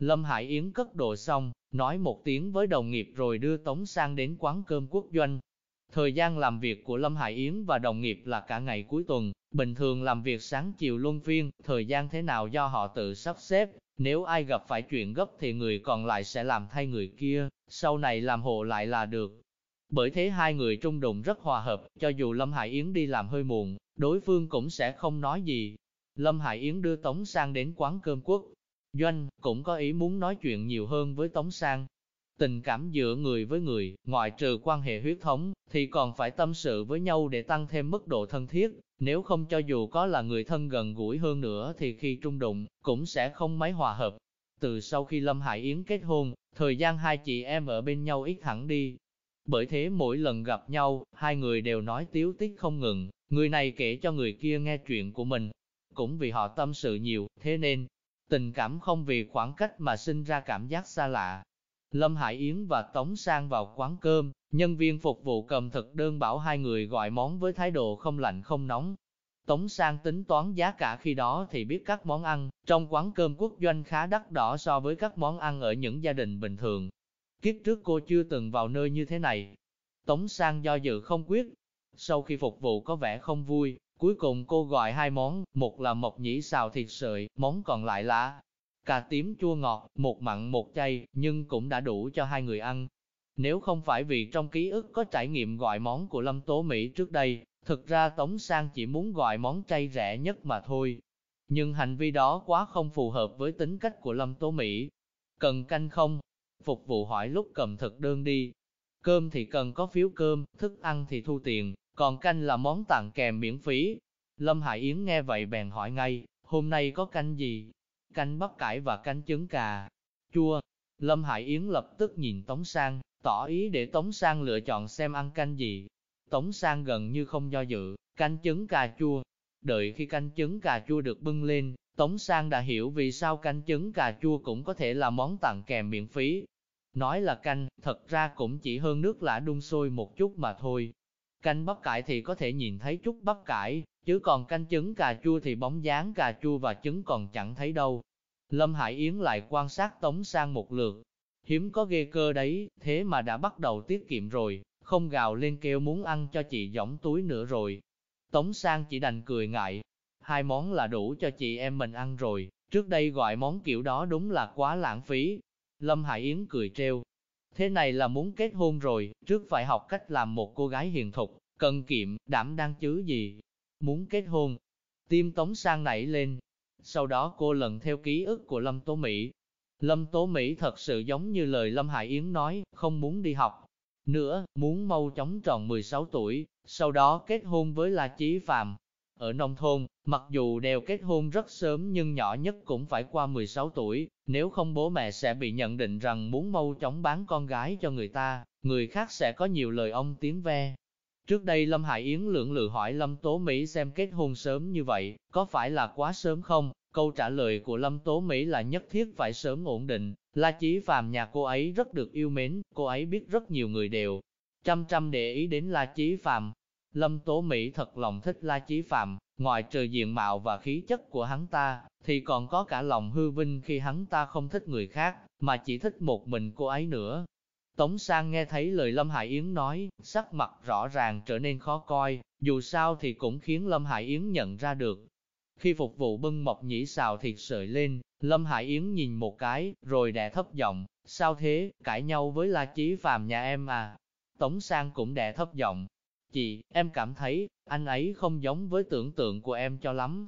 Lâm Hải Yến cất đồ xong, nói một tiếng với đồng nghiệp rồi đưa Tống Sang đến quán cơm quốc doanh. Thời gian làm việc của Lâm Hải Yến và đồng nghiệp là cả ngày cuối tuần, bình thường làm việc sáng chiều luân phiên, thời gian thế nào do họ tự sắp xếp, nếu ai gặp phải chuyện gấp thì người còn lại sẽ làm thay người kia, sau này làm hộ lại là được. Bởi thế hai người trung đụng rất hòa hợp, cho dù Lâm Hải Yến đi làm hơi muộn, đối phương cũng sẽ không nói gì. Lâm Hải Yến đưa Tống Sang đến quán cơm quốc. Doanh cũng có ý muốn nói chuyện nhiều hơn với Tống Sang. Tình cảm giữa người với người, ngoại trừ quan hệ huyết thống, thì còn phải tâm sự với nhau để tăng thêm mức độ thân thiết. Nếu không cho dù có là người thân gần gũi hơn nữa thì khi trung đụng, cũng sẽ không mấy hòa hợp. Từ sau khi Lâm Hải Yến kết hôn, thời gian hai chị em ở bên nhau ít hẳn đi, bởi thế mỗi lần gặp nhau, hai người đều nói tiếu tiết không ngừng, người này kể cho người kia nghe chuyện của mình. Cũng vì họ tâm sự nhiều, thế nên, tình cảm không vì khoảng cách mà sinh ra cảm giác xa lạ. Lâm Hải Yến và Tống Sang vào quán cơm, nhân viên phục vụ cầm thực đơn bảo hai người gọi món với thái độ không lạnh không nóng. Tống Sang tính toán giá cả khi đó thì biết các món ăn trong quán cơm quốc doanh khá đắt đỏ so với các món ăn ở những gia đình bình thường, Kiếp trước cô chưa từng vào nơi như thế này. Tống sang do dự không quyết. Sau khi phục vụ có vẻ không vui, cuối cùng cô gọi hai món, một là mộc nhĩ xào thịt sợi, món còn lại là cà tím chua ngọt, một mặn một chay, nhưng cũng đã đủ cho hai người ăn. Nếu không phải vì trong ký ức có trải nghiệm gọi món của Lâm Tố Mỹ trước đây, thực ra Tống Sang chỉ muốn gọi món chay rẻ nhất mà thôi. Nhưng hành vi đó quá không phù hợp với tính cách của Lâm Tố Mỹ. Cần canh không? Phục vụ hỏi lúc cầm thực đơn đi. Cơm thì cần có phiếu cơm, thức ăn thì thu tiền, còn canh là món tặng kèm miễn phí. Lâm Hải Yến nghe vậy bèn hỏi ngay, hôm nay có canh gì? Canh bắp cải và canh trứng cà, chua. Lâm Hải Yến lập tức nhìn Tống Sang, tỏ ý để Tống Sang lựa chọn xem ăn canh gì. Tống Sang gần như không do dự, canh trứng cà chua. Đợi khi canh trứng cà chua được bưng lên, Tống Sang đã hiểu vì sao canh trứng cà chua cũng có thể là món tặng kèm miễn phí. Nói là canh, thật ra cũng chỉ hơn nước lã đun sôi một chút mà thôi. Canh bắp cải thì có thể nhìn thấy chút bắp cải, chứ còn canh trứng cà chua thì bóng dáng cà chua và trứng còn chẳng thấy đâu. Lâm Hải Yến lại quan sát Tống Sang một lượt. Hiếm có ghê cơ đấy, thế mà đã bắt đầu tiết kiệm rồi, không gào lên kêu muốn ăn cho chị giỏng túi nữa rồi. Tống Sang chỉ đành cười ngại, hai món là đủ cho chị em mình ăn rồi, trước đây gọi món kiểu đó đúng là quá lãng phí. Lâm Hải Yến cười treo. Thế này là muốn kết hôn rồi, trước phải học cách làm một cô gái hiền thục, cần kiệm, đảm đang chứ gì. Muốn kết hôn, tim Tống Sang nảy lên. Sau đó cô lần theo ký ức của Lâm Tố Mỹ. Lâm Tố Mỹ thật sự giống như lời Lâm Hải Yến nói, không muốn đi học. Nữa, muốn mau chóng tròn 16 tuổi, sau đó kết hôn với La Chí Phạm, ở nông thôn, mặc dù đều kết hôn rất sớm nhưng nhỏ nhất cũng phải qua 16 tuổi, nếu không bố mẹ sẽ bị nhận định rằng muốn mau chóng bán con gái cho người ta, người khác sẽ có nhiều lời ông tiếng ve. Trước đây Lâm Hải Yến lưỡng lự hỏi Lâm Tố Mỹ xem kết hôn sớm như vậy, có phải là quá sớm không? Câu trả lời của Lâm Tố Mỹ là nhất thiết phải sớm ổn định, La Chí Phàm nhà cô ấy rất được yêu mến, cô ấy biết rất nhiều người đều chăm chăm để ý đến La Chí Phạm. Lâm Tố Mỹ thật lòng thích La Chí Phạm, ngoài trừ diện mạo và khí chất của hắn ta, thì còn có cả lòng hư vinh khi hắn ta không thích người khác, mà chỉ thích một mình cô ấy nữa. Tống Sang nghe thấy lời Lâm Hải Yến nói, sắc mặt rõ ràng trở nên khó coi, dù sao thì cũng khiến Lâm Hải Yến nhận ra được. Khi phục vụ bưng mọc nhĩ xào thịt sợi lên, Lâm Hải Yến nhìn một cái, rồi đè thấp giọng, sao thế, cãi nhau với La Chí Phạm nhà em à? Tống Sang cũng đè thấp giọng, Chị, em cảm thấy, anh ấy không giống với tưởng tượng của em cho lắm.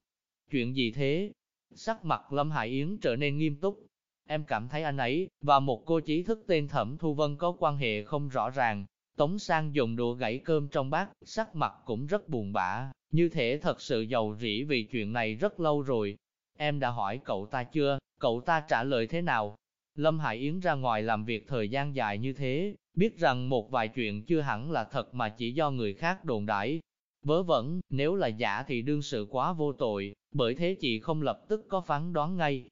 Chuyện gì thế? Sắc mặt Lâm Hải Yến trở nên nghiêm túc. Em cảm thấy anh ấy, và một cô trí thức tên Thẩm Thu Vân có quan hệ không rõ ràng. Tống Sang dùng đũa gãy cơm trong bát, sắc mặt cũng rất buồn bã, như thể thật sự giàu rỉ vì chuyện này rất lâu rồi. Em đã hỏi cậu ta chưa, cậu ta trả lời thế nào? Lâm Hải Yến ra ngoài làm việc thời gian dài như thế, biết rằng một vài chuyện chưa hẳn là thật mà chỉ do người khác đồn đãi. Vớ vẩn, nếu là giả thì đương sự quá vô tội, bởi thế chị không lập tức có phán đoán ngay.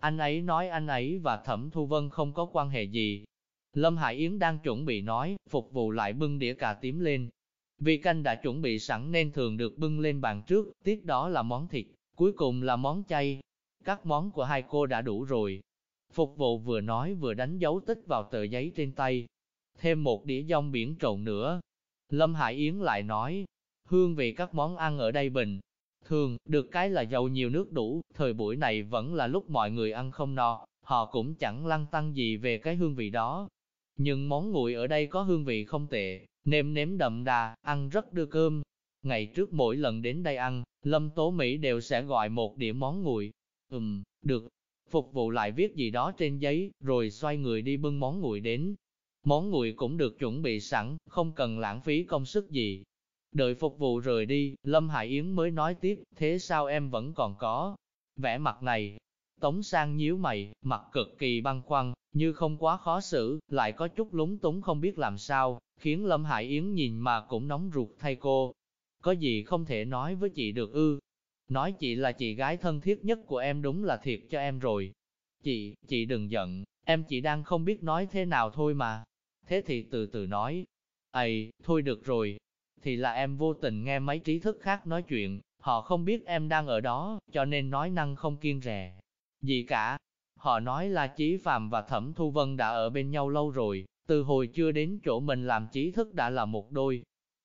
Anh ấy nói anh ấy và Thẩm Thu Vân không có quan hệ gì. Lâm Hải Yến đang chuẩn bị nói, phục vụ lại bưng đĩa cà tím lên. Vì canh đã chuẩn bị sẵn nên thường được bưng lên bàn trước, tiếp đó là món thịt, cuối cùng là món chay. Các món của hai cô đã đủ rồi, Phục vụ vừa nói vừa đánh dấu tích vào tờ giấy trên tay. Thêm một đĩa rong biển trộn nữa. Lâm Hải Yến lại nói, hương vị các món ăn ở đây bình. Thường, được cái là dầu nhiều nước đủ, thời buổi này vẫn là lúc mọi người ăn không no, họ cũng chẳng lăng tăng gì về cái hương vị đó. Nhưng món nguội ở đây có hương vị không tệ, nêm nếm đậm đà, ăn rất đưa cơm. Ngày trước mỗi lần đến đây ăn, Lâm Tố Mỹ đều sẽ gọi một đĩa món nguội. Ừm, được. Phục vụ lại viết gì đó trên giấy, rồi xoay người đi bưng món nguội đến. Món nguội cũng được chuẩn bị sẵn, không cần lãng phí công sức gì. Đợi phục vụ rời đi, Lâm Hải Yến mới nói tiếp, thế sao em vẫn còn có vẻ mặt này? Tống sang nhíu mày, mặt cực kỳ băng khoăn, như không quá khó xử, lại có chút lúng túng không biết làm sao, khiến Lâm Hải Yến nhìn mà cũng nóng ruột thay cô. Có gì không thể nói với chị được ư? Nói chị là chị gái thân thiết nhất của em đúng là thiệt cho em rồi. Chị, chị đừng giận, em chỉ đang không biết nói thế nào thôi mà. Thế thì từ từ nói. Ây, thôi được rồi. Thì là em vô tình nghe mấy trí thức khác nói chuyện, họ không biết em đang ở đó, cho nên nói năng không kiên rè. Gì cả. Họ nói là Chí Phạm và Thẩm Thu Vân đã ở bên nhau lâu rồi, từ hồi chưa đến chỗ mình làm trí thức đã là một đôi.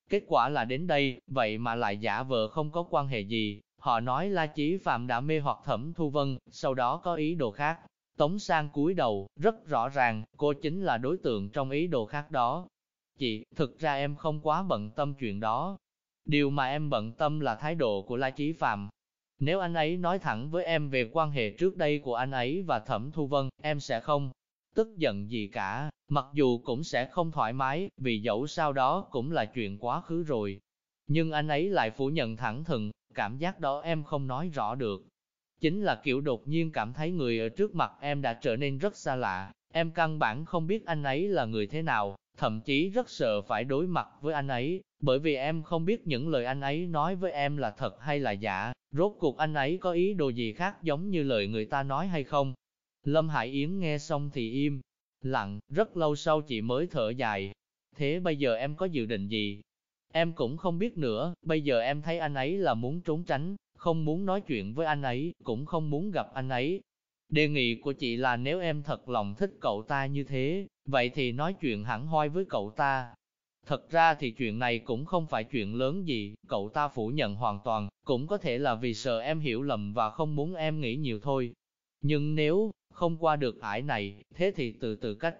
Kết quả là đến đây, vậy mà lại giả vờ không có quan hệ gì. Họ nói La Chí Phạm đã mê hoặc Thẩm Thu Vân, sau đó có ý đồ khác. Tống sang cúi đầu, rất rõ ràng, cô chính là đối tượng trong ý đồ khác đó. Chị, thực ra em không quá bận tâm chuyện đó. Điều mà em bận tâm là thái độ của La Chí Phạm. Nếu anh ấy nói thẳng với em về quan hệ trước đây của anh ấy và Thẩm Thu Vân, em sẽ không tức giận gì cả, mặc dù cũng sẽ không thoải mái, vì dẫu sao đó cũng là chuyện quá khứ rồi. Nhưng anh ấy lại phủ nhận thẳng thừng, cảm giác đó em không nói rõ được. Chính là kiểu đột nhiên cảm thấy người ở trước mặt em đã trở nên rất xa lạ, em căn bản không biết anh ấy là người thế nào, thậm chí rất sợ phải đối mặt với anh ấy, bởi vì em không biết những lời anh ấy nói với em là thật hay là giả, rốt cuộc anh ấy có ý đồ gì khác giống như lời người ta nói hay không. Lâm Hải Yến nghe xong thì im, lặng, rất lâu sau chị mới thở dài. Thế bây giờ em có dự định gì? Em cũng không biết nữa, bây giờ em thấy anh ấy là muốn trốn tránh, không muốn nói chuyện với anh ấy, cũng không muốn gặp anh ấy. Đề nghị của chị là nếu em thật lòng thích cậu ta như thế, vậy thì nói chuyện hẳn hoi với cậu ta. Thật ra thì chuyện này cũng không phải chuyện lớn gì, cậu ta phủ nhận hoàn toàn, cũng có thể là vì sợ em hiểu lầm và không muốn em nghĩ nhiều thôi. Nhưng nếu không qua được ải này, thế thì từ từ cách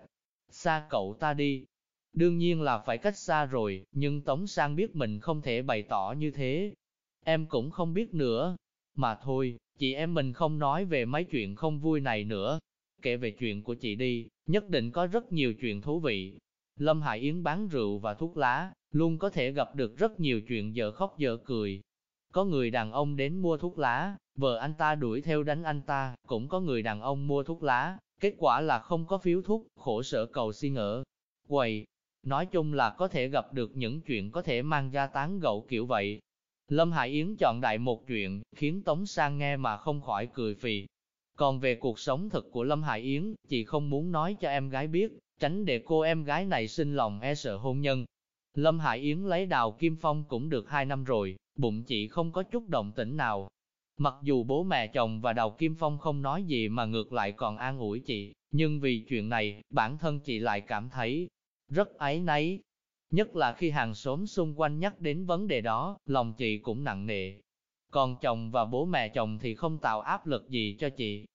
xa cậu ta đi. Đương nhiên là phải cách xa rồi, nhưng Tống Sang biết mình không thể bày tỏ như thế. Em cũng không biết nữa. Mà thôi, chị em mình không nói về mấy chuyện không vui này nữa. Kể về chuyện của chị đi, nhất định có rất nhiều chuyện thú vị. Lâm Hải Yến bán rượu và thuốc lá, luôn có thể gặp được rất nhiều chuyện dở khóc dở cười. Có người đàn ông đến mua thuốc lá, vợ anh ta đuổi theo đánh anh ta, cũng có người đàn ông mua thuốc lá, kết quả là không có phiếu thuốc, khổ sở cầu xin ở. Quầy, nói chung là có thể gặp được những chuyện có thể mang ra tán gẫu kiểu vậy. Lâm Hải Yến chọn đại một chuyện, khiến Tống Sang nghe mà không khỏi cười phì. Còn về cuộc sống thực của Lâm Hải Yến, chị không muốn nói cho em gái biết, tránh để cô em gái này sinh lòng e sợ hôn nhân. Lâm Hải Yến lấy đào Kim Phong cũng được hai năm rồi, bụng chị không có chút động tĩnh nào. Mặc dù bố mẹ chồng và đào Kim Phong không nói gì mà ngược lại còn an ủi chị, nhưng vì chuyện này, bản thân chị lại cảm thấy rất áy náy. Nhất là khi hàng xóm xung quanh nhắc đến vấn đề đó, lòng chị cũng nặng nề. Còn chồng và bố mẹ chồng thì không tạo áp lực gì cho chị.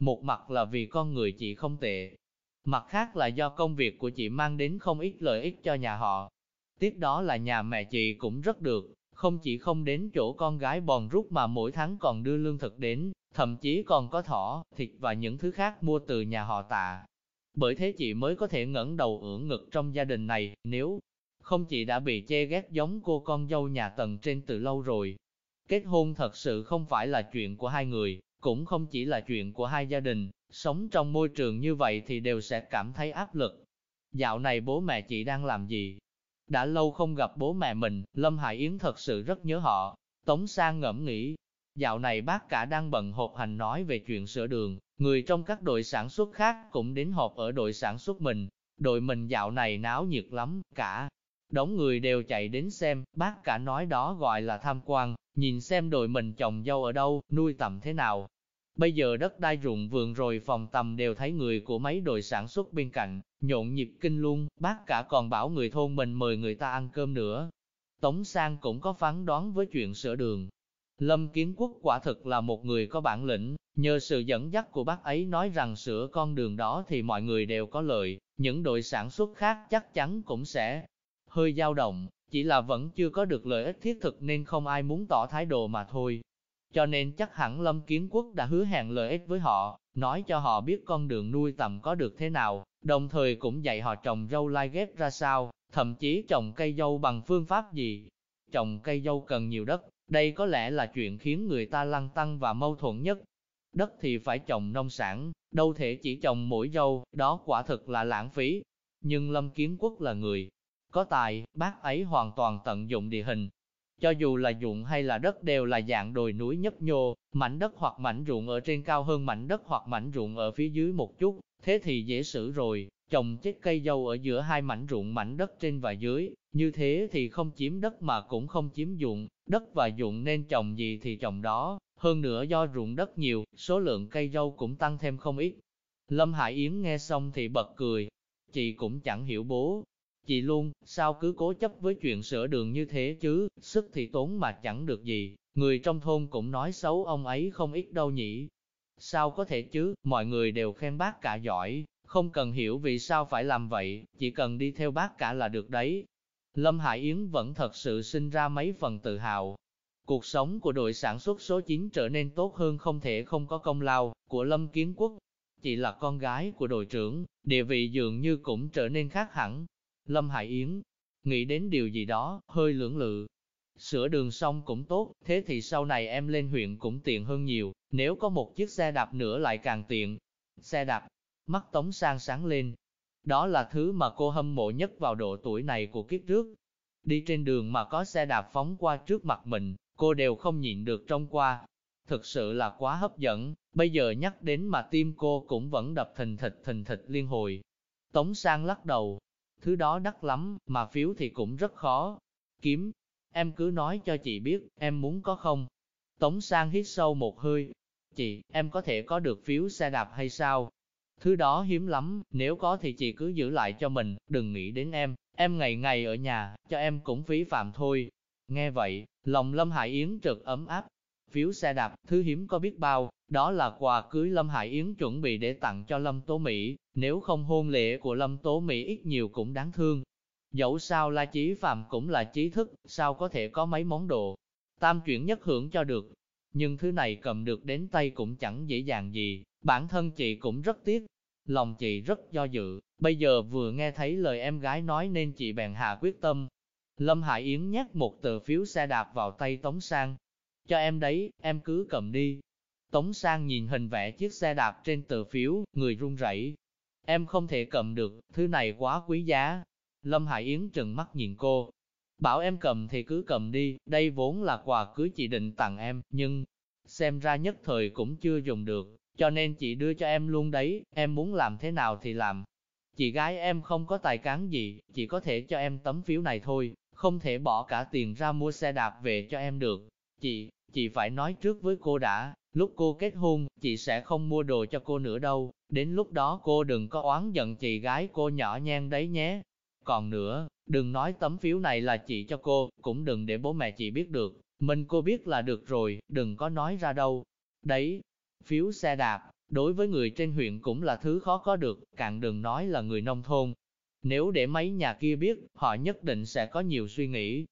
Một mặt là vì con người chị không tệ, mặt khác là do công việc của chị mang đến không ít lợi ích cho nhà họ. Tiếp đó là nhà mẹ chị cũng rất được, không chỉ không đến chỗ con gái bòn rút mà mỗi tháng còn đưa lương thực đến, thậm chí còn có thỏ, thịt và những thứ khác mua từ nhà họ tạ. Bởi thế chị mới có thể ngẩng đầu ưỡn ngực trong gia đình này, nếu không chị đã bị chê ghét giống cô con dâu nhà tầng trên từ lâu rồi. Kết hôn thật sự không phải là chuyện của hai người, cũng không chỉ là chuyện của hai gia đình, sống trong môi trường như vậy thì đều sẽ cảm thấy áp lực. Dạo này bố mẹ chị đang làm gì? Đã lâu không gặp bố mẹ mình, Lâm Hải Yến thật sự rất nhớ họ. Tống Sang ngẫm nghĩ, dạo này bác cả đang bận hộp hành nói về chuyện sửa đường, người trong các đội sản xuất khác cũng đến họp ở đội sản xuất mình. Đội mình dạo này náo nhiệt lắm, cả đống người đều chạy đến xem, bác cả nói đó gọi là tham quan, nhìn xem đội mình chồng dâu ở đâu, nuôi tầm thế nào. Bây giờ đất đai ruộng vườn rồi phòng tầm đều thấy người của mấy đội sản xuất bên cạnh, nhộn nhịp kinh luôn, bác cả còn bảo người thôn mình mời người ta ăn cơm nữa. Tống Sang cũng có phán đoán với chuyện sửa đường. Lâm Kiến Quốc quả thực là một người có bản lĩnh, nhờ sự dẫn dắt của bác ấy nói rằng sửa con đường đó thì mọi người đều có lợi, những đội sản xuất khác chắc chắn cũng sẽ hơi dao động, chỉ là vẫn chưa có được lợi ích thiết thực nên không ai muốn tỏ thái độ mà thôi. Cho nên chắc hẳn Lâm Kiến Quốc đã hứa hẹn lợi ích với họ, nói cho họ biết con đường nuôi tầm có được thế nào, đồng thời cũng dạy họ trồng dâu lai ghép ra sao, thậm chí trồng cây dâu bằng phương pháp gì. Trồng cây dâu cần nhiều đất, đây có lẽ là chuyện khiến người ta lăng tăng và mâu thuẫn nhất. Đất thì phải trồng nông sản, đâu thể chỉ trồng mỗi dâu, đó quả thực là lãng phí. Nhưng Lâm Kiến Quốc là người có tài, bác ấy hoàn toàn tận dụng địa hình. Cho dù là ruộng hay là đất đều là dạng đồi núi nhấp nhô, mảnh đất hoặc mảnh ruộng ở trên cao hơn mảnh đất hoặc mảnh ruộng ở phía dưới một chút, thế thì dễ xử rồi, trồng chết cây dâu ở giữa hai mảnh ruộng mảnh đất trên và dưới, như thế thì không chiếm đất mà cũng không chiếm ruộng đất và ruộng nên trồng gì thì trồng đó, hơn nữa do ruộng đất nhiều, số lượng cây dâu cũng tăng thêm không ít. Lâm Hải Yến nghe xong thì bật cười, chị cũng chẳng hiểu bố, Chị luôn, sao cứ cố chấp với chuyện sửa đường như thế chứ, sức thì tốn mà chẳng được gì, người trong thôn cũng nói xấu ông ấy không ít đâu nhỉ. Sao có thể chứ, mọi người đều khen bác cả giỏi, không cần hiểu vì sao phải làm vậy, chỉ cần đi theo bác cả là được đấy. Lâm Hải Yến vẫn thật sự sinh ra mấy phần tự hào. Cuộc sống của đội sản xuất số 9 trở nên tốt hơn không thể không có công lao của Lâm Kiến Quốc. Chỉ là con gái của đội trưởng, địa vị dường như cũng trở nên khác hẳn, Lâm Hải Yến nghĩ đến điều gì đó, hơi lưỡng lự. Sửa đường xong cũng tốt, thế thì sau này em lên huyện cũng tiện hơn nhiều, nếu có một chiếc xe đạp nữa lại càng tiện. Xe đạp, mắt Tống Sang sáng lên. Đó là thứ mà cô hâm mộ nhất vào độ tuổi này của kiếp trước. Đi trên đường mà có xe đạp phóng qua trước mặt mình, cô đều không nhịn được trông qua. Thực sự là quá hấp dẫn, bây giờ nhắc đến mà tim cô cũng vẫn đập thình thịch thình thịch liên hồi. Tống Sang lắc đầu, thứ đó đắt lắm, mà phiếu thì cũng rất khó. Kiếm, em cứ nói cho chị biết, em muốn có không? Tống Sang hít sâu một hơi. Chị, em có thể có được phiếu xe đạp hay sao? Thứ đó hiếm lắm, nếu có thì chị cứ giữ lại cho mình, đừng nghĩ đến em, em ngày ngày ở nhà, cho em cũng phí phạm thôi. Nghe vậy, lòng Lâm Hải Yến trực ấm áp. Phiếu xe đạp, thứ hiếm có biết bao, đó là quà cưới Lâm Hải Yến chuẩn bị để tặng cho Lâm Tố Mỹ, nếu không hôn lễ của Lâm Tố Mỹ ít nhiều cũng đáng thương. Dẫu sao La Chí Phạm cũng là trí thức, sao có thể có mấy món đồ. Tam chuyển nhất hưởng cho được. Nhưng thứ này cầm được đến tay cũng chẳng dễ dàng gì, bản thân chị cũng rất tiếc. Lòng chị rất do dự, bây giờ vừa nghe thấy lời em gái nói nên chị bèn hạ quyết tâm. Lâm Hải Yến nhét một tờ phiếu xe đạp vào tay Tống Sang. Cho em đấy, em cứ cầm đi, Tống Sang nhìn hình vẽ chiếc xe đạp trên tờ phiếu, người run rẩy. Em không thể cầm được, thứ này quá quý giá. Lâm Hải Yến trừng mắt nhìn cô. Bảo em cầm thì cứ cầm đi, đây vốn là quà cưới chị định tặng em, nhưng xem ra nhất thời cũng chưa dùng được, cho nên chị đưa cho em luôn đấy, em muốn làm thế nào thì làm. Chị gái em không có tài cán gì, chỉ có thể cho em tấm phiếu này thôi, không thể bỏ cả tiền ra mua xe đạp về cho em được. Chị, chị phải nói trước với cô đã, Lúc cô kết hôn, chị sẽ không mua đồ cho cô nữa đâu, đến lúc đó cô đừng có oán giận chị gái cô nhỏ nhen đấy nhé. Còn nữa, đừng nói tấm phiếu này là chị cho cô, cũng đừng để bố mẹ chị biết được, mình cô biết là được rồi, đừng có nói ra đâu. Đấy, phiếu xe đạp, đối với người trên huyện cũng là thứ khó có được, càng đừng nói là người nông thôn. Nếu để mấy nhà kia biết, họ nhất định sẽ có nhiều suy nghĩ,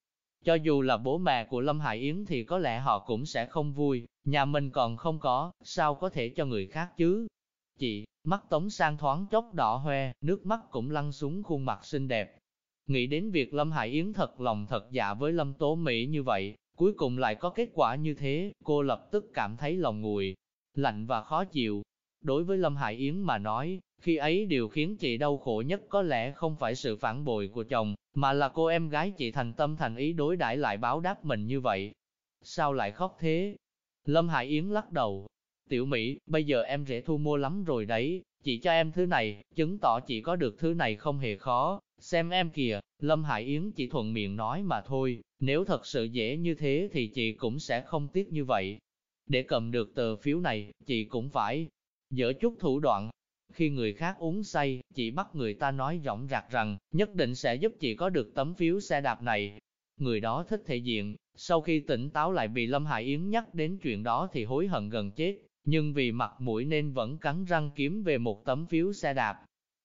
cho dù là bố mẹ của Lâm Hải Yến thì có lẽ họ cũng sẽ không vui, nhà mình còn không có, sao có thể cho người khác chứ? Chị, mắt Tống Sang thoáng chốc đỏ hoe, nước mắt cũng lăn xuống khuôn mặt xinh đẹp. Nghĩ đến việc Lâm Hải Yến thật lòng thật dạ với Lâm Tố Mỹ như vậy, cuối cùng lại có kết quả như thế, cô lập tức cảm thấy lòng nguội, lạnh và khó chịu. Đối với Lâm Hải Yến mà nói, khi ấy điều khiến chị đau khổ nhất có lẽ không phải sự phản bội của chồng, mà là cô em gái chị thành tâm thành ý đối đãi lại báo đáp mình như vậy. Sao lại khóc thế? Lâm Hải Yến lắc đầu. Tiểu Mỹ, bây giờ em rẻ thu mua lắm rồi đấy, chị cho em thứ này, chứng tỏ chị có được thứ này không hề khó. Xem em kìa, Lâm Hải Yến chỉ thuận miệng nói mà thôi, nếu thật sự dễ như thế thì chị cũng sẽ không tiếc như vậy. Để cầm được tờ phiếu này, chị cũng phải dở chút thủ đoạn. Khi người khác uống say, chị bắt người ta nói giọng rạc rằng, nhất định sẽ giúp chị có được tấm phiếu xe đạp này. Người đó thích thể diện, sau khi tỉnh táo lại bị Lâm Hải Yến nhắc đến chuyện đó thì hối hận gần chết, nhưng vì mặt mũi nên vẫn cắn răng kiếm về một tấm phiếu xe đạp.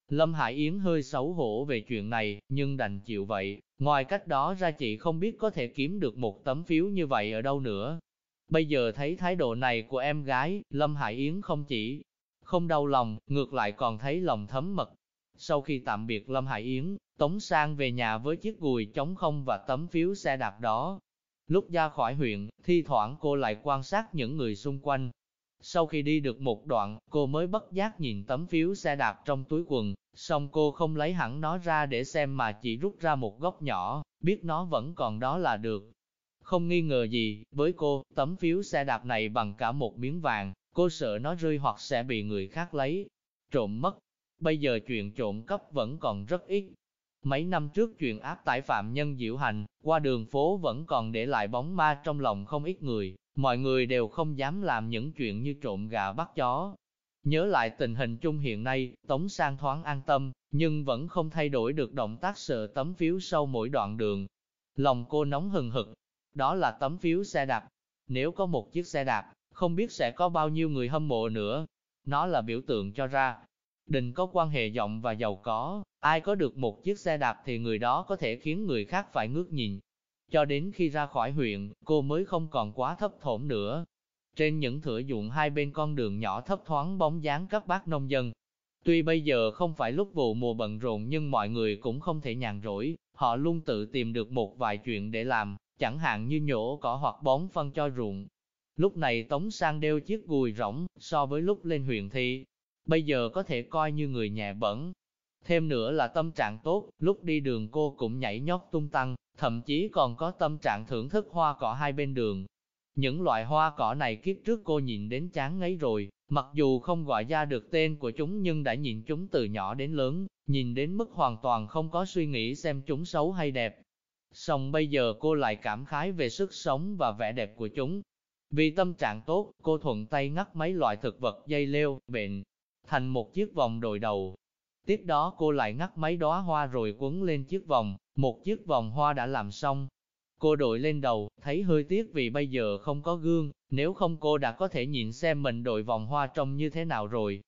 Lâm Hải Yến hơi xấu hổ về chuyện này, nhưng đành chịu vậy, ngoài cách đó ra chị không biết có thể kiếm được một tấm phiếu như vậy ở đâu nữa. Bây giờ thấy thái độ này của em gái, Lâm Hải Yến không chỉ không đau lòng, ngược lại còn thấy lòng thấm mật. Sau khi tạm biệt Lâm Hải Yến, Tống Sang về nhà với chiếc gùi trống không và tấm phiếu xe đạp đó. Lúc ra khỏi huyện, thi thoảng cô lại quan sát những người xung quanh. Sau khi đi được một đoạn, cô mới bất giác nhìn tấm phiếu xe đạp trong túi quần, xong cô không lấy hẳn nó ra để xem mà chỉ rút ra một góc nhỏ, biết nó vẫn còn đó là được. Không nghi ngờ gì, với cô, tấm phiếu xe đạp này bằng cả một miếng vàng, cô sợ nó rơi hoặc sẽ bị người khác lấy, trộm mất. Bây giờ chuyện trộm cắp vẫn còn rất ít. Mấy năm trước chuyện áp tải phạm nhân diễu hành, qua đường phố vẫn còn để lại bóng ma trong lòng không ít người, mọi người đều không dám làm những chuyện như trộm gà bắt chó. Nhớ lại tình hình chung hiện nay, Tống Sang thoáng an tâm, nhưng vẫn không thay đổi được động tác sợ tấm phiếu sau mỗi đoạn đường. Lòng cô nóng hừng hực, đó là tấm phiếu xe đạp. Nếu có một chiếc xe đạp, không biết sẽ có bao nhiêu người hâm mộ nữa. Nó là biểu tượng cho ra, đình có quan hệ rộng và giàu có, ai có được một chiếc xe đạp thì người đó có thể khiến người khác phải ngước nhìn. Cho đến khi ra khỏi huyện, cô mới không còn quá thấp thổm nữa. Trên những thửa ruộng hai bên con đường nhỏ thấp thoáng bóng dáng các bác nông dân. Tuy bây giờ không phải lúc vụ mùa bận rộn nhưng mọi người cũng không thể nhàn rỗi, họ luôn tự tìm được một vài chuyện để làm, chẳng hạn như nhổ cỏ hoặc bón phân cho ruộng. Lúc này Tống Sang đeo chiếc gùi rỗng, so với lúc lên huyện thì, bây giờ có thể coi như người nhẹ bẩn. Thêm nữa là tâm trạng tốt, lúc đi đường cô cũng nhảy nhót tung tăng, thậm chí còn có tâm trạng thưởng thức hoa cỏ hai bên đường. Những loại hoa cỏ này kiếp trước cô nhìn đến chán ngấy rồi, mặc dù không gọi ra được tên của chúng nhưng đã nhìn chúng từ nhỏ đến lớn, nhìn đến mức hoàn toàn không có suy nghĩ xem chúng xấu hay đẹp. Xong bây giờ cô lại cảm khái về sức sống và vẻ đẹp của chúng. Vì tâm trạng tốt, cô thuận tay ngắt mấy loại thực vật dây leo, bệnh, thành một chiếc vòng đội đầu. Tiếp đó cô lại ngắt mấy đóa hoa rồi quấn lên chiếc vòng, một chiếc vòng hoa đã làm xong. Cô đội lên đầu, thấy hơi tiếc vì bây giờ không có gương, nếu không cô đã có thể nhìn xem mình đội vòng hoa trông như thế nào rồi.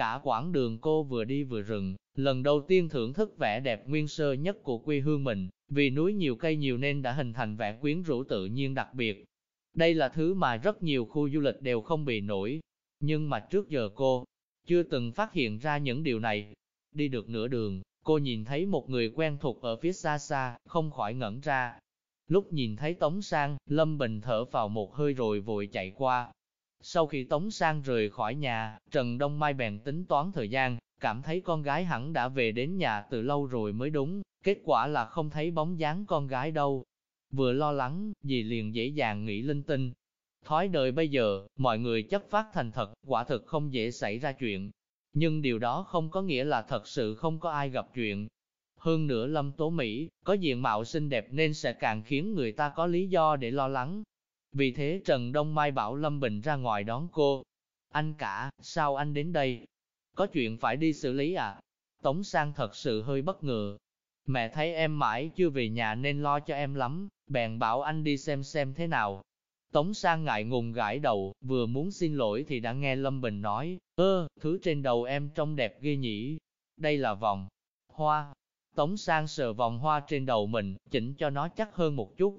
Cả quãng đường cô vừa đi vừa rừng, lần đầu tiên thưởng thức vẻ đẹp nguyên sơ nhất của quê hương mình, vì núi nhiều cây nhiều nên đã hình thành vẻ quyến rũ tự nhiên đặc biệt. Đây là thứ mà rất nhiều khu du lịch đều không bị nổi, nhưng mà trước giờ cô chưa từng phát hiện ra những điều này. Đi được nửa đường, cô nhìn thấy một người quen thuộc ở phía xa xa, không khỏi ngẩn ra. Lúc nhìn thấy Tống Sang, Lâm Bình thở vào một hơi rồi vội chạy qua. Sau khi Tống Sang rời khỏi nhà, Trần Đông Mai bèn tính toán thời gian, cảm thấy con gái hẳn đã về đến nhà từ lâu rồi mới đúng, kết quả là không thấy bóng dáng con gái đâu. Vừa lo lắng, dì liền dễ dàng nghĩ linh tinh. Thói đời bây giờ, mọi người chấp phát thành thật, quả thực không dễ xảy ra chuyện. Nhưng điều đó không có nghĩa là thật sự không có ai gặp chuyện. Hơn nữa Lâm Tố Mỹ, có diện mạo xinh đẹp nên sẽ càng khiến người ta có lý do để lo lắng. Vì thế Trần Đông Mai bảo Lâm Bình ra ngoài đón cô. Anh cả, sao anh đến đây? Có chuyện phải đi xử lý à? Tống Sang thật sự hơi bất ngờ. Mẹ thấy em mãi chưa về nhà nên lo cho em lắm, bèn bảo anh đi xem xem thế nào. Tống Sang ngại ngùng gãi đầu, vừa muốn xin lỗi thì đã nghe Lâm Bình nói, ơ, thứ trên đầu em trông đẹp ghê nhỉ. Đây là vòng hoa. Tống Sang sờ vòng hoa trên đầu mình, chỉnh cho nó chắc hơn một chút.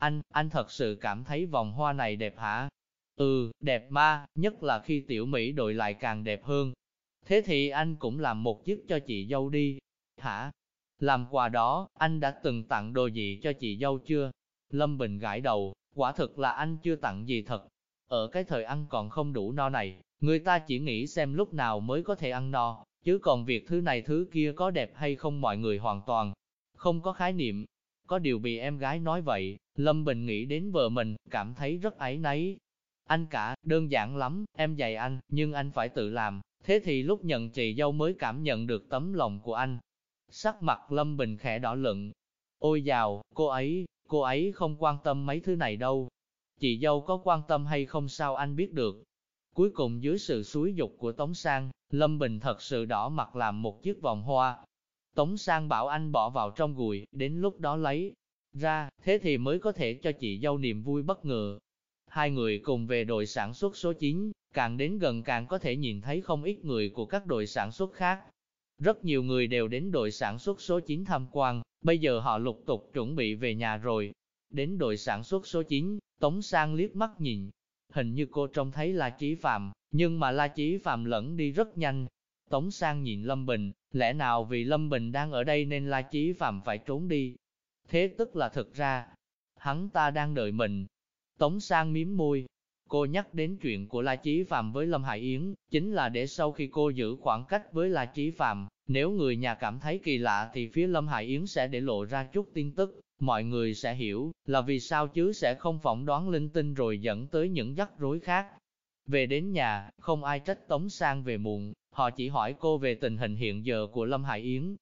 Anh, anh thật sự cảm thấy vòng hoa này đẹp hả? Ừ, đẹp ma, nhất là khi tiểu Mỹ đội lại càng đẹp hơn. Thế thì anh cũng làm một chiếc cho chị dâu đi. Hả? Làm quà đó, anh đã từng tặng đồ gì cho chị dâu chưa? Lâm Bình gãi đầu, quả thực là anh chưa tặng gì thật. Ở cái thời ăn còn không đủ no này, người ta chỉ nghĩ xem lúc nào mới có thể ăn no, chứ còn việc thứ này thứ kia có đẹp hay không mọi người hoàn toàn không có khái niệm. Có điều bị em gái nói vậy, Lâm Bình nghĩ đến vợ mình, cảm thấy rất áy náy. Anh cả, đơn giản lắm, em dạy anh, nhưng anh phải tự làm, thế thì lúc nhận chị dâu mới cảm nhận được tấm lòng của anh. Sắc mặt Lâm Bình khẽ đỏ lựng. Ôi dào, cô ấy, cô ấy không quan tâm mấy thứ này đâu. chị dâu có quan tâm hay không sao anh biết được. Cuối cùng dưới sự xúi dục của Tống Sang, Lâm Bình thật sự đỏ mặt làm một chiếc vòng hoa. Tống Sang bảo anh bỏ vào trong gùi, đến lúc đó lấy ra, thế thì mới có thể cho chị dâu niềm vui bất ngờ. Hai người cùng về đội sản xuất số 9, càng đến gần càng có thể nhìn thấy không ít người của các đội sản xuất khác. Rất nhiều người đều đến đội sản xuất số 9 tham quan, bây giờ họ lục tục chuẩn bị về nhà rồi. Đến đội sản xuất số 9, Tống Sang liếc mắt nhìn. Hình như cô trông thấy La Chí Phạm, nhưng mà La Chí Phạm lẫn đi rất nhanh. Tống Sang nhìn Lâm Bình, lẽ nào vì Lâm Bình đang ở đây nên La Chí Phạm phải trốn đi? Thế tức là thực ra, hắn ta đang đợi mình. Tống Sang miếm môi, cô nhắc đến chuyện của La Chí Phạm với Lâm Hải Yến, chính là để sau khi cô giữ khoảng cách với La Chí Phạm, nếu người nhà cảm thấy kỳ lạ thì phía Lâm Hải Yến sẽ để lộ ra chút tin tức, mọi người sẽ hiểu là vì sao chứ sẽ không phỏng đoán linh tinh rồi dẫn tới những rắc rối khác. Về đến nhà, không ai trách Tống Sang về muộn, họ chỉ hỏi cô về tình hình hiện giờ của Lâm Hải Yến.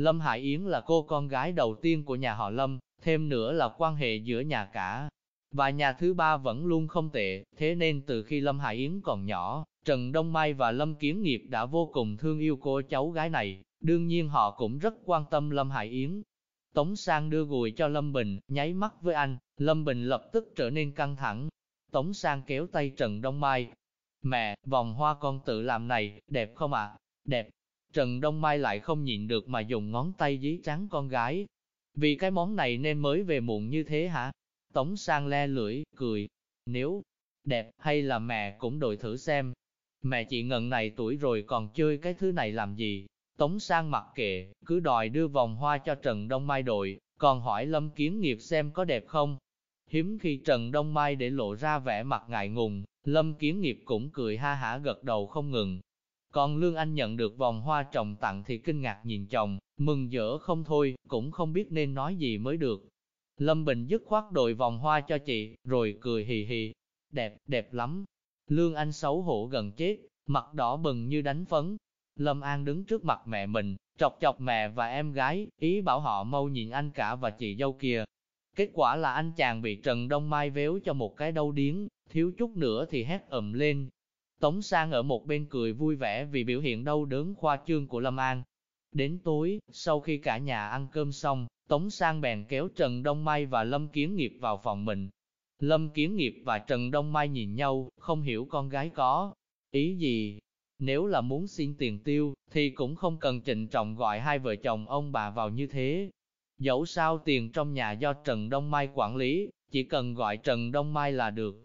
Lâm Hải Yến là cô con gái đầu tiên của nhà họ Lâm, thêm nữa là quan hệ giữa nhà cả. Và nhà thứ ba vẫn luôn không tệ, thế nên từ khi Lâm Hải Yến còn nhỏ, Trần Đông Mai và Lâm Kiến Nghiệp đã vô cùng thương yêu cô cháu gái này, đương nhiên họ cũng rất quan tâm Lâm Hải Yến. Tống Sang đưa gùi cho Lâm Bình, nháy mắt với anh, Lâm Bình lập tức trở nên căng thẳng. Tống Sang kéo tay Trần Đông Mai. Mẹ, vòng hoa con tự làm này, đẹp không ạ? Đẹp. Trần Đông Mai lại không nhịn được mà dùng ngón tay dí trắng con gái. Vì cái món này nên mới về muộn như thế hả? Tống Sang le lưỡi, cười. Nếu đẹp hay là mẹ cũng đổi thử xem. Mẹ chị ngần này tuổi rồi còn chơi cái thứ này làm gì? Tống sang mặc kệ, cứ đòi đưa vòng hoa cho Trần Đông Mai đội, còn hỏi Lâm Kiến Nghiệp xem có đẹp không. Hiếm khi Trần Đông Mai để lộ ra vẻ mặt ngại ngùng, Lâm Kiến Nghiệp cũng cười ha hả gật đầu không ngừng. Còn Lương Anh nhận được vòng hoa chồng tặng thì kinh ngạc nhìn chồng, mừng rỡ không thôi, cũng không biết nên nói gì mới được. Lâm Bình dứt khoát đội vòng hoa cho chị, rồi cười hì hì. Đẹp, đẹp lắm. Lương Anh xấu hổ gần chết, mặt đỏ bừng như đánh phấn. Lâm An đứng trước mặt mẹ mình, chọc chọc mẹ và em gái, ý bảo họ mau nhìn anh cả và chị dâu kia. Kết quả là anh chàng bị Trần Đông Mai véo cho một cái đau điếng, thiếu chút nữa thì hét ầm lên. Tống Sang ở một bên cười vui vẻ vì biểu hiện đau đớn khoa trương của Lâm An. Đến tối, sau khi cả nhà ăn cơm xong, Tống Sang bèn kéo Trần Đông Mai và Lâm Kiến Nghiệp vào phòng mình. Lâm Kiến Nghiệp và Trần Đông Mai nhìn nhau, không hiểu con gái có ý gì. Nếu là muốn xin tiền tiêu, thì cũng không cần trịnh trọng gọi hai vợ chồng ông bà vào như thế. Dẫu sao tiền trong nhà do Trần Đông Mai quản lý, chỉ cần gọi Trần Đông Mai là được.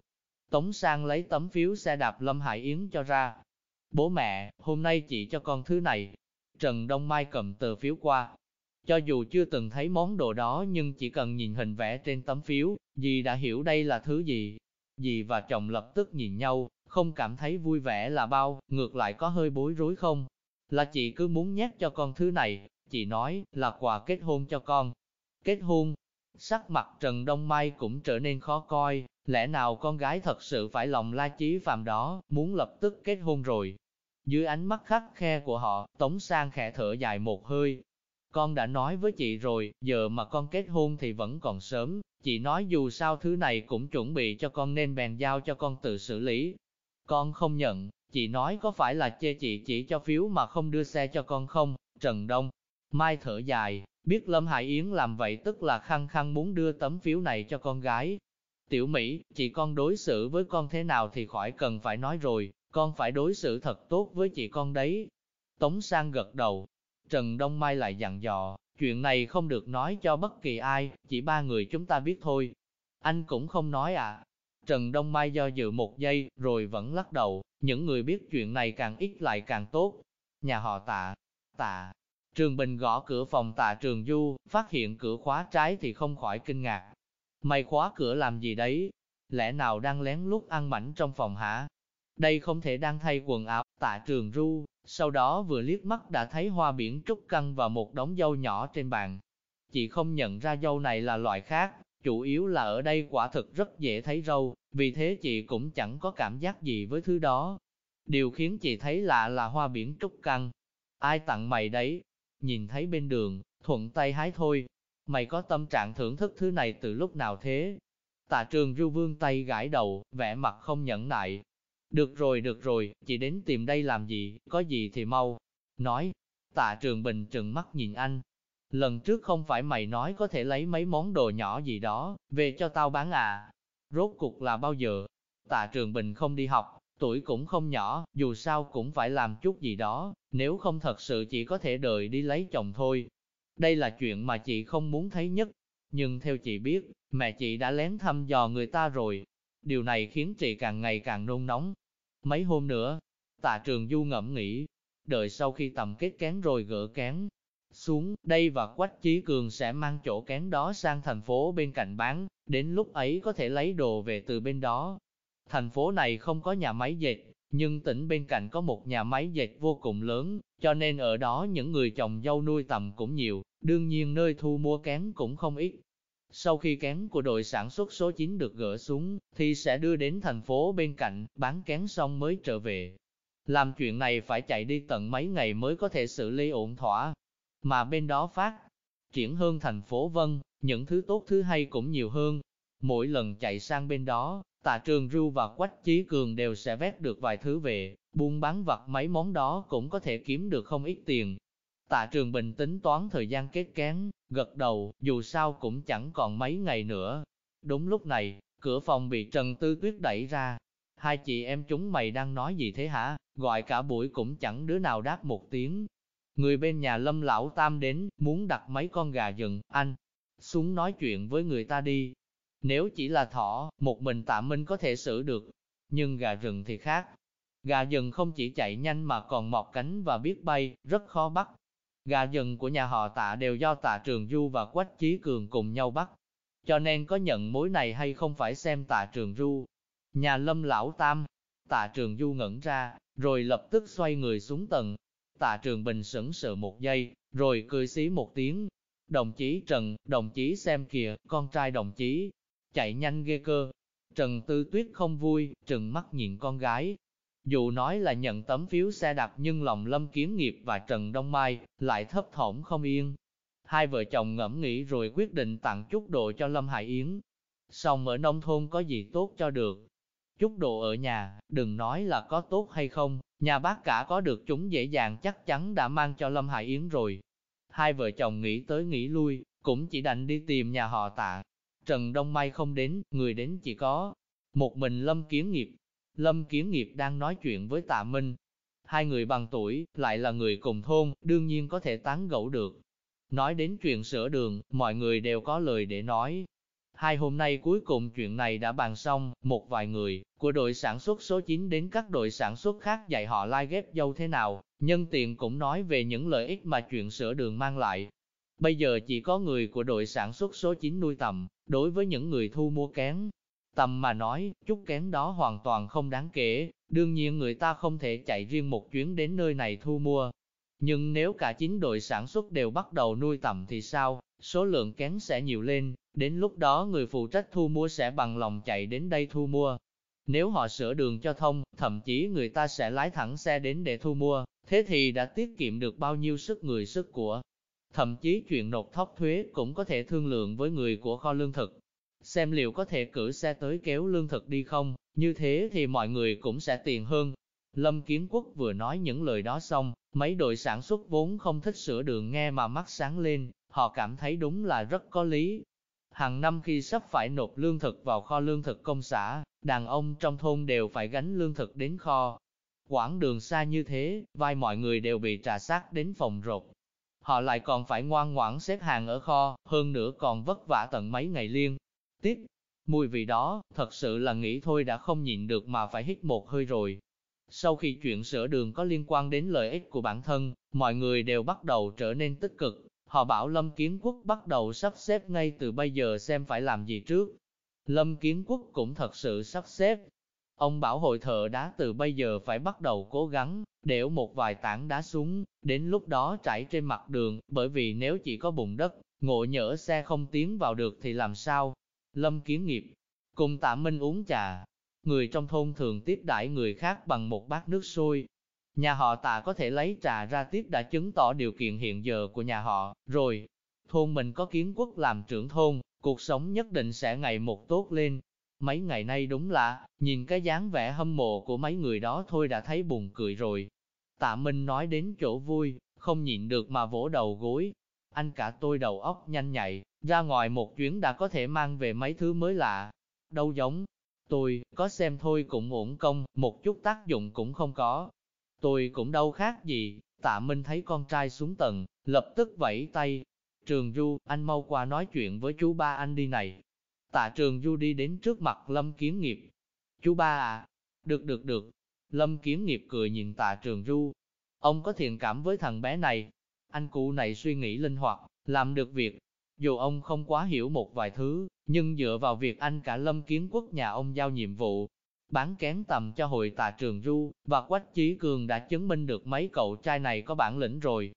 Tống Sang lấy tấm phiếu xe đạp Lâm Hải Yến cho ra. Bố mẹ, hôm nay chị cho con thứ này. Trần Đông Mai cầm tờ phiếu qua, cho dù chưa từng thấy món đồ đó nhưng chỉ cần nhìn hình vẽ trên tấm phiếu, dì đã hiểu đây là thứ gì. Dì và chồng lập tức nhìn nhau, không cảm thấy vui vẻ là bao, ngược lại có hơi bối rối không? Là chị cứ muốn nhét cho con thứ này, chị nói là quà kết hôn cho con. Kết hôn, sắc mặt Trần Đông Mai cũng trở nên khó coi, lẽ nào con gái thật sự phải lòng la chí phàm đó, muốn lập tức kết hôn rồi. Dưới ánh mắt khắc khe của họ, Tống Sang khẽ thở dài một hơi, con đã nói với chị rồi, giờ mà con kết hôn thì vẫn còn sớm, chị nói dù sao thứ này cũng chuẩn bị cho con nên bèn giao cho con tự xử lý. Con không nhận, chị nói có phải là chê chị chỉ cho phiếu mà không đưa xe cho con không? Trần Đông, Mai thở dài, biết Lâm Hải Yến làm vậy tức là khăng khăng muốn đưa tấm phiếu này cho con gái. Tiểu Mỹ, chị con đối xử với con thế nào thì khỏi cần phải nói rồi, con phải đối xử thật tốt với chị con đấy. Tống Sang gật đầu, Trần Đông Mai lại dặn dò, chuyện này không được nói cho bất kỳ ai, chỉ ba người chúng ta biết thôi. Anh cũng không nói à. Trần Đông Mai do dự một giây, rồi vẫn lắc đầu, những người biết chuyện này càng ít lại càng tốt. Nhà họ tạ, tạ. Trường Bình gõ cửa phòng tạ Trường Du, phát hiện cửa khóa trái thì không khỏi kinh ngạc. Mày khóa cửa làm gì đấy? Lẽ nào đang lén lút ăn mảnh trong phòng hả? Đây không thể đang thay quần áo, tạ Trường ru. sau đó vừa liếc mắt đã thấy hoa biển trúc căng và một đống dâu nhỏ trên bàn. Chị không nhận ra dâu này là loại khác, chủ yếu là ở đây quả thực rất dễ thấy râu, vì thế chị cũng chẳng có cảm giác gì với thứ đó. Điều khiến chị thấy lạ là hoa biển trúc căng. Ai tặng mày đấy? Nhìn thấy bên đường, thuận tay hái thôi. Mày có tâm trạng thưởng thức thứ này từ lúc nào thế? Tạ trường du vương tay gãi đầu, vẻ mặt không nhẫn nại. Được rồi được rồi, chị đến tìm đây làm gì, có gì thì mau. Nói, tạ trường bình trừng mắt nhìn anh. Lần trước không phải mày nói có thể lấy mấy món đồ nhỏ gì đó, về cho tao bán à. Rốt cuộc là bao giờ? Tạ trường bình không đi học, tuổi cũng không nhỏ, dù sao cũng phải làm chút gì đó, nếu không thật sự chỉ có thể đợi đi lấy chồng thôi. Đây là chuyện mà chị không muốn thấy nhất, nhưng theo chị biết, mẹ chị đã lén thăm dò người ta rồi. Điều này khiến chị càng ngày càng nôn nóng. Mấy hôm nữa, tạ trường du ngẫm nghĩ, đợi sau khi tầm kết kén rồi gỡ kén xuống, đây và Quách Chí Cường sẽ mang chỗ kén đó sang thành phố bên cạnh bán, đến lúc ấy có thể lấy đồ về từ bên đó. Thành phố này không có nhà máy dệt, nhưng tỉnh bên cạnh có một nhà máy dệt vô cùng lớn, cho nên ở đó những người trồng dâu nuôi tầm cũng nhiều, đương nhiên nơi thu mua kén cũng không ít. Sau khi kén của đội sản xuất số 9 được gỡ xuống, thì sẽ đưa đến thành phố bên cạnh, bán kén xong mới trở về. Làm chuyện này phải chạy đi tận mấy ngày mới có thể xử lý ổn thỏa. Mà bên đó phát triển hơn thành phố Vân, những thứ tốt thứ hay cũng nhiều hơn. Mỗi lần chạy sang bên đó, tạ trường Rưu và quách chí cường đều sẽ vét được vài thứ về, buôn bán vặt mấy món đó cũng có thể kiếm được không ít tiền. Tạ trường bình tính toán thời gian kết kén, gật đầu, dù sao cũng chẳng còn mấy ngày nữa. Đúng lúc này, cửa phòng bị Trần Tư Tuyết đẩy ra. Hai chị em chúng mày đang nói gì thế hả? Gọi cả buổi cũng chẳng đứa nào đáp một tiếng. Người bên nhà lâm lão tam đến, muốn đặt mấy con gà rừng, anh, xuống nói chuyện với người ta đi. Nếu chỉ là thỏ, một mình tạ minh có thể xử được, nhưng gà rừng thì khác. Gà rừng không chỉ chạy nhanh mà còn mọc cánh và biết bay, rất khó bắt. Gà rừng của nhà họ tạ đều do tạ Trường Du và Quách Chí Cường cùng nhau bắt. Cho nên có nhận mối này hay không phải xem tạ Trường Du. Nhà lâm lão tam, tạ Trường Du ngẩn ra, rồi lập tức xoay người xuống tầng. Tạ Trường Bình sững sờ một giây, rồi cười xí một tiếng. Đồng chí Trần, đồng chí xem kìa, con trai đồng chí, chạy nhanh ghê cơ. Trần Tư Tuyết không vui, trừng mắt nhìn con gái, dù nói là nhận tấm phiếu xe đạp nhưng lòng Lâm Kiến Nghiệp và Trần Đông Mai lại thấp thỏm không yên. Hai vợ chồng ngẫm nghĩ rồi quyết định tặng chút đồ cho Lâm Hải Yến. Xong ở nông thôn có gì tốt cho được. Chút đồ ở nhà, đừng nói là có tốt hay không, nhà bác cả có được chúng dễ dàng chắc chắn đã mang cho Lâm Hải Yến rồi. Hai vợ chồng nghĩ tới nghĩ lui, cũng chỉ đành đi tìm nhà họ tạ. Trần Đông Mai không đến, người đến chỉ có một mình Lâm Kiến Nghiệp, Lâm Kiến Nghiệp đang nói chuyện với Tạ Minh. Hai người bằng tuổi, lại là người cùng thôn, đương nhiên có thể tán gẫu được. Nói đến chuyện sửa đường, mọi người đều có lời để nói. Hai hôm nay cuối cùng chuyện này đã bàn xong, một vài người của đội sản xuất số 9 đến các đội sản xuất khác dạy họ lai ghép dâu thế nào, nhân tiện cũng nói về những lợi ích mà chuyện sửa đường mang lại. Bây giờ chỉ có người của đội sản xuất số 9 nuôi tầm, đối với những người thu mua kén, Tầm mà nói, chút kén đó hoàn toàn không đáng kể, đương nhiên người ta không thể chạy riêng một chuyến đến nơi này thu mua. Nhưng nếu cả chín đội sản xuất đều bắt đầu nuôi tầm thì sao, số lượng kén sẽ nhiều lên, đến lúc đó người phụ trách thu mua sẽ bằng lòng chạy đến đây thu mua. Nếu họ sửa đường cho thông, thậm chí người ta sẽ lái thẳng xe đến để thu mua, thế thì đã tiết kiệm được bao nhiêu sức người sức của. Thậm chí chuyện nộp thóc thuế cũng có thể thương lượng với người của kho lương thực, xem liệu có thể cử xe tới kéo lương thực đi không, như thế thì mọi người cũng sẽ tiền hơn. Lâm Kiến Quốc vừa nói những lời đó xong, mấy đội sản xuất vốn không thích sửa đường nghe mà mắt sáng lên, họ cảm thấy đúng là rất có lý. Hàng năm khi sắp phải nộp lương thực vào kho lương thực công xã, đàn ông trong thôn đều phải gánh lương thực đến kho. Quãng đường xa như thế, vai mọi người đều bị trà sát đến phòng rột. Họ lại còn phải ngoan ngoãn xếp hàng ở kho, hơn nữa còn vất vả tận mấy ngày liên tiếp. Mùi vị đó, thật sự là nghĩ thôi đã không nhịn được mà phải hít một hơi rồi. Sau khi chuyện sửa đường có liên quan đến lợi ích của bản thân, mọi người đều bắt đầu trở nên tích cực. Họ bảo Lâm Kiến Quốc bắt đầu sắp xếp ngay từ bây giờ xem phải làm gì trước. Lâm Kiến Quốc cũng thật sự sắp xếp. Ông bảo hội thợ đá từ bây giờ phải bắt đầu cố gắng, đẽo một vài tảng đá xuống, đến lúc đó trải trên mặt đường, bởi vì nếu chỉ có bùn đất, ngộ nhỡ xe không tiến vào được thì làm sao, Lâm Kiến Nghiệp, cùng Tạ Minh uống trà. Người trong thôn thường tiếp đãi người khác bằng một bát nước sôi. Nhà họ Tạ có thể lấy trà ra tiếp đã chứng tỏ điều kiện hiện giờ của nhà họ, rồi. Thôn mình có kiến quốc làm trưởng thôn, cuộc sống nhất định sẽ ngày một tốt lên. Mấy ngày nay đúng là, nhìn cái dáng vẻ hâm mộ của mấy người đó thôi đã thấy buồn cười rồi. Tạ Minh nói đến chỗ vui, không nhịn được mà vỗ đầu gối. Anh cả tôi đầu óc nhanh nhạy, ra ngoài một chuyến đã có thể mang về mấy thứ mới lạ. Đâu giống, tôi, có xem thôi cũng ổn công, một chút tác dụng cũng không có. Tôi cũng đâu khác gì, tạ Minh thấy con trai xuống tầng, lập tức vẫy tay. Trường Du, anh mau qua nói chuyện với chú ba anh đi này. Tạ Trường Du đi đến trước mặt Lâm Kiến Nghiệp. Chú ba à? Được được được. Lâm Kiến Nghiệp cười nhìn tạ Trường Du. Ông có thiện cảm với thằng bé này. Anh cụ này suy nghĩ linh hoạt, làm được việc. Dù ông không quá hiểu một vài thứ, nhưng dựa vào việc anh cả Lâm Kiến Quốc nhà ông giao nhiệm vụ, bán kén tầm cho hội tạ trường du, và Quách Chí Cường đã chứng minh được mấy cậu trai này có bản lĩnh rồi.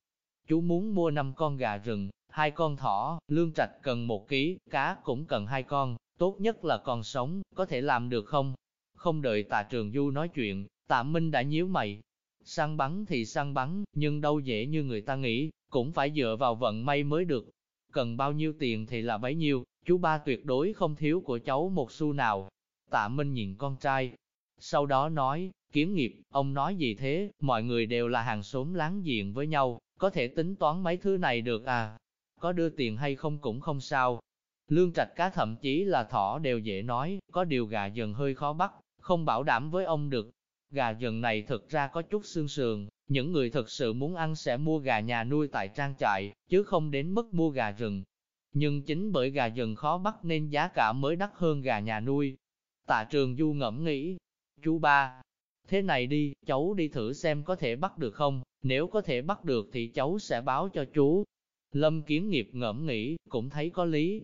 Chú muốn mua 5 con gà rừng, hai con thỏ, lương trạch cần một ký, cá cũng cần hai con, tốt nhất là còn sống, có thể làm được không? Không đợi tà trường du nói chuyện, tạ Minh đã nhíu mày. Săn bắn thì săn bắn, nhưng đâu dễ như người ta nghĩ, cũng phải dựa vào vận may mới được. Cần bao nhiêu tiền thì là bấy nhiêu, chú ba tuyệt đối không thiếu của cháu một xu nào. Tạ Minh nhìn con trai, sau đó nói, kiếm nghiệp, ông nói gì thế, mọi người đều là hàng xóm láng giềng với nhau, có thể tính toán mấy thứ này được à, có đưa tiền hay không cũng không sao. Lương trạch cá thậm chí là thỏ đều dễ nói, có điều gà dần hơi khó bắt, không bảo đảm với ông được. Gà dần này thực ra có chút xương sườn, những người thực sự muốn ăn sẽ mua gà nhà nuôi tại trang trại, chứ không đến mức mua gà rừng. Nhưng chính bởi gà rừng khó bắt nên giá cả mới đắt hơn gà nhà nuôi. Tạ trường du ngẫm nghĩ, chú ba, thế này đi, cháu đi thử xem có thể bắt được không, nếu có thể bắt được thì cháu sẽ báo cho chú. Lâm kiến nghiệp ngẫm nghĩ, cũng thấy có lý.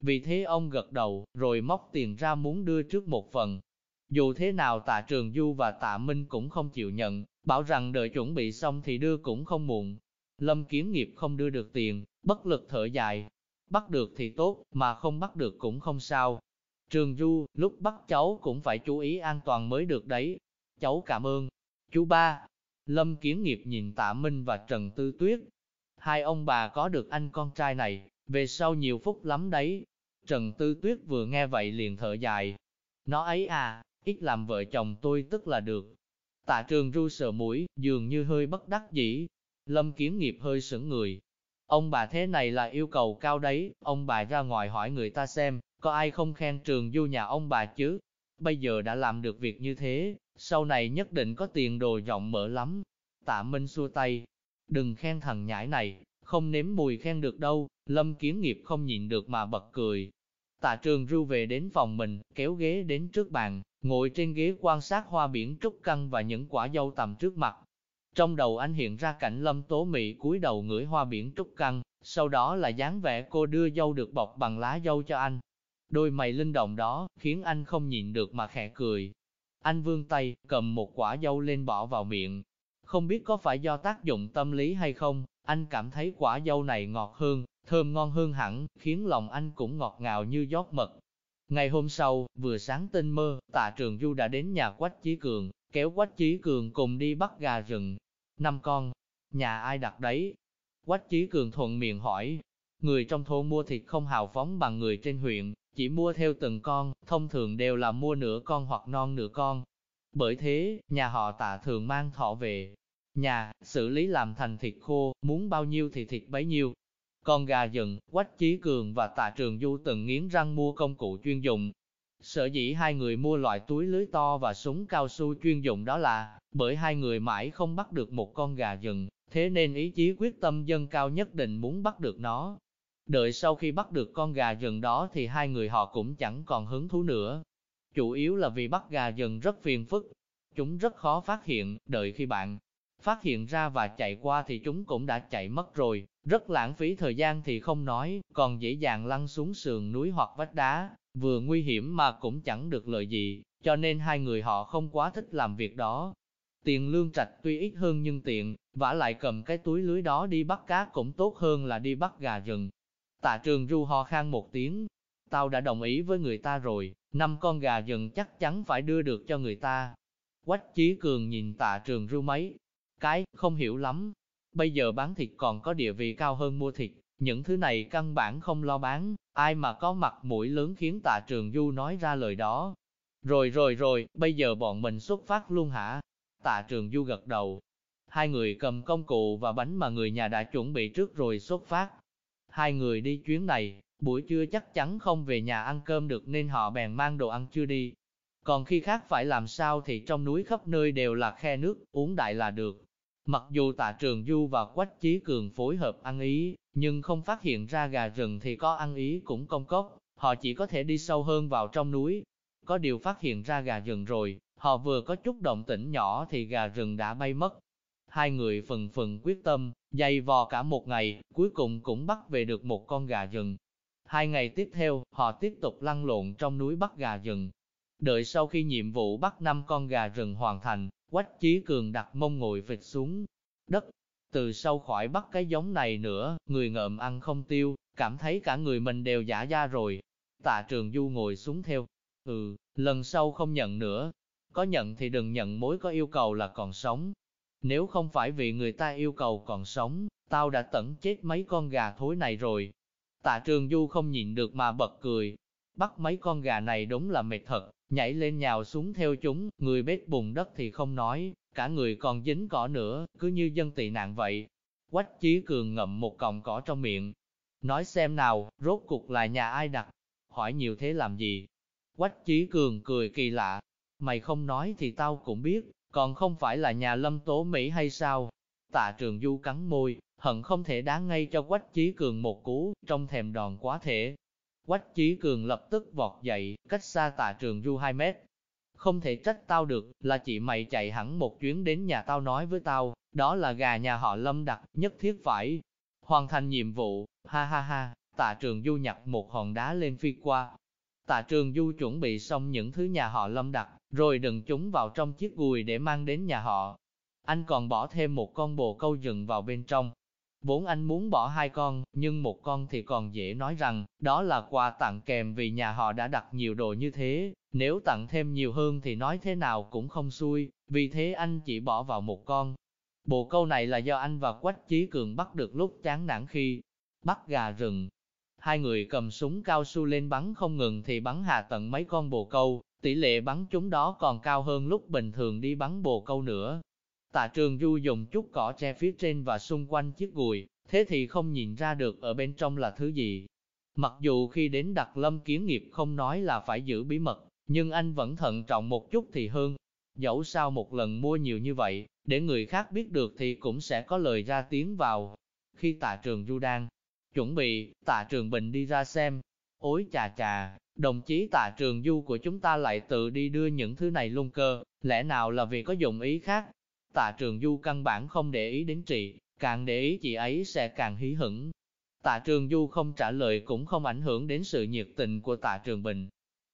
Vì thế ông gật đầu, rồi móc tiền ra muốn đưa trước một phần. Dù thế nào tạ trường du và tạ minh cũng không chịu nhận, bảo rằng đợi chuẩn bị xong thì đưa cũng không muộn. Lâm kiến nghiệp không đưa được tiền, bất lực thở dài. Bắt được thì tốt, mà không bắt được cũng không sao. Trường Du, lúc bắt cháu cũng phải chú ý an toàn mới được đấy. Cháu cảm ơn. Chú ba. Lâm Kiến Nghiệp nhìn Tạ Minh và Trần Tư Tuyết. Hai ông bà có được anh con trai này, về sau nhiều phúc lắm đấy. Trần Tư Tuyết vừa nghe vậy liền thở dài. Nó ấy à, ít làm vợ chồng tôi tức là được. Tạ trường ru sợ mũi, dường như hơi bất đắc dĩ. Lâm Kiến Nghiệp hơi sững người. Ông bà thế này là yêu cầu cao đấy, ông bà ra ngoài hỏi người ta xem, có ai không khen trường du nhà ông bà chứ? Bây giờ đã làm được việc như thế, sau này nhất định có tiền đồ rộng mở lắm. Tạ Minh xua tay, đừng khen thằng nhãi này, không nếm mùi khen được đâu, Lâm Kiến Nghiệp không nhịn được mà bật cười. Tạ Trường rưu về đến phòng mình, kéo ghế đến trước bàn, ngồi trên ghế quan sát hoa biển trúc căng và những quả dâu tầm trước mặt. Trong đầu anh hiện ra cảnh Lâm Tố mị cúi đầu ngửi hoa biển trúc căng, sau đó là dáng vẻ cô đưa dâu được bọc bằng lá dâu cho anh. Đôi mày linh động đó, khiến anh không nhịn được mà khẽ cười. Anh vươn tay, cầm một quả dâu lên bỏ vào miệng. Không biết có phải do tác dụng tâm lý hay không, anh cảm thấy quả dâu này ngọt hơn, thơm ngon hơn hẳn, khiến lòng anh cũng ngọt ngào như giót mật. Ngày hôm sau, vừa sáng tinh mơ, tạ trường du đã đến nhà Quách Chí Cường, kéo Quách Chí Cường cùng đi bắt gà rừng. Năm con, nhà ai đặt đấy? Quách Chí Cường thuận miệng hỏi. Người trong thôn mua thịt không hào phóng bằng người trên huyện, chỉ mua theo từng con, thông thường đều là mua nửa con hoặc non nửa con. Bởi thế, nhà họ tạ thường mang thọ về nhà, xử lý làm thành thịt khô, muốn bao nhiêu thì thịt bấy nhiêu. Con gà rừng, Quách Chí Cường và Tạ Trường Du từng nghiến răng mua công cụ chuyên dụng. Sở dĩ hai người mua loại túi lưới to và súng cao su chuyên dụng đó là, bởi hai người mãi không bắt được một con gà rừng, thế nên ý chí quyết tâm dân cao nhất định muốn bắt được nó. Đợi sau khi bắt được con gà rừng đó thì hai người họ cũng chẳng còn hứng thú nữa. Chủ yếu là vì bắt gà rừng rất phiền phức. Chúng rất khó phát hiện, đợi khi bạn phát hiện ra và chạy qua thì chúng cũng đã chạy mất rồi, rất lãng phí thời gian thì không nói, còn dễ dàng lăn xuống sườn núi hoặc vách đá, vừa nguy hiểm mà cũng chẳng được lợi gì, cho nên hai người họ không quá thích làm việc đó. Tiền lương trạch tuy ít hơn nhưng tiện, vả lại cầm cái túi lưới đó đi bắt cá cũng tốt hơn là đi bắt gà rừng. Tạ trường ru ho khan một tiếng. Tao đã đồng ý với người ta rồi, năm con gà rừng chắc chắn phải đưa được cho người ta. Quách Chí Cường nhìn tạ trường rưu mấy. Cái, không hiểu lắm. Bây giờ bán thịt còn có địa vị cao hơn mua thịt, Những thứ này căn bản không lo bán, ai mà có mặt mũi lớn khiến tạ trường du nói ra lời đó. Rồi rồi rồi, bây giờ bọn mình xuất phát luôn hả? Tạ trường du gật đầu. Hai người cầm công cụ và bánh mà người nhà đã chuẩn bị trước rồi xuất phát. Hai người đi chuyến này, buổi trưa chắc chắn không về nhà ăn cơm được nên họ bèn mang đồ ăn chưa đi. Còn khi khác phải làm sao thì trong núi khắp nơi đều là khe nước, uống đại là được. Mặc dù tạ trường du và quách chí cường phối hợp ăn ý, nhưng không phát hiện ra gà rừng thì có ăn ý cũng công cốc, họ chỉ có thể đi sâu hơn vào trong núi. Có điều phát hiện ra gà rừng rồi, họ vừa có chút động tĩnh nhỏ thì gà rừng đã bay mất. Hai người phần phần quyết tâm, dày vò cả một ngày, cuối cùng cũng bắt về được một con gà rừng. Hai ngày tiếp theo, họ tiếp tục lăn lộn trong núi bắt gà rừng. Đợi sau khi nhiệm vụ bắt năm con gà rừng hoàn thành, Quách Chí Cường đặt mông ngồi vịt xuống đất. Từ sau khỏi bắt cái giống này nữa, người ngợm ăn không tiêu, cảm thấy cả người mình đều giả da rồi. Tạ Trường Du ngồi xuống theo. Ừ, lần sau không nhận nữa. Có nhận thì đừng nhận mối có yêu cầu là còn sống. Nếu không phải vì người ta yêu cầu còn sống, tao đã tẩn chết mấy con gà thối này rồi. Tạ Trường Du không nhịn được mà bật cười. Bắt mấy con gà này đúng là mệt thật, nhảy lên nhào xuống theo chúng, người bếp bùn đất thì không nói, cả người còn dính cỏ nữa, cứ như dân tị nạn vậy. Quách Chí Cường ngậm một cọng cỏ trong miệng. Nói xem nào, rốt cuộc là nhà ai đặt? Hỏi nhiều thế làm gì? Quách Chí Cường cười kỳ lạ. Mày không nói thì tao cũng biết, còn không phải là nhà lâm tố Mỹ hay sao? Tạ Trường Du cắn môi, hận không thể đá ngay cho Quách Chí Cường một cú, trong thèm đòn quá thể. Quách Chí Cường lập tức vọt dậy, cách xa tạ trường du 2 mét. Không thể trách tao được, là chị mày chạy hẳn một chuyến đến nhà tao nói với tao, đó là gà nhà họ Lâm đặt, nhất thiết phải hoàn thành nhiệm vụ, ha ha ha, tạ trường du nhặt một hòn đá lên phi qua. Tạ trường du chuẩn bị xong những thứ nhà họ Lâm đặt, rồi đựng chúng vào trong chiếc gùi để mang đến nhà họ. Anh còn bỏ thêm một con bồ câu rừng vào bên trong, Vốn anh muốn bỏ hai con, nhưng một con thì còn dễ nói rằng, đó là quà tặng kèm vì nhà họ đã đặt nhiều đồ như thế, nếu tặng thêm nhiều hơn thì nói thế nào cũng không xuôi, vì thế anh chỉ bỏ vào một con. Bộ câu này là do anh và Quách Chí Cường bắt được lúc chán nản khi bắt gà rừng. Hai người cầm súng cao su lên bắn không ngừng thì bắn hạ tận mấy con bồ câu, tỷ lệ bắn chúng đó còn cao hơn lúc bình thường đi bắn bồ câu nữa. Tạ trường du dùng chút cỏ tre phía trên và xung quanh chiếc gùi, thế thì không nhìn ra được ở bên trong là thứ gì. Mặc dù khi đến đặt lâm kiến nghiệp không nói là phải giữ bí mật, nhưng anh vẫn thận trọng một chút thì hơn. Dẫu sao một lần mua nhiều như vậy, để người khác biết được thì cũng sẽ có lời ra tiếng vào. Khi tạ trường du đang chuẩn bị, tạ trường bình đi ra xem. Ôi chà chà, đồng chí tạ trường du của chúng ta lại tự đi đưa những thứ này lung cơ, lẽ nào là vì có dụng ý khác? Tạ Trường Du căn bản không để ý đến chị, càng để ý chị ấy sẽ càng hí hửng. Tạ Trường Du không trả lời cũng không ảnh hưởng đến sự nhiệt tình của Tạ Trường Bình.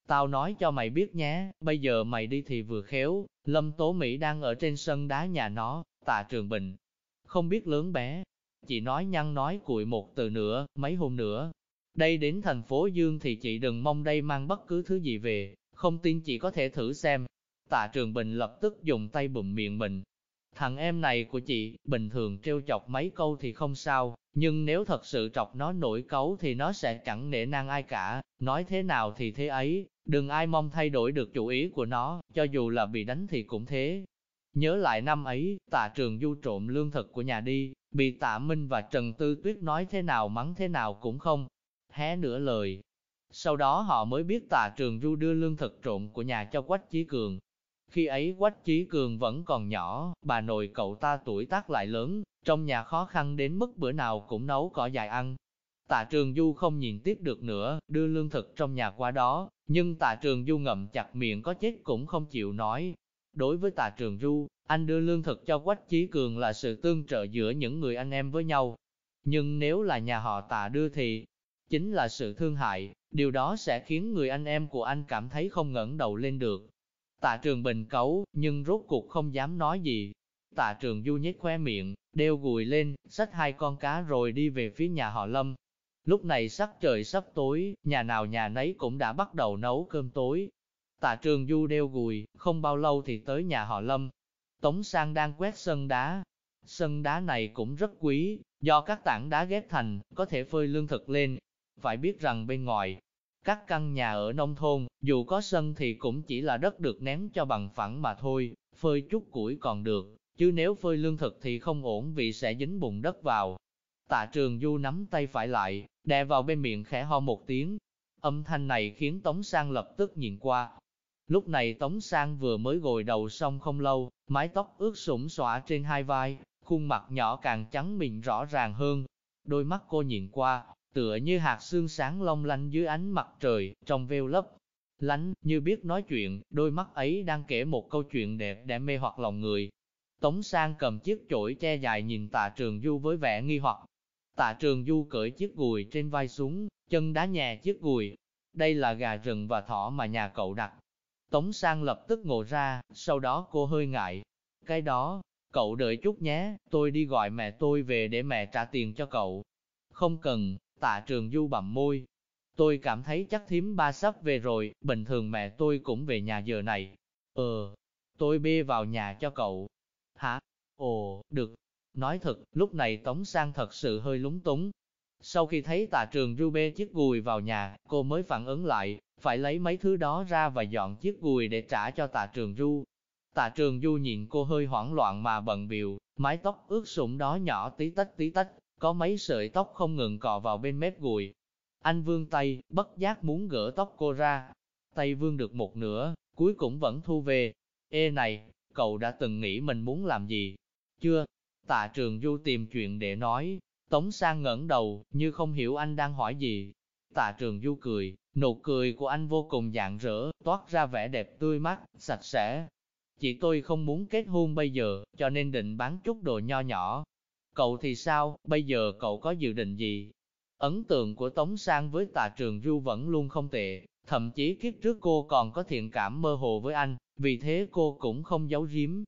Tao nói cho mày biết nhé, bây giờ mày đi thì vừa khéo, Lâm Tố Mỹ đang ở trên sân đá nhà nó, Tạ Trường Bình. Không biết lớn bé, chị nói nhăn nói cuội một từ nữa, mấy hôm nữa. Đây đến thành phố Dương thì chị đừng mong đây mang bất cứ thứ gì về, không tin chị có thể thử xem. Tạ Trường Bình lập tức dùng tay bụm miệng mình, Thằng em này của chị, bình thường trêu chọc mấy câu thì không sao, nhưng nếu thật sự chọc nó nổi cấu thì nó sẽ chẳng nể nang ai cả, nói thế nào thì thế ấy, đừng ai mong thay đổi được chủ ý của nó, cho dù là bị đánh thì cũng thế. Nhớ lại năm ấy, tạ trường du trộm lương thực của nhà đi, bị tạ Minh và Trần Tư Tuyết nói thế nào mắng thế nào cũng không, hé nửa lời. Sau đó họ mới biết tạ trường du đưa lương thực trộm của nhà cho Quách Chí Cường, khi ấy Quách Chí Cường vẫn còn nhỏ, bà nội cậu ta tuổi tác lại lớn, trong nhà khó khăn đến mức bữa nào cũng nấu cỏ dài ăn. Tạ Trường Du không nhìn tiếp được nữa, đưa lương thực trong nhà qua đó, nhưng Tạ Trường Du ngậm chặt miệng có chết cũng không chịu nói. Đối với Tạ Trường Du, anh đưa lương thực cho Quách Chí Cường là sự tương trợ giữa những người anh em với nhau. Nhưng nếu là nhà họ Tạ đưa thì, chính là sự thương hại, điều đó sẽ khiến người anh em của anh cảm thấy không ngẩng đầu lên được. Tạ trường bình cấu, nhưng rốt cuộc không dám nói gì. Tạ trường du nhếch khoe miệng, đeo gùi lên, xách hai con cá rồi đi về phía nhà họ Lâm. Lúc này sắc trời sắp tối, nhà nào nhà nấy cũng đã bắt đầu nấu cơm tối. Tạ trường du đeo gùi, không bao lâu thì tới nhà họ Lâm. Tống Sang đang quét sân đá. Sân đá này cũng rất quý, do các tảng đá ghép thành, có thể phơi lương thực lên. Phải biết rằng bên ngoài, các căn nhà ở nông thôn, dù có sân thì cũng chỉ là đất được ném cho bằng phẳng mà thôi, phơi chút củi còn được, chứ nếu phơi lương thực thì không ổn vì sẽ dính bùn đất vào. Tạ trường du nắm tay phải lại, đè vào bên miệng khẽ ho một tiếng. Âm thanh này khiến Tống Sang lập tức nhìn qua. Lúc này Tống Sang vừa mới gồi đầu xong không lâu, mái tóc ướt sũng xõa trên hai vai, khuôn mặt nhỏ càng trắng mịn rõ ràng hơn. Đôi mắt cô nhìn qua, tựa như hạt xương sáng long lanh dưới ánh mặt trời, trong veo lấp. Lánh, như biết nói chuyện, đôi mắt ấy đang kể một câu chuyện đẹp để mê hoặc lòng người. Tống Sang cầm chiếc chổi che dài nhìn tạ trường du với vẻ nghi hoặc. Tạ trường du cởi chiếc gùi trên vai xuống, chân đá nhẹ chiếc gùi. Đây là gà rừng và thỏ mà nhà cậu đặt. Tống Sang lập tức ngộ ra, sau đó cô hơi ngại. Cái đó, cậu đợi chút nhé, tôi đi gọi mẹ tôi về để mẹ trả tiền cho cậu. Không cần, tạ trường du bậm môi. Tôi cảm thấy chắc thím ba sắp về rồi, bình thường mẹ tôi cũng về nhà giờ này. Ờ, tôi bê vào nhà cho cậu. Hả? Ồ, được. Nói thật, lúc này Tống Sang thật sự hơi lúng túng. Sau khi thấy tạ trường du bê chiếc gùi vào nhà, cô mới phản ứng lại, phải lấy mấy thứ đó ra và dọn chiếc gùi để trả cho tạ trường du. Tạ trường du nhìn cô hơi hoảng loạn mà bận biểu, mái tóc ướt sũng đó nhỏ tí tách tí tách, có mấy sợi tóc không ngừng cọ vào bên mép gùi. Anh vương tay, bất giác muốn gỡ tóc cô ra. Tay vương được một nửa, cuối cũng vẫn thu về. Ê này, cậu đã từng nghĩ mình muốn làm gì? Chưa? Tạ trường du tìm chuyện để nói. Tống sang ngẩng đầu, như không hiểu anh đang hỏi gì. Tạ trường du cười, nụ cười của anh vô cùng dạng dỡ, toát ra vẻ đẹp tươi mắt, sạch sẽ. Chị tôi không muốn kết hôn bây giờ, cho nên định bán chút đồ nho nhỏ, Cậu thì sao, bây giờ cậu có dự định gì? Ấn tượng của Tống Sang với tà trường Du vẫn luôn không tệ, thậm chí kiếp trước cô còn có thiện cảm mơ hồ với anh, vì thế cô cũng không giấu giếm.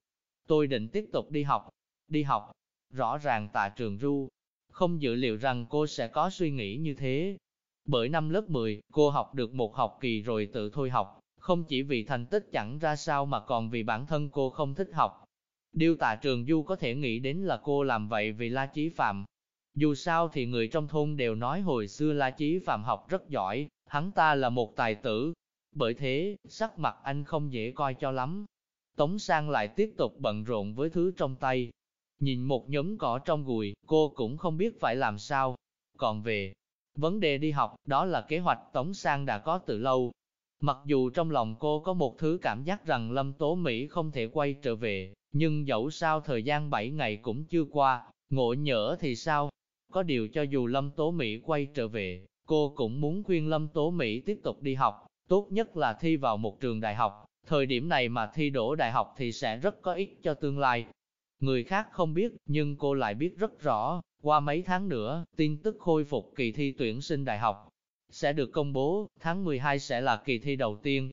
Tôi định tiếp tục đi học, đi học. Rõ ràng tạ trường Du không dự liệu rằng cô sẽ có suy nghĩ như thế. Bởi năm lớp 10, cô học được một học kỳ rồi tự thôi học, không chỉ vì thành tích chẳng ra sao mà còn vì bản thân cô không thích học. Điều tạ trường du có thể nghĩ đến là cô làm vậy vì La Chí Phạm. Dù sao thì người trong thôn đều nói hồi xưa La Chí Phạm học rất giỏi, hắn ta là một tài tử. Bởi thế, sắc mặt anh không dễ coi cho lắm. Tống Sang lại tiếp tục bận rộn với thứ trong tay. Nhìn một nhóm cỏ trong gùi, cô cũng không biết phải làm sao. Còn về vấn đề đi học, đó là kế hoạch Tống Sang đã có từ lâu. Mặc dù trong lòng cô có một thứ cảm giác rằng Lâm Tố Mỹ không thể quay trở về, nhưng dẫu sao thời gian 7 ngày cũng chưa qua, ngộ nhỡ thì sao? Có điều cho dù Lâm Tố Mỹ quay trở về, cô cũng muốn khuyên Lâm Tố Mỹ tiếp tục đi học, tốt nhất là thi vào một trường đại học. Thời điểm này mà thi đỗ đại học thì sẽ rất có ích cho tương lai. Người khác không biết, nhưng cô lại biết rất rõ, qua mấy tháng nữa, tin tức khôi phục kỳ thi tuyển sinh đại học sẽ được công bố, tháng 12 sẽ là kỳ thi đầu tiên,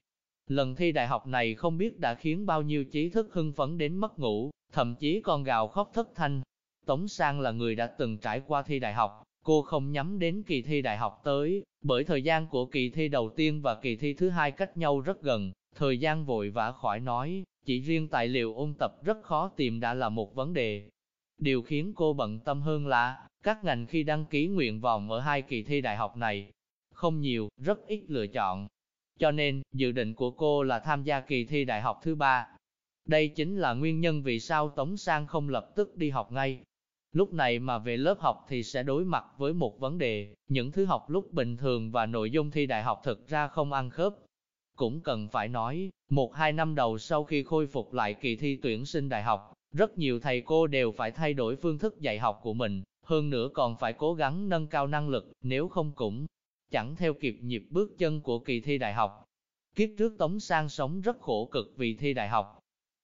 Lần thi đại học này không biết đã khiến bao nhiêu trí thức hưng phấn đến mất ngủ, thậm chí còn gào khóc thất thanh. Tống Sang là người đã từng trải qua thi đại học, cô không nhắm đến kỳ thi đại học tới, bởi thời gian của kỳ thi đầu tiên và kỳ thi thứ hai cách nhau rất gần, thời gian vội vã khỏi nói, chỉ riêng tài liệu ôn tập rất khó tìm đã là một vấn đề. Điều khiến cô bận tâm hơn là, các ngành khi đăng ký nguyện vọng ở hai kỳ thi đại học này, không nhiều, rất ít lựa chọn, cho nên, dự định của cô là tham gia kỳ thi đại học thứ ba. Đây chính là nguyên nhân vì sao Tống Sang không lập tức đi học ngay. Lúc này mà về lớp học thì sẽ đối mặt với một vấn đề, những thứ học lúc bình thường và nội dung thi đại học thực ra không ăn khớp. Cũng cần phải nói, một hai năm đầu sau khi khôi phục lại kỳ thi tuyển sinh đại học, rất nhiều thầy cô đều phải thay đổi phương thức dạy học của mình, hơn nữa còn phải cố gắng nâng cao năng lực, nếu không cũng chẳng theo kịp nhịp bước chân của kỳ thi đại học. Kiếp trước Tống Sang sống rất khổ cực vì thi đại học.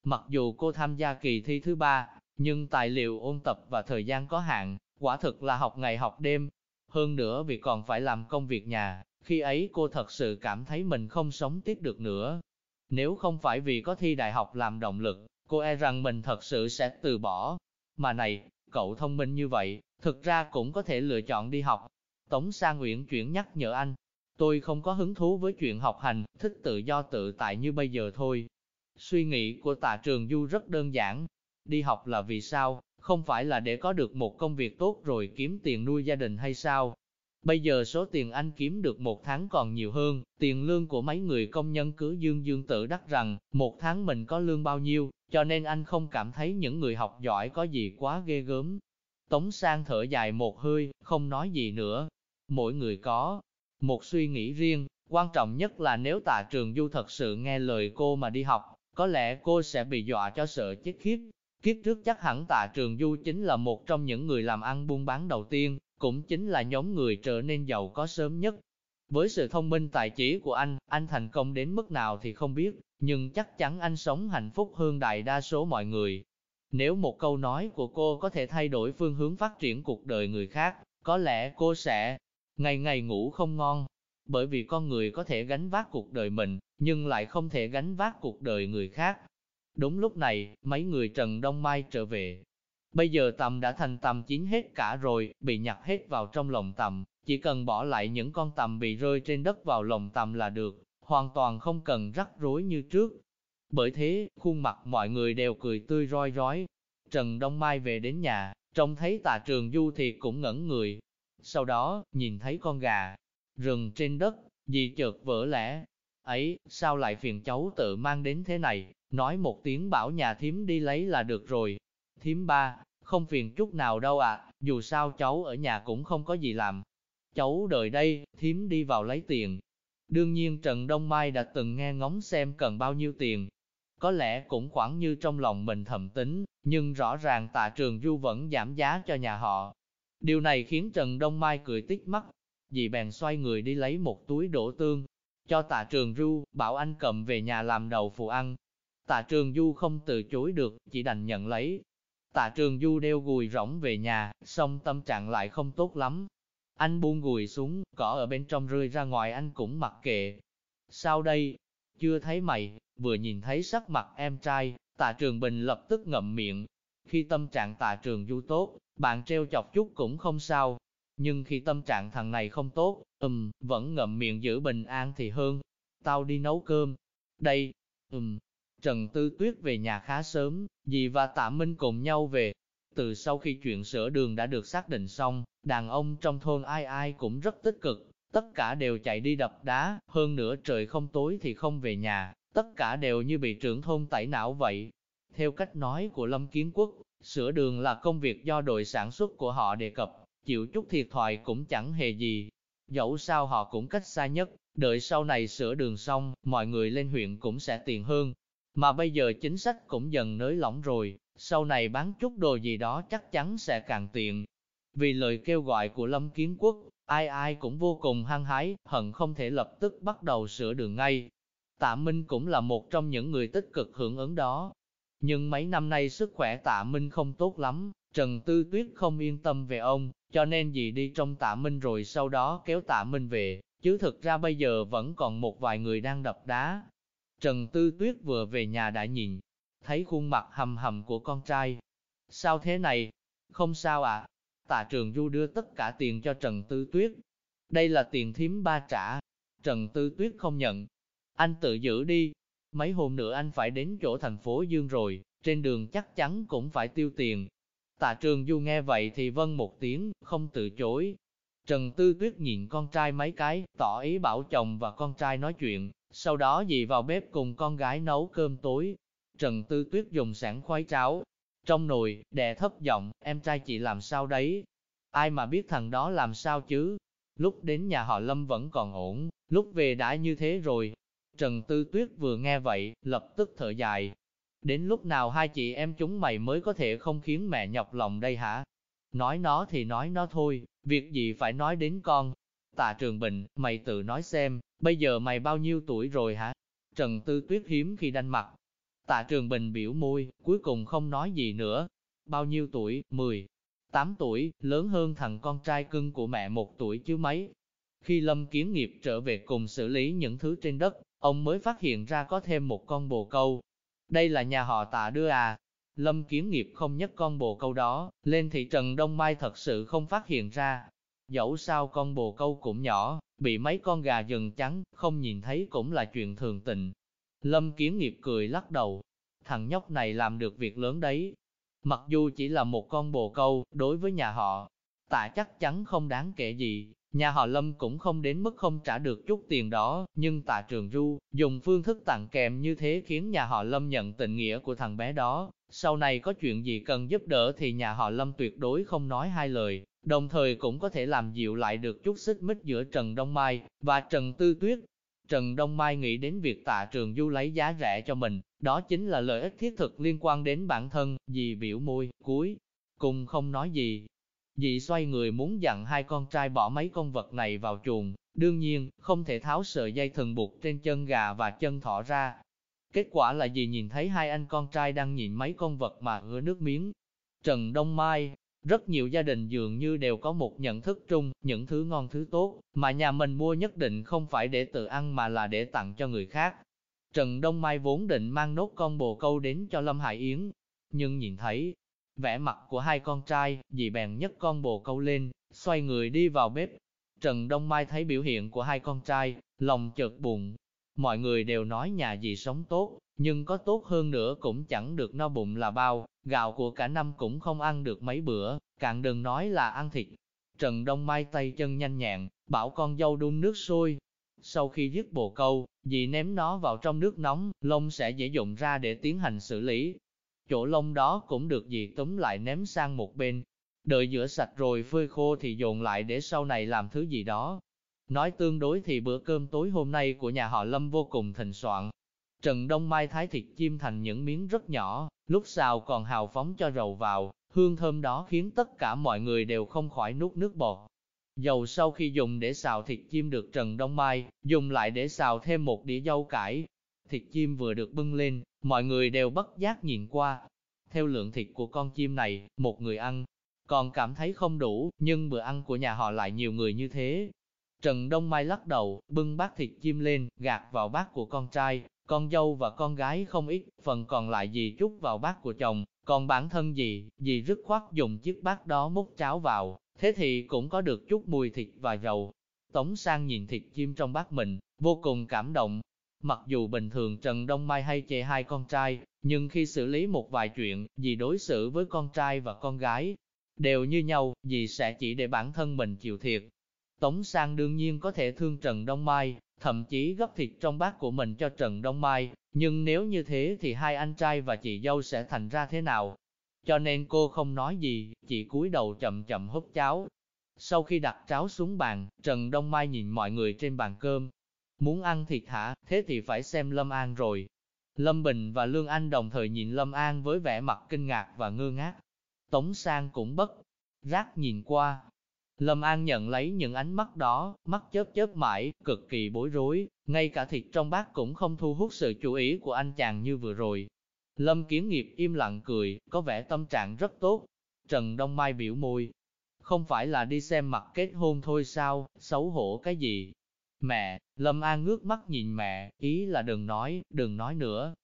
Mặc dù cô tham gia kỳ thi thứ ba, nhưng tài liệu ôn tập và thời gian có hạn, quả thực là học ngày học đêm. Hơn nữa vì còn phải làm công việc nhà, khi ấy cô thật sự cảm thấy mình không sống tiếp được nữa. Nếu không phải vì có thi đại học làm động lực, cô e rằng mình thật sự sẽ từ bỏ. Mà này, cậu thông minh như vậy, thực ra cũng có thể lựa chọn đi học, Tống Sang Nguyễn chuyển nhắc nhở anh, tôi không có hứng thú với chuyện học hành, thích tự do tự tại như bây giờ thôi. Suy nghĩ của tạ trường Du rất đơn giản, đi học là vì sao, không phải là để có được một công việc tốt rồi kiếm tiền nuôi gia đình hay sao? Bây giờ số tiền anh kiếm được một tháng còn nhiều hơn, tiền lương của mấy người công nhân cứ dương dương tự đắc rằng, một tháng mình có lương bao nhiêu, cho nên anh không cảm thấy những người học giỏi có gì quá ghê gớm. Tống sang thở dài một hơi, không nói gì nữa. Mỗi người có một suy nghĩ riêng, quan trọng nhất là nếu tạ trường du thật sự nghe lời cô mà đi học, có lẽ cô sẽ bị dọa cho sợ chết khiếp. Kiếp trước chắc hẳn tạ trường du chính là một trong những người làm ăn buôn bán đầu tiên, cũng chính là nhóm người trở nên giàu có sớm nhất. Với sự thông minh tài trí của anh, anh thành công đến mức nào thì không biết, nhưng chắc chắn anh sống hạnh phúc hơn đại đa số mọi người. Nếu một câu nói của cô có thể thay đổi phương hướng phát triển cuộc đời người khác, có lẽ cô sẽ ngày ngày ngủ không ngon. Bởi vì con người có thể gánh vác cuộc đời mình, nhưng lại không thể gánh vác cuộc đời người khác. Đúng lúc này, mấy người Trần Đông Mai trở về, Bây giờ tầm đã thành tầm chín hết cả rồi, bị nhặt hết vào trong lồng tầm, chỉ cần bỏ lại những con tầm bị rơi trên đất vào lồng tầm là được, hoàn toàn không cần rắc rối như trước. Bởi thế, khuôn mặt mọi người đều cười tươi roi rói. Trần Đông Mai về đến nhà, trông thấy tà trường du thì cũng ngẩn người. Sau đó, nhìn thấy con gà, rừng trên đất, dì chợt vỡ lẽ. Ấy, sao lại phiền cháu tự mang đến thế này, nói một tiếng bảo nhà thím đi lấy là được rồi. Thím ba, không phiền chút nào đâu ạ, à. dù sao cháu ở nhà cũng không có gì làm. Cháu đợi đây, thím đi vào lấy tiền. Đương nhiên Trần Đông Mai đã từng nghe ngóng xem cần bao nhiêu tiền. Có lẽ cũng khoảng như trong lòng mình thầm tính, nhưng rõ ràng tạ trường du vẫn giảm giá cho nhà họ. Điều này khiến Trần Đông Mai cười tít mắt. Dì bèn xoay người đi lấy một túi đổ tương, cho tạ trường du, bảo anh cầm về nhà làm đầu phụ ăn. Tạ trường du không từ chối được, chỉ đành nhận lấy, Tạ trường du đeo gùi rỗng về nhà, xong tâm trạng lại không tốt lắm. Anh buông gùi xuống, cỏ ở bên trong rơi ra ngoài anh cũng mặc kệ. Sao đây? Chưa thấy mày, vừa nhìn thấy sắc mặt em trai, tạ trường bình lập tức ngậm miệng. Khi tâm trạng tạ trường du tốt, bạn treo chọc chút cũng không sao. Nhưng khi tâm trạng thằng này không tốt, ừm, vẫn ngậm miệng giữ bình an thì hơn. Tao đi nấu cơm. Đây, ừm, Trần Tư Tuyết về nhà khá sớm, dì và Tạ Minh cùng nhau về. Từ sau khi chuyện sửa đường đã được xác định xong, đàn ông trong thôn ai ai cũng rất tích cực, tất cả đều chạy đi đập đá, hơn nữa trời không tối thì không về nhà, tất cả đều như bị trưởng thôn tẩy não vậy. Theo cách nói của Lâm Kiến Quốc, sửa đường là công việc do đội sản xuất của họ đề cập, chịu chút thiệt thòi cũng chẳng hề gì. Dẫu sao họ cũng cách xa nhất, đợi sau này sửa đường xong, mọi người lên huyện cũng sẽ tiền hơn, mà bây giờ chính sách cũng dần nới lỏng rồi, sau này bán chút đồ gì đó chắc chắn sẽ càng tiện. Vì lời kêu gọi của Lâm Kiến Quốc, ai ai cũng vô cùng hăng hái, hận không thể lập tức bắt đầu sửa đường ngay. Tạ Minh cũng là một trong những người tích cực hưởng ứng đó. Nhưng mấy năm nay sức khỏe Tạ Minh không tốt lắm, Trần Tư Tuyết không yên tâm về ông, cho nên dì đi trong Tạ Minh rồi sau đó kéo Tạ Minh về, chứ thực ra bây giờ vẫn còn một vài người đang đập đá, Trần Tư Tuyết vừa về nhà đã nhìn, thấy khuôn mặt hầm hầm của con trai. Sao thế này? Không sao ạ. À? Tạ Trường Du đưa tất cả tiền cho Trần Tư Tuyết. Đây là tiền thím ba trả. Trần Tư Tuyết không nhận. Anh tự giữ đi. Mấy hôm nữa anh phải đến chỗ thành phố Dương rồi, trên đường chắc chắn cũng phải tiêu tiền. Tạ Trường Du nghe vậy thì vâng một tiếng, không từ chối. Trần Tư Tuyết nhìn con trai mấy cái, tỏ ý bảo chồng và con trai nói chuyện, sau đó dì vào bếp cùng con gái nấu cơm tối. Trần Tư Tuyết dùng sẵn khoái cháo. Trong nồi, đè thấp giọng, em trai chị làm sao đấy? Ai mà biết thằng đó làm sao chứ? Lúc đến nhà họ Lâm vẫn còn ổn, lúc về đã như thế rồi. Trần Tư Tuyết vừa nghe vậy, lập tức thở dài. Đến lúc nào hai chị em chúng mày mới có thể không khiến mẹ nhọc lòng đây hả? Nói nó thì nói nó thôi, việc gì phải nói đến con. Tạ Trường Bình, mày tự nói xem, Bây giờ mày bao nhiêu tuổi rồi hả? Trần Tư Tuyết hiếm khi đanh mặt. Tạ Trường Bình biểu môi, cuối cùng không nói gì nữa. Bao nhiêu tuổi? 10. 8 tuổi, lớn hơn thằng con trai cưng của mẹ một tuổi chứ mấy. Khi Lâm Kiến Nghiệp trở về cùng xử lý những thứ trên đất, ông mới phát hiện ra có thêm một con bồ câu. Đây là nhà họ tạ đưa à. Lâm Kiến Nghiệp không nhất con bồ câu đó, lên thị trần Đông Mai thật sự không phát hiện ra. Dẫu sao con bồ câu cũng nhỏ, bị mấy con gà rừng trắng, không nhìn thấy cũng là chuyện thường tình. Lâm Kiến Nghiệp cười lắc đầu, thằng nhóc này làm được việc lớn đấy. Mặc dù chỉ là một con bồ câu, đối với nhà họ, tạ chắc chắn không đáng kể gì, nhà họ Lâm cũng không đến mức không trả được chút tiền đó, nhưng tạ trường du, dùng phương thức tặng kèm như thế khiến nhà họ Lâm nhận tình nghĩa của thằng bé đó, sau này có chuyện gì cần giúp đỡ thì nhà họ Lâm tuyệt đối không nói hai lời, đồng thời cũng có thể làm dịu lại được chút xích mích giữa Trần Đông Mai và Trần Tư Tuyết. Trần Đông Mai nghĩ đến việc tạ trường du lấy giá rẻ cho mình, đó chính là lợi ích thiết thực liên quan đến bản thân, dì biểu môi, cuối, cùng không nói gì dị xoay người muốn dặn hai con trai bỏ mấy con vật này vào chuồng, đương nhiên, không thể tháo sợi dây thần buộc trên chân gà và chân thỏ ra. Kết quả là dì nhìn thấy hai anh con trai đang nhìn mấy con vật mà ứa nước miếng. Trần Đông Mai, rất nhiều gia đình dường như đều có một nhận thức chung, những thứ ngon thứ tốt, mà nhà mình mua nhất định không phải để tự ăn mà là để tặng cho người khác. Trần Đông Mai vốn định mang nốt con bồ câu đến cho Lâm Hải Yến, nhưng nhìn thấy vẻ mặt của hai con trai, dì bèn nhấc con bồ câu lên, xoay người đi vào bếp. Trần Đông Mai thấy biểu hiện của hai con trai, lòng chợt buồn. Mọi người đều nói nhà dì sống tốt, nhưng có tốt hơn nữa cũng chẳng được no bụng là bao, gạo của cả năm cũng không ăn được mấy bữa, cạn đừng nói là ăn thịt. Trần Đông Mai tay chân nhanh nhẹn, bảo con dâu đun nước sôi. Sau khi dứt bồ câu, dì ném nó vào trong nước nóng, lông sẽ dễ dụng ra để tiến hành xử lý. Chỗ lông đó cũng được dì túm lại ném sang một bên. Đợi rửa sạch rồi phơi khô thì dồn lại để sau này làm thứ gì đó. Nói tương đối thì bữa cơm tối hôm nay của nhà họ Lâm vô cùng thịnh soạn, Trần Đông Mai thái thịt chim thành những miếng rất nhỏ, lúc xào còn hào phóng cho dầu vào, hương thơm đó khiến tất cả mọi người đều không khỏi nuốt nước bọt. Dầu sau khi dùng để xào thịt chim được Trần Đông Mai, dùng lại để xào thêm một đĩa dâu cải. Thịt chim vừa được bưng lên, mọi người đều bất giác nhìn qua. Theo lượng thịt của con chim này, một người ăn, còn cảm thấy không đủ, nhưng bữa ăn của nhà họ lại nhiều người như thế. Trần Đông Mai lắc đầu, bưng bát thịt chim lên, gạt vào bát của con trai, con dâu và con gái không ít, phần còn lại dì chút vào bát của chồng, còn bản thân dì, dì rất khoát dùng chiếc bát đó múc cháo vào, thế thì cũng có được chút mùi thịt và dầu. Tống sang nhìn thịt chim trong bát mình, vô cùng cảm động. Mặc dù bình thường Trần Đông Mai hay chê hai con trai, nhưng khi xử lý một vài chuyện, dì đối xử với con trai và con gái, đều như nhau, dì sẽ chỉ để bản thân mình chịu thiệt. Tống Sang đương nhiên có thể thương Trần Đông Mai, thậm chí gấp thịt trong bát của mình cho Trần Đông Mai, nhưng nếu như thế thì hai anh trai và chị dâu sẽ thành ra thế nào? Cho nên cô không nói gì, chỉ cúi đầu chậm chậm húp cháo. Sau khi đặt cháo xuống bàn, Trần Đông Mai nhìn mọi người trên bàn cơm. Muốn ăn thịt hả, thế thì phải xem Lâm An rồi. Lâm Bình và Lương Anh đồng thời nhìn Lâm An với vẻ mặt kinh ngạc và ngơ ngác. Tống Sang cũng bất rác nhìn qua, Lâm An nhận lấy những ánh mắt đó, mắt chớp chớp mãi, cực kỳ bối rối, ngay cả thịt trong bát cũng không thu hút sự chú ý của anh chàng như vừa rồi. Lâm Kiến Nghiệp im lặng cười, có vẻ tâm trạng rất tốt. Trần Đông Mai biểu môi, không phải là đi xem mặt kết hôn thôi sao, xấu hổ cái gì. Mẹ, Lâm An ngước mắt nhìn mẹ, ý là đừng nói, đừng nói nữa.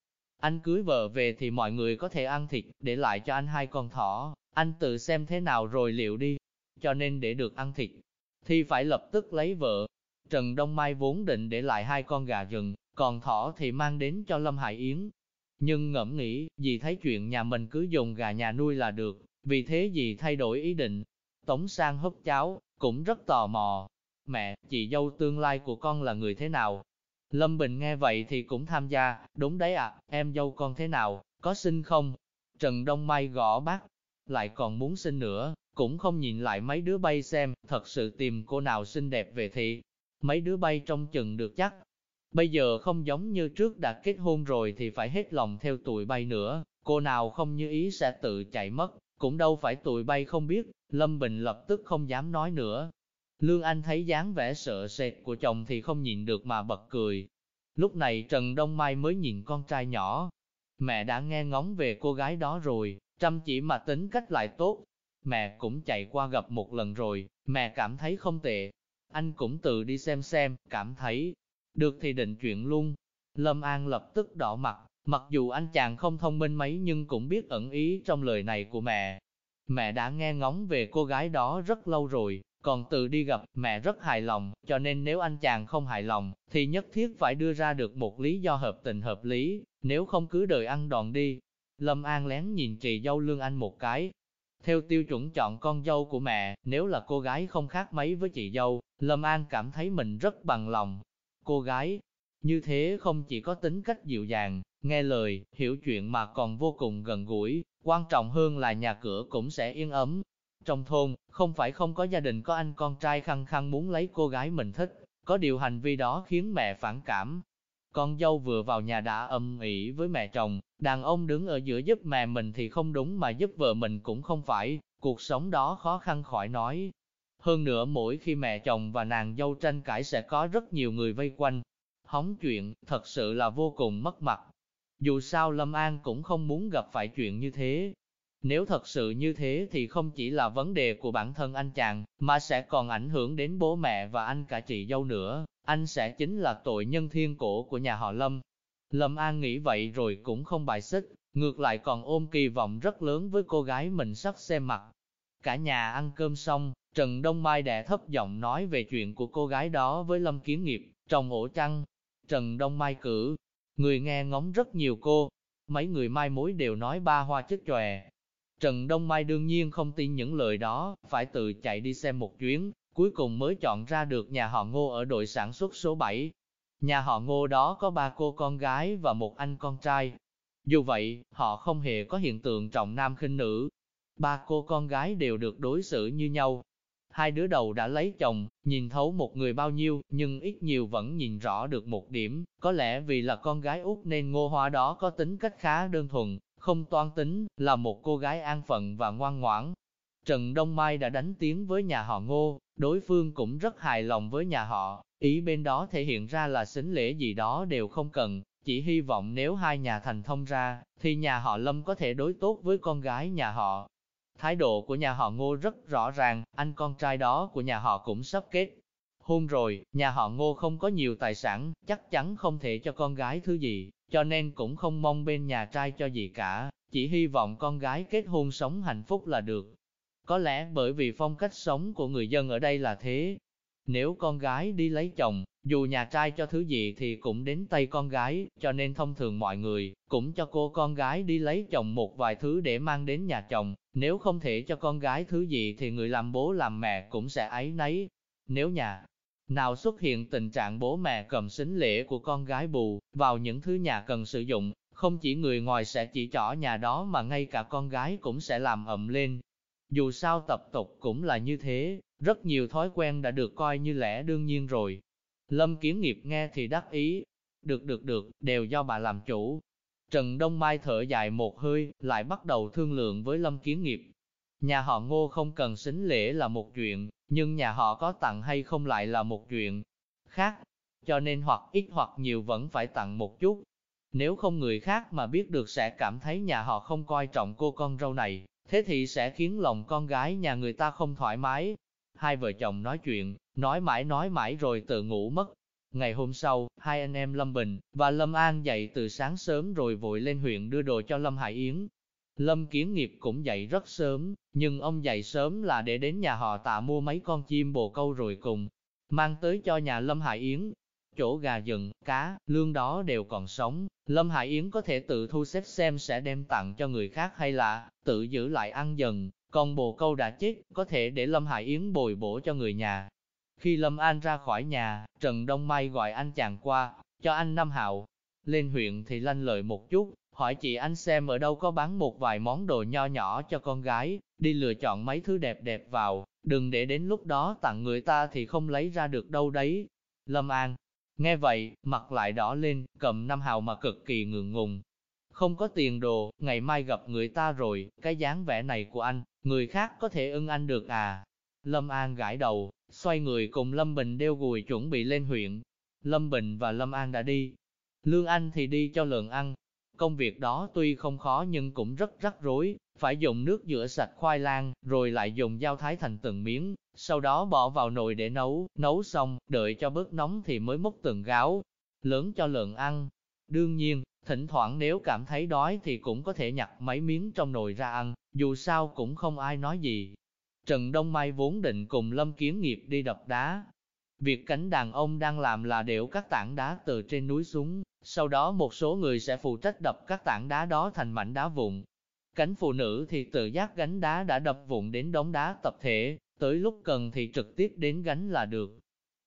Anh cưới vợ về thì mọi người có thể ăn thịt, để lại cho anh hai con thỏ, anh tự xem thế nào rồi liệu đi cho nên để được ăn thịt, thì phải lập tức lấy vợ. Trần Đông Mai vốn định để lại hai con gà rừng, còn thỏ thì mang đến cho Lâm Hải Yến. Nhưng ngẫm nghĩ, vì thấy chuyện nhà mình cứ dùng gà nhà nuôi là được, vì thế dì thay đổi ý định. Tống sang hấp cháo, cũng rất tò mò. Mẹ, chị dâu tương lai của con là người thế nào? Lâm Bình nghe vậy thì cũng tham gia, đúng đấy ạ, em dâu con thế nào, có xinh không? Trần Đông Mai gõ bác, lại còn muốn xinh nữa, cũng không nhìn lại mấy đứa bay xem, thật sự tìm cô nào xinh đẹp về thì, mấy đứa bay trong chừng được chắc. Bây giờ không giống như trước đã kết hôn rồi thì phải hết lòng theo tụi bay nữa, cô nào không như ý sẽ tự chạy mất, cũng đâu phải tụi bay không biết, Lâm Bình lập tức không dám nói nữa. Lương Anh thấy dáng vẻ sợ sệt của chồng thì không nhịn được mà bật cười. Lúc này Trần Đông Mai mới nhìn con trai nhỏ. Mẹ đã nghe ngóng về cô gái đó rồi, chăm chỉ mà tính cách lại tốt, Mẹ cũng chạy qua gặp một lần rồi, mẹ cảm thấy không tệ. Anh cũng tự đi xem xem, cảm thấy được thì định chuyện luôn. Lâm An lập tức đỏ mặt, mặc dù anh chàng không thông minh mấy nhưng cũng biết ẩn ý trong lời này của mẹ. Mẹ đã nghe ngóng về cô gái đó rất lâu rồi, còn tự đi gặp mẹ rất hài lòng, cho nên nếu anh chàng không hài lòng, thì nhất thiết phải đưa ra được một lý do hợp tình hợp lý, nếu không cứ đợi ăn đòn đi. Lâm An lén nhìn chị dâu Lương Anh một cái. Theo tiêu chuẩn chọn con dâu của mẹ, nếu là cô gái không khác mấy với chị dâu, Lâm An cảm thấy mình rất bằng lòng. Cô gái như thế không chỉ có tính cách dịu dàng, nghe lời, hiểu chuyện mà còn vô cùng gần gũi, quan trọng hơn là nhà cửa cũng sẽ yên ấm. Trong thôn, không phải không có gia đình có anh con trai khăng khăng muốn lấy cô gái mình thích, có điều hành vi đó khiến mẹ phản cảm. Con dâu vừa vào nhà đã âm ỉ với mẹ chồng, đàn ông đứng ở giữa giúp mẹ mình thì không đúng mà giúp vợ mình cũng không phải, cuộc sống đó khó khăn khỏi nói. Hơn nữa mỗi khi mẹ chồng và nàng dâu tranh cãi sẽ có rất nhiều người vây quanh, hóng chuyện, thật sự là vô cùng mất mặt. Dù sao Lâm An cũng không muốn gặp phải chuyện như thế. Nếu thật sự như thế thì không chỉ là vấn đề của bản thân anh chàng, mà sẽ còn ảnh hưởng đến bố mẹ và anh cả chị dâu nữa. Anh sẽ chính là tội nhân thiên cổ của nhà họ Lâm. Lâm An nghĩ vậy rồi cũng không bài xích, ngược lại còn ôm kỳ vọng rất lớn với cô gái mình sắp xem mặt. Cả nhà ăn cơm xong, Trần Đông Mai đẻ thấp giọng nói về chuyện của cô gái đó với Lâm Kiến Nghiệp, trong ổ chăn, Trần Đông Mai cử, người nghe ngóng rất nhiều cô, mấy người mai mối đều nói ba hoa chất chòe. Trần Đông Mai đương nhiên không tin những lời đó, phải tự chạy đi xem một chuyến, cuối cùng mới chọn ra được nhà họ Ngô ở đội sản xuất số 7. Nhà họ Ngô đó có ba cô con gái và một anh con trai. Dù vậy, họ không hề có hiện tượng trọng nam khinh nữ. Ba cô con gái đều được đối xử như nhau, Hai đứa đầu đã lấy chồng, nhìn thấu một người bao nhiêu, nhưng ít nhiều vẫn nhìn rõ được một điểm, có lẽ vì là con gái út nên ngô hoa đó có tính cách khá đơn thuần, không toan tính, là một cô gái an phận và ngoan ngoãn. Trần Đông Mai đã đánh tiếng với nhà họ ngô, đối phương cũng rất hài lòng với nhà họ, ý bên đó thể hiện ra là xính lễ gì đó đều không cần, chỉ hy vọng nếu hai nhà thành thông ra, thì nhà họ Lâm có thể đối tốt với con gái nhà họ, Thái độ của nhà họ Ngô rất rõ ràng, anh con trai đó của nhà họ cũng sắp kết. Hôn rồi, nhà họ Ngô không có nhiều tài sản, chắc chắn không thể cho con gái thứ gì, cho nên cũng không mong bên nhà trai cho gì cả, chỉ hy vọng con gái kết hôn sống hạnh phúc là được. Có lẽ bởi vì phong cách sống của người dân ở đây là thế. Nếu con gái đi lấy chồng, dù nhà trai cho thứ gì thì cũng đến tay con gái, cho nên thông thường mọi người cũng cho cô con gái đi lấy chồng một vài thứ để mang đến nhà chồng, nếu không thể cho con gái thứ gì thì người làm bố làm mẹ cũng sẽ ấy nấy. Nếu nhà nào xuất hiện tình trạng bố mẹ cầm xính lễ của con gái bù vào những thứ nhà cần sử dụng, không chỉ người ngoài sẽ chỉ trỏ nhà đó mà ngay cả con gái cũng sẽ làm ậm lên. Dù sao tập tục cũng là như thế, rất nhiều thói quen đã được coi như lẽ đương nhiên rồi. Lâm Kiến Nghiệp nghe thì đắc ý, được được được, đều do bà làm chủ, Trần Đông Mai thở dài một hơi, lại bắt đầu thương lượng với Lâm Kiến Nghiệp. Nhà họ ngô không cần xính lễ là một chuyện, nhưng nhà họ có tặng hay không lại là một chuyện khác. Cho nên hoặc ít hoặc nhiều vẫn phải tặng một chút. Nếu không người khác mà biết được sẽ cảm thấy nhà họ không coi trọng cô con râu này, thế thì sẽ khiến lòng con gái nhà người ta không thoải mái. Hai vợ chồng nói chuyện, nói mãi nói mãi rồi tự ngủ mất. Ngày hôm sau, hai anh em Lâm Bình và Lâm An dậy từ sáng sớm rồi vội lên huyện đưa đồ cho Lâm Hải Yến. Lâm Kiến Nghiệp cũng dậy rất sớm, nhưng ông dậy sớm là để đến nhà họ tạ mua mấy con chim bồ câu rồi cùng, mang tới cho nhà Lâm Hải Yến. Chỗ gà rừng, cá, lương đó đều còn sống, Lâm Hải Yến có thể tự thu xếp xem sẽ đem tặng cho người khác hay là tự giữ lại ăn dần, còn bồ câu đã chết, có thể để Lâm Hải Yến bồi bổ cho người nhà. Khi Lâm An ra khỏi nhà, Trần Đông Mai gọi anh chàng qua, cho anh Nam Hạo. Lên huyện thì lanh lợi một chút, hỏi chị anh xem ở đâu có bán một vài món đồ nho nhỏ cho con gái, đi lựa chọn mấy thứ đẹp đẹp vào, đừng để đến lúc đó tặng người ta thì không lấy ra được đâu đấy. Lâm An, nghe vậy, mặt lại đỏ lên, cầm năm hào mà cực kỳ ngượng ngùng. Không có tiền đồ, ngày mai gặp người ta rồi, cái dáng vẻ này của anh, người khác có thể ưng anh được à? Lâm An gãi đầu, xoay người cùng Lâm Bình đeo gùi chuẩn bị lên huyện. Lâm Bình và Lâm An đã đi. Lương Anh thì đi cho lợn ăn. Công việc đó tuy không khó nhưng cũng rất rắc rối, phải dùng nước rửa sạch khoai lang, rồi lại dùng dao thái thành từng miếng, sau đó bỏ vào nồi để nấu, nấu xong, đợi cho bớt nóng thì mới múc từng gáo, lớn cho lợn ăn. Đương nhiên, thỉnh thoảng nếu cảm thấy đói thì cũng có thể nhặt mấy miếng trong nồi ra ăn, dù sao cũng không ai nói gì. Trần Đông Mai vốn định cùng Lâm Kiến Nghiệp đi đập đá. Việc cánh đàn ông đang làm là đẽo các tảng đá từ trên núi xuống, sau đó một số người sẽ phụ trách đập các tảng đá đó thành mảnh đá vụn. Cánh phụ nữ thì tự giác gánh đá đã đập vụn đến đống đá tập thể, tới lúc cần thì trực tiếp đến gánh là được.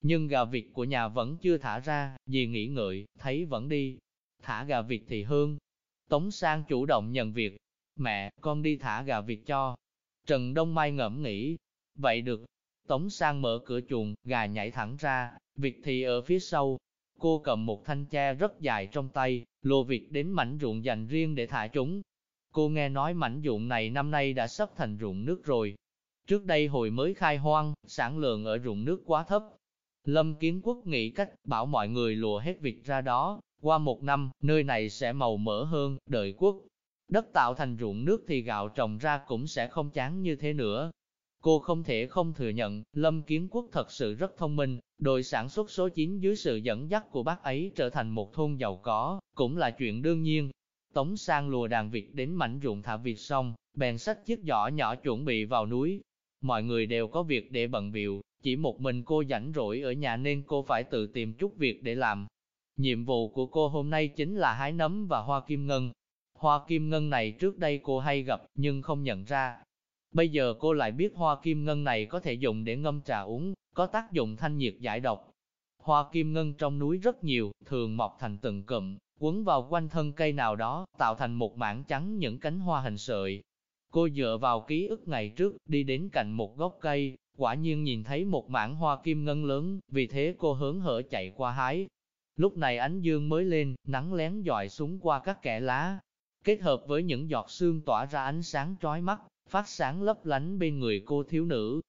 Nhưng gà vịt của nhà vẫn chưa thả ra, vì nghĩ ngợi, thấy vẫn đi. Thả gà vịt thì hương. Tống Sang chủ động nhận việc. Mẹ, con đi thả gà vịt cho. Trần Đông Mai ngẫm nghĩ. Vậy được. Tống Sang mở cửa chuồng, gà nhảy thẳng ra, vịt thì ở phía sau. Cô cầm một thanh tre rất dài trong tay, lùa vịt đến mảnh ruộng dành riêng để thả chúng. Cô nghe nói mảnh ruộng này năm nay đã sắp thành ruộng nước rồi. Trước đây hồi mới khai hoang, sản lượng ở ruộng nước quá thấp, Lâm Kiến Quốc nghĩ cách bảo mọi người lùa hết Việt ra đó, qua một năm, nơi này sẽ màu mỡ hơn, đợi quốc. Đất tạo thành ruộng nước thì gạo trồng ra cũng sẽ không chán như thế nữa. Cô không thể không thừa nhận, Lâm Kiến Quốc thật sự rất thông minh, đội sản xuất số 9 dưới sự dẫn dắt của bác ấy trở thành một thôn giàu có, cũng là chuyện đương nhiên. Tống sang lùa đàn Việt đến mảnh ruộng thả Việt xong, bèn sách chiếc giỏ nhỏ chuẩn bị vào núi. Mọi người đều có việc để bận biệu, chỉ một mình cô rảnh rỗi ở nhà nên cô phải tự tìm chút việc để làm. Nhiệm vụ của cô hôm nay chính là hái nấm và hoa kim ngân. Hoa kim ngân này trước đây cô hay gặp nhưng không nhận ra. Bây giờ cô lại biết hoa kim ngân này có thể dùng để ngâm trà uống, có tác dụng thanh nhiệt giải độc. Hoa kim ngân trong núi rất nhiều, thường mọc thành từng cụm, quấn vào quanh thân cây nào đó, tạo thành một mảng trắng những cánh hoa hình sợi. Cô dựa vào ký ức ngày trước, đi đến cạnh một gốc cây, quả nhiên nhìn thấy một mảng hoa kim ngân lớn, vì thế cô hướng hở chạy qua hái. Lúc này ánh dương mới lên, nắng lén dọi xuống qua các kẽ lá, kết hợp với những giọt sương tỏa ra ánh sáng trói mắt, phát sáng lấp lánh bên người cô thiếu nữ.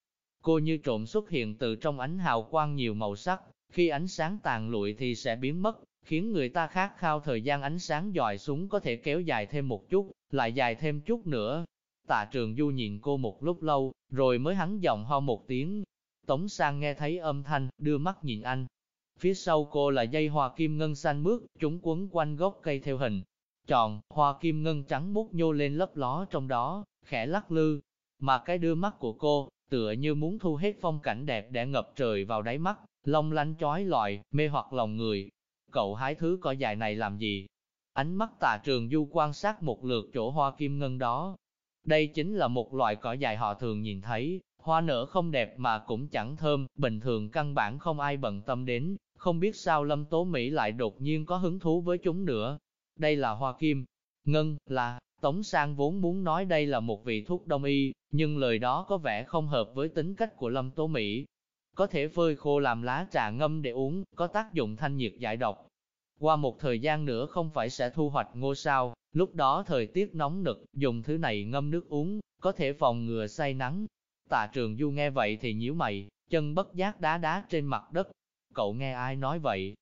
Cô như trộm xuất hiện từ trong ánh hào quang nhiều màu sắc, khi ánh sáng tàn lụi thì sẽ biến mất, khiến người ta khát khao thời gian ánh sáng dòi xuống có thể kéo dài thêm một chút, lại dài thêm chút nữa, Tạ trường du nhìn cô một lúc lâu, rồi mới hắn giọng ho một tiếng. Tống sang nghe thấy âm thanh, đưa mắt nhìn anh. Phía sau cô là dây hoa kim ngân xanh mướt, chúng quấn quanh gốc cây theo hình. Tròn, hoa kim ngân trắng mút nhô lên lấp ló trong đó, khẽ lắc lư. Mà cái đưa mắt của cô, tựa như muốn thu hết phong cảnh đẹp để ngập trời vào đáy mắt, long lanh chói lọi, mê hoặc lòng người. Cậu hái thứ cỏ dài này làm gì? Ánh mắt tạ trường du quan sát một lượt chỗ hoa kim ngân đó, đây chính là một loại cỏ dài họ thường nhìn thấy, hoa nở không đẹp mà cũng chẳng thơm, bình thường căn bản không ai bận tâm đến, không biết sao Lâm Tố Mỹ lại đột nhiên có hứng thú với chúng nữa. Đây là hoa kim, ngân, là, Tống Sang vốn muốn nói đây là một vị thuốc đông y, nhưng lời đó có vẻ không hợp với tính cách của Lâm Tố Mỹ. Có thể phơi khô làm lá trà ngâm để uống, có tác dụng thanh nhiệt giải độc. Qua một thời gian nữa không phải sẽ thu hoạch ngô sao, Lúc đó thời tiết nóng nực, dùng thứ này ngâm nước uống, có thể phòng ngừa say nắng. Tạ trường du nghe vậy thì nhíu mày, chân bất giác đá đá trên mặt đất. Cậu nghe ai nói vậy?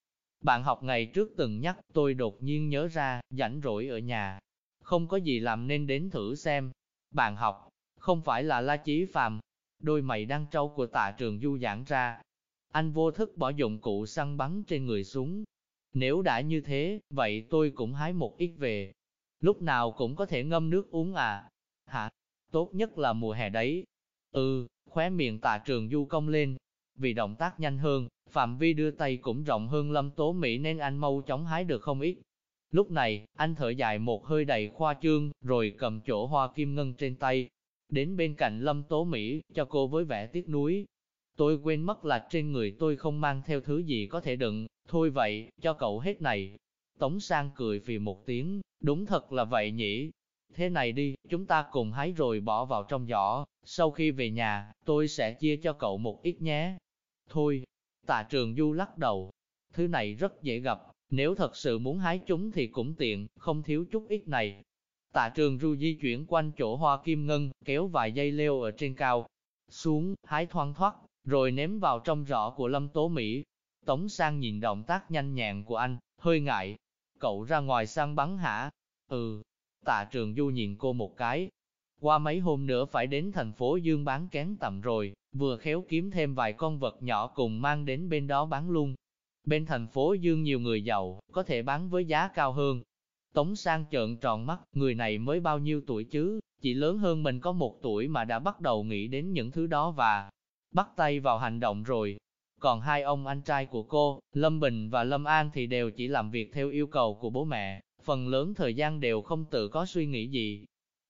Bạn học ngày trước từng nhắc, tôi đột nhiên nhớ ra, rảnh rỗi ở nhà. Không có gì làm nên đến thử xem. Bạn học, không phải là La Chí Phàm. Đôi mày đang trâu của tạ trường du giãn ra. Anh vô thức bỏ dụng cụ săn bắn trên người xuống. Nếu đã như thế, vậy tôi cũng hái một ít về, lúc nào cũng có thể ngâm nước uống à. Hả? Tốt nhất là mùa hè đấy. Ừ, khóe miệng tạ trường du công lên. Vì động tác nhanh hơn, phạm vi đưa tay cũng rộng hơn lâm tố Mỹ nên anh mau chóng hái được không ít. Lúc này, anh thở dài một hơi đầy khoa trương, rồi cầm chỗ hoa kim ngân trên tay. Đến bên cạnh lâm tố Mỹ, cho cô với vẻ tiếc nuối. Tôi quên mất là trên người tôi không mang theo thứ gì có thể đựng, thôi vậy, cho cậu hết này. Tống sang cười vì một tiếng, Đúng thật là vậy nhỉ. Thế này đi, chúng ta cùng hái rồi bỏ vào trong giỏ, sau khi về nhà, tôi sẽ chia cho cậu một ít nhé. Thôi, tạ trường du lắc đầu. Thứ này rất dễ gặp, nếu thật sự muốn hái chúng thì cũng tiện, không thiếu chút ít này. Tạ trường du di chuyển quanh chỗ hoa kim ngân, kéo vài dây leo ở trên cao. Xuống, hái thoang thoát, rồi ném vào trong giỏ của Lâm Tố Mỹ. Tống sang nhìn động tác nhanh nhẹn của anh, hơi ngại, Cậu ra ngoài sang bắn hả? Ừ. Tạ trường du nhìn cô một cái. Qua mấy hôm nữa phải đến thành phố Dương bán kén tầm rồi, vừa khéo kiếm thêm vài con vật nhỏ cùng mang đến bên đó bán luôn. Bên thành phố Dương nhiều người giàu, có thể bán với giá cao hơn. Tống sang trợn tròn mắt, người này mới bao nhiêu tuổi chứ, chỉ lớn hơn mình có một tuổi mà đã bắt đầu nghĩ đến những thứ đó và bắt tay vào hành động rồi. còn hai ông anh trai của cô, Lâm Bình và Lâm An thì đều chỉ làm việc theo yêu cầu của bố mẹ, phần lớn thời gian đều không tự có suy nghĩ gì.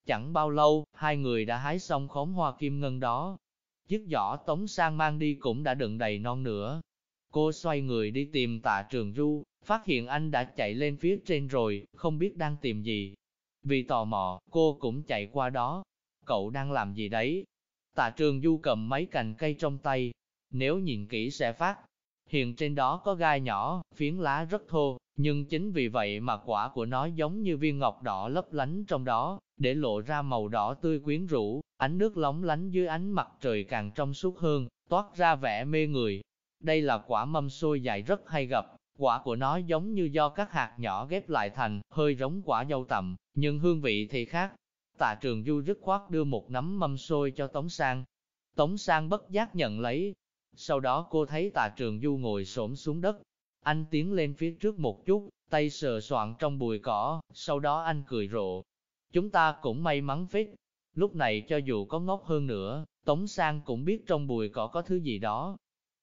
Chẳng bao lâu, hai người đã hái xong khóm hoa kim ngân đó. Chiếc giỏ Tống Sang mang đi cũng đã đựng đầy non nữa. Cô xoay người đi tìm tạ trường du, phát hiện anh đã chạy lên phía trên rồi, không biết đang tìm gì. Vì tò mò, cô cũng chạy qua đó. Cậu đang làm gì đấy? Tạ trường du cầm mấy cành cây trong tay. Nếu nhìn kỹ sẽ phát hiện trên đó có gai nhỏ, phiến lá rất thô, nhưng chính vì vậy mà quả của nó giống như viên ngọc đỏ lấp lánh trong đó, để lộ ra màu đỏ tươi quyến rũ, ánh nước lóng lánh dưới ánh mặt trời càng trong suốt hơn, toát ra vẻ mê người. Đây là quả mâm xôi dài rất hay gặp, quả của nó giống như do các hạt nhỏ ghép lại thành, hơi giống quả dâu tằm, nhưng hương vị thì khác. Tạ trường du dứt khoát đưa một nắm mâm xôi cho Tống Sang. Tống Sang bất giác nhận lấy. Sau đó cô thấy tạ trường du ngồi xổm xuống đất. Anh tiến lên phía trước một chút, tay sờ soạn trong bụi cỏ, sau đó anh cười rộ. Chúng ta cũng may mắn phết. Lúc này cho dù có ngốc hơn nữa, Tống Sang cũng biết trong bụi cỏ có thứ gì đó.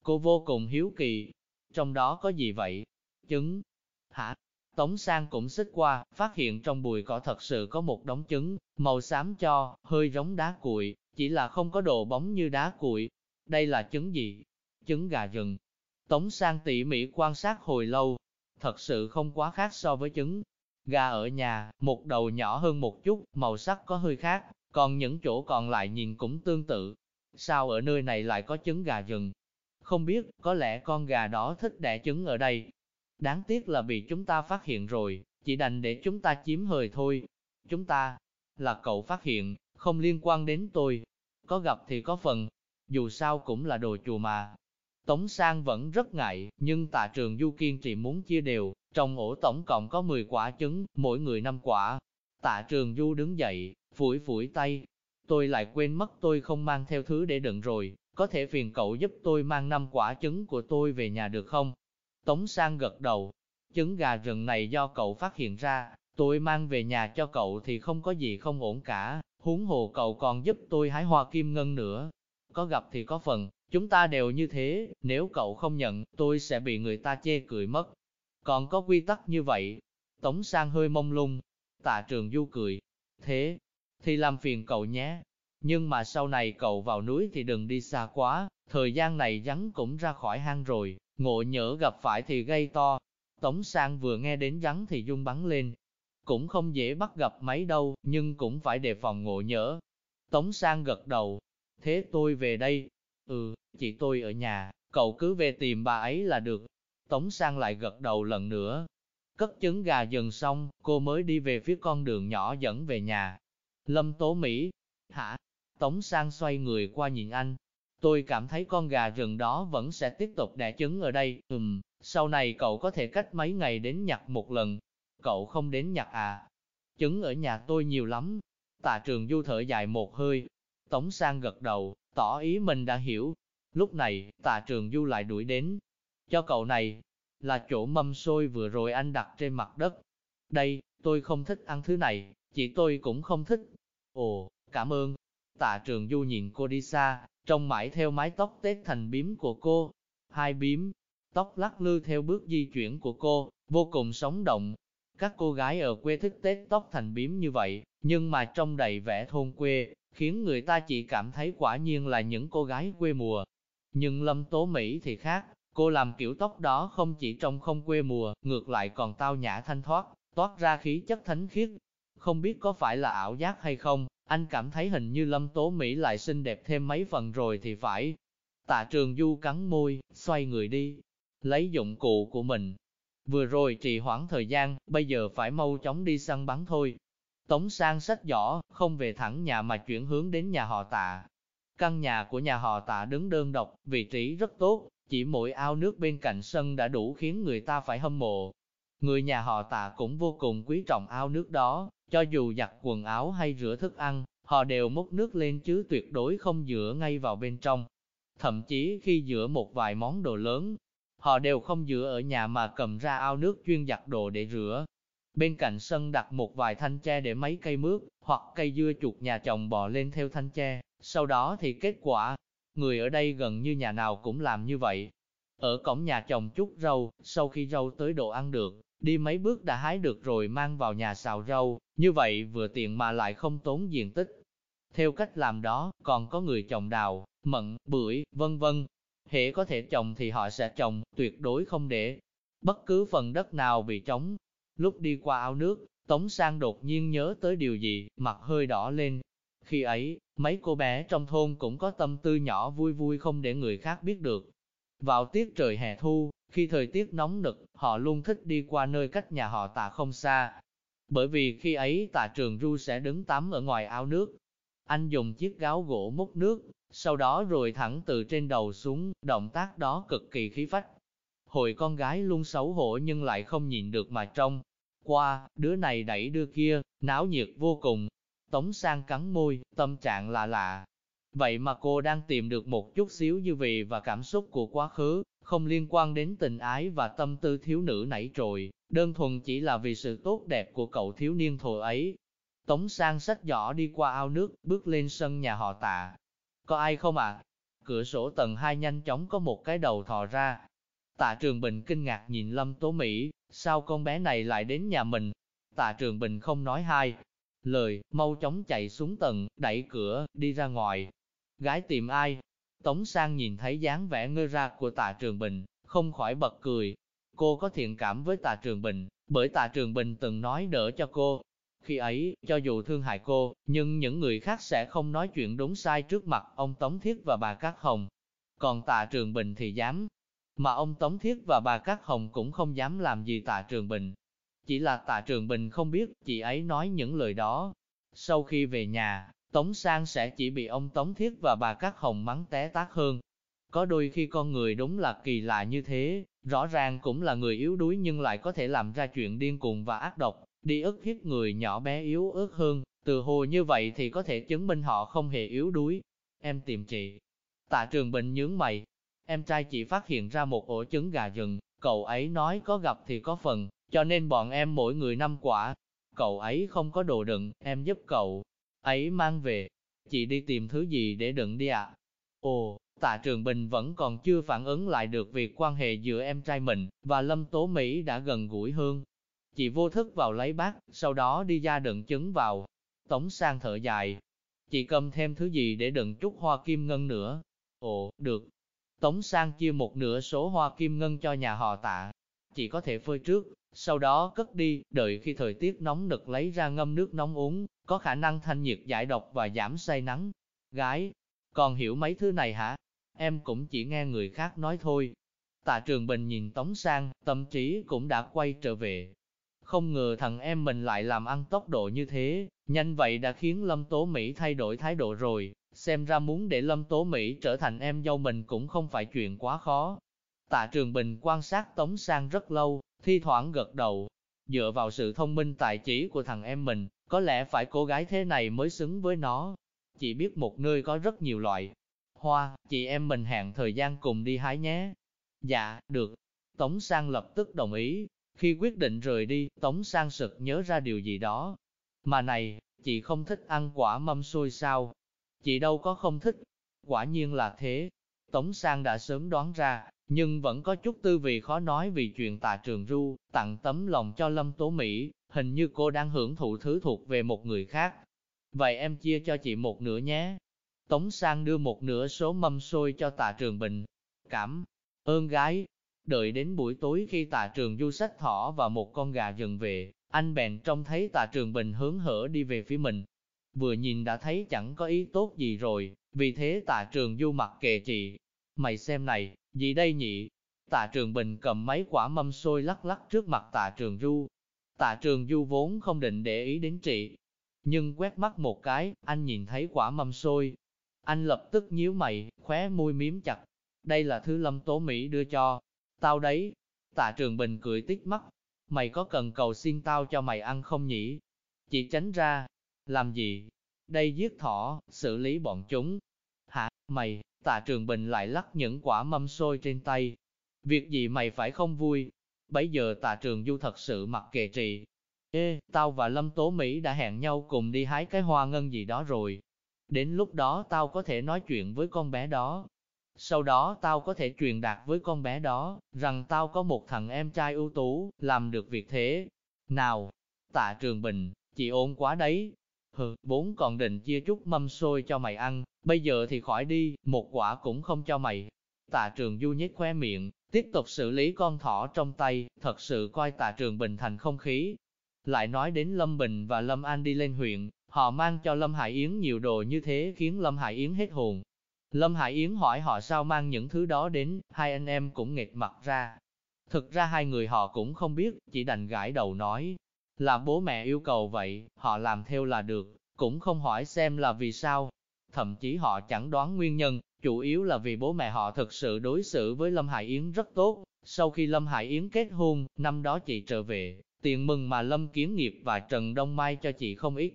Cô vô cùng hiếu kỳ. Trong đó có gì vậy? Trứng. Hả? Tống Sang cũng xích qua, phát hiện trong bụi cỏ thật sự có một đống trứng, màu xám cho, hơi giống đá cuội, chỉ là không có độ bóng như đá cuội. Đây là trứng gì? Trứng gà rừng. Tống Sang tỉ mỉ quan sát hồi lâu, thật sự không quá khác so với trứng. Gà ở nhà, một đầu nhỏ hơn một chút, màu sắc có hơi khác, còn những chỗ còn lại nhìn cũng tương tự. Sao ở nơi này lại có trứng gà rừng? Không biết, có lẽ con gà đó thích đẻ trứng ở đây, Đáng tiếc là bị chúng ta phát hiện rồi, chỉ đành để chúng ta chiếm hời thôi. Chúng ta, là cậu phát hiện, không liên quan đến tôi. Có gặp thì có phần, dù sao cũng là đồ chùa mà. Tống Sang vẫn rất ngại, nhưng tạ trường Du kiên trì muốn chia đều, trong ổ tổng cộng có 10 quả trứng, mỗi người 5 quả. Tạ trường Du đứng dậy, phủi phủi tay. Tôi lại quên mất tôi không mang theo thứ để đựng rồi, có thể phiền cậu giúp tôi mang năm quả trứng của tôi về nhà được không? Tống Sang gật đầu, trứng gà rừng này do cậu phát hiện ra, tôi mang về nhà cho cậu thì không có gì không ổn cả, huống hồ cậu còn giúp tôi hái hoa kim ngân nữa. Có gặp thì có phần, chúng ta đều như thế, nếu cậu không nhận, tôi sẽ bị người ta chê cười mất. Còn có quy tắc như vậy, Tống Sang hơi mông lung, tạ trường du cười, thế, thì làm phiền cậu nhé. Nhưng mà sau này cậu vào núi thì đừng đi xa quá, thời gian này rắn cũng ra khỏi hang rồi, ngộ nhỡ gặp phải thì gây to. Tống Sang vừa nghe đến rắn thì dung bắn lên. Cũng không dễ bắt gặp mấy đâu, nhưng cũng phải đề phòng ngộ nhỡ. Tống Sang gật đầu. Thế tôi về đây. Ừ, chị tôi ở nhà, cậu cứ về tìm bà ấy là được. Tống Sang lại gật đầu lần nữa. Cất trứng gà dần xong, cô mới đi về phía con đường nhỏ dẫn về nhà. Lâm Tố Mỹ. Hả? Tống Sang xoay người qua nhìn anh, Tôi cảm thấy con gà rừng đó vẫn sẽ tiếp tục đẻ trứng ở đây, ừm, sau này cậu có thể cách mấy ngày đến nhặt một lần. Cậu không đến nhặt à? Trứng ở nhà tôi nhiều lắm. Tạ trường du thở dài một hơi. Tống sang gật đầu, tỏ ý mình đã hiểu. Lúc này, tạ trường du lại đuổi đến. Cho cậu này, là chỗ mâm xôi vừa rồi anh đặt trên mặt đất. Đây, tôi không thích ăn thứ này, chị tôi cũng không thích. Ồ, cảm ơn. Tạ trường du nhìn cô đi xa, trông mãi theo mái tóc tết thành bím của cô. Hai bím, tóc lắc lư theo bước di chuyển của cô, vô cùng sống động. Các cô gái ở quê thích tết tóc thành bím như vậy, nhưng mà trong đầy vẻ thôn quê, khiến người ta chỉ cảm thấy quả nhiên là những cô gái quê mùa. Nhưng Lâm Tố Mỹ thì khác, cô làm kiểu tóc đó không chỉ trong không quê mùa, ngược lại còn tao nhã thanh thoát, toát ra khí chất thánh khiết. Không biết có phải là ảo giác hay không, anh cảm thấy hình như Lâm Tố Mỹ lại xinh đẹp thêm mấy phần rồi thì phải. Tạ trường du cắn môi, xoay người đi, lấy dụng cụ của mình. Vừa rồi trì hoãn thời gian, bây giờ phải mau chóng đi săn bắn thôi. Tống sang sách giỏ, không về thẳng nhà mà chuyển hướng đến nhà họ tạ. Căn nhà của nhà họ tạ đứng đơn độc, vị trí rất tốt, chỉ mỗi ao nước bên cạnh sân đã đủ khiến người ta phải hâm mộ. Người nhà họ tạ cũng vô cùng quý trọng ao nước đó, cho dù giặt quần áo hay rửa thức ăn, họ đều múc nước lên chứ tuyệt đối không dựa ngay vào bên trong. Thậm chí khi rửa một vài món đồ lớn, họ đều không rửa ở nhà mà cầm ra ao nước chuyên giặt đồ để rửa. Bên cạnh sân đặt một vài thanh tre để mấy cây mướp, hoặc cây dưa chuột nhà chồng bò lên theo thanh tre, sau đó thì kết quả, người ở đây gần như nhà nào cũng làm như vậy. ở cổng nhà chồng chút rau, sau khi rau tới độ ăn được, đi mấy bước đã hái được rồi mang vào nhà xào rau, như vậy vừa tiện mà lại không tốn diện tích. Theo cách làm đó, còn có người trồng đào, mận, bưởi, vân vân. Hệ có thể trồng thì họ sẽ trồng, tuyệt đối không để bất cứ phần đất nào bị trống. Lúc đi qua ao nước, Tống Sang đột nhiên nhớ tới điều gì, mặt hơi đỏ lên. Khi ấy, mấy cô bé trong thôn cũng có tâm tư nhỏ vui vui không để người khác biết được. Vào tiết trời hè thu, khi thời tiết nóng nực, họ luôn thích đi qua nơi cách nhà họ tạ không xa. Bởi vì khi ấy tạ trường ru sẽ đứng tắm ở ngoài ao nước. Anh dùng chiếc gáo gỗ múc nước, sau đó rồi thẳng từ trên đầu xuống, động tác đó cực kỳ khí phách. Hồi con gái luôn xấu hổ nhưng lại không nhìn được mà trông. Qua, đứa này đẩy đứa kia, náo nhiệt vô cùng. Tống sang cắn môi, tâm trạng lạ lạ. Vậy mà cô đang tìm được một chút xíu dư vị và cảm xúc của quá khứ, không liên quan đến tình ái và tâm tư thiếu nữ nảy trồi, đơn thuần chỉ là vì sự tốt đẹp của cậu thiếu niên thồ ấy. Tống sang sách giỏ đi qua ao nước, bước lên sân nhà họ tạ. Có ai không ạ? Cửa sổ tầng hai nhanh chóng có một cái đầu thò ra. Tạ Trường Bình kinh ngạc nhìn Lâm Tố Mỹ, sao con bé này lại đến nhà mình? Tạ Trường Bình không nói hai lời, mau chóng chạy xuống tầng, đẩy cửa, đi ra ngoài. Gái tìm ai? Tống Sang nhìn thấy dáng vẻ ngơ ra của Tạ Trường Bình, không khỏi bật cười. Cô có thiện cảm với Tạ Trường Bình, bởi Tạ Trường Bình từng nói đỡ cho cô. Khi ấy, cho dù thương hại cô, nhưng những người khác sẽ không nói chuyện đúng sai trước mặt ông Tống Thiết và bà Cát Hồng. Còn Tạ Trường Bình thì dám. Mà ông Tống Thiết và bà Cát Hồng cũng không dám làm gì Tạ Trường Bình. Chỉ là Tạ Trường Bình không biết chị ấy nói những lời đó. Sau khi về nhà, Tống Sang sẽ chỉ bị ông Tống Thiết và bà Cát Hồng mắng té tát hơn. Có đôi khi con người đúng là kỳ lạ như thế, rõ ràng cũng là người yếu đuối nhưng lại có thể làm ra chuyện điên cuồng và ác độc, đi ức hiếp người nhỏ bé yếu ớt hơn, từ hồ như vậy thì có thể chứng minh họ không hề yếu đuối. Em tìm chị. Tạ trường bệnh nhướng mày. Em trai chị phát hiện ra một ổ trứng gà rừng, cậu ấy nói có gặp thì có phần, cho nên bọn em mỗi người năm quả. Cậu ấy không có đồ đựng, em giúp cậu ấy mang về. Chị đi tìm thứ gì để đựng đi ạ? Ồ, tạ trường bình vẫn còn chưa phản ứng lại được việc quan hệ giữa em trai mình và Lâm Tố Mỹ đã gần gũi hơn. Chị vô thức vào lấy bát, sau đó đi ra đựng trứng vào. Tống sang thở dài. Chị cầm thêm thứ gì để đựng chút hoa kim ngân nữa. Ồ, được. Tống sang chia một nửa số hoa kim ngân cho nhà họ tạ. Chị có thể phơi trước, sau đó cất đi, đợi khi thời tiết nóng nực lấy ra ngâm nước nóng uống, có khả năng thanh nhiệt giải độc và giảm say nắng. Gái, còn hiểu mấy thứ này hả? Em cũng chỉ nghe người khác nói thôi. Tạ Trường Bình nhìn Tống Sang, tâm trí cũng đã quay trở về. Không ngờ thằng em mình lại làm ăn tốc độ như thế, nhanh vậy đã khiến Lâm Tố Mỹ thay đổi thái độ rồi, xem ra muốn để Lâm Tố Mỹ trở thành em dâu mình cũng không phải chuyện quá khó. Tạ Trường Bình quan sát Tống Sang rất lâu, thi thoảng gật đầu. Dựa vào sự thông minh tài trí của thằng em mình, có lẽ phải cô gái thế này mới xứng với nó. Chỉ biết một nơi có rất nhiều loại hoa, chị em mình hẹn thời gian cùng đi hái nhé. Dạ, được. Tống Sang lập tức đồng ý. Khi quyết định rời đi, Tống Sang sực nhớ ra điều gì đó. Mà này, chị không thích ăn quả mâm xôi sao? Chị đâu có không thích. Quả nhiên là thế. Tống Sang đã sớm đoán ra, nhưng vẫn có chút tư vị khó nói vì chuyện tạ trường ru, tặng tấm lòng cho Lâm Tố Mỹ, hình như cô đang hưởng thụ thứ thuộc về một người khác. Vậy em chia cho chị một nửa nhé. Tống Sang đưa một nửa số mâm xôi cho tạ trường bình. Cảm ơn gái. Đợi đến buổi tối khi tạ trường du sách thỏ và một con gà dần về, anh bèn trông thấy tạ trường bình hướng hở đi về phía mình. Vừa nhìn đã thấy chẳng có ý tốt gì rồi, vì thế tạ trường du mặc kệ chị. Mày xem này, gì đây nhỉ? Tạ Trường Bình cầm mấy quả mâm xôi lắc lắc trước mặt Tạ Trường Du. Tạ Trường Du vốn không định để ý đến chị. Nhưng quét mắt một cái, anh nhìn thấy quả mâm xôi. Anh lập tức nhíu mày, khóe môi miếm chặt. Đây là thứ Lâm Tố Mỹ đưa cho. Tao đấy. Tạ Trường Bình cười tít mắt. Mày có cần cầu xin tao cho mày ăn không nhỉ? Chị tránh ra. Làm gì? Đây giết thỏ, xử lý bọn chúng. Hả, mày, Tạ Trường Bình lại lắc những quả mâm xôi trên tay. Việc gì mày phải không vui? Bấy giờ Tạ Trường Du thật sự mặc kệ trị. Ê, tao và Lâm Tố Mỹ đã hẹn nhau cùng đi hái cái hoa ngân gì đó rồi. Đến lúc đó tao có thể nói chuyện với con bé đó. Sau đó tao có thể truyền đạt với con bé đó, rằng tao có một thằng em trai ưu tú, làm được việc thế. Nào, tạ trường bình, chị ôn quá đấy. Hừ, bốn còn định chia chút mâm xôi cho mày ăn, bây giờ thì khỏi đi, một quả cũng không cho mày. Tạ trường du nhếch khoe miệng, tiếp tục xử lý con thỏ trong tay, thật sự coi tạ trường bình thành không khí. Lại nói đến Lâm Bình và Lâm An đi lên huyện, họ mang cho Lâm Hải Yến nhiều đồ như thế khiến Lâm Hải Yến hết hồn. Lâm Hải Yến hỏi họ sao mang những thứ đó đến, hai anh em cũng nghệt mặt ra. Thực ra hai người họ cũng không biết, chỉ đành gãi đầu nói, là bố mẹ yêu cầu vậy, họ làm theo là được, cũng không hỏi xem là vì sao. Thậm chí họ chẳng đoán nguyên nhân, chủ yếu là vì bố mẹ họ thực sự đối xử với Lâm Hải Yến rất tốt. Sau khi Lâm Hải Yến kết hôn, năm đó chị trở về, tiền mừng mà Lâm Kiến Nghiệp và Trần Đông Mai cho chị không ít.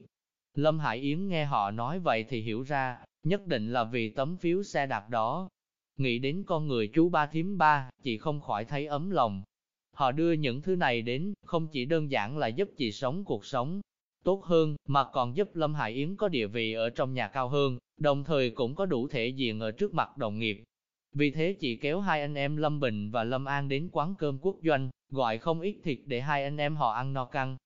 Lâm Hải Yến nghe họ nói vậy thì hiểu ra, nhất định là vì tấm phiếu xe đạp đó. Nghĩ đến con người chú ba thím ba, chị không khỏi thấy ấm lòng. Họ đưa những thứ này đến, không chỉ đơn giản là giúp chị sống cuộc sống tốt hơn, mà còn giúp Lâm Hải Yến có địa vị ở trong nhà cao hơn, đồng thời cũng có đủ thể diện ở trước mặt đồng nghiệp. Vì thế chị kéo hai anh em Lâm Bình và Lâm An đến quán cơm quốc doanh, gọi không ít thịt để hai anh em họ ăn no căng.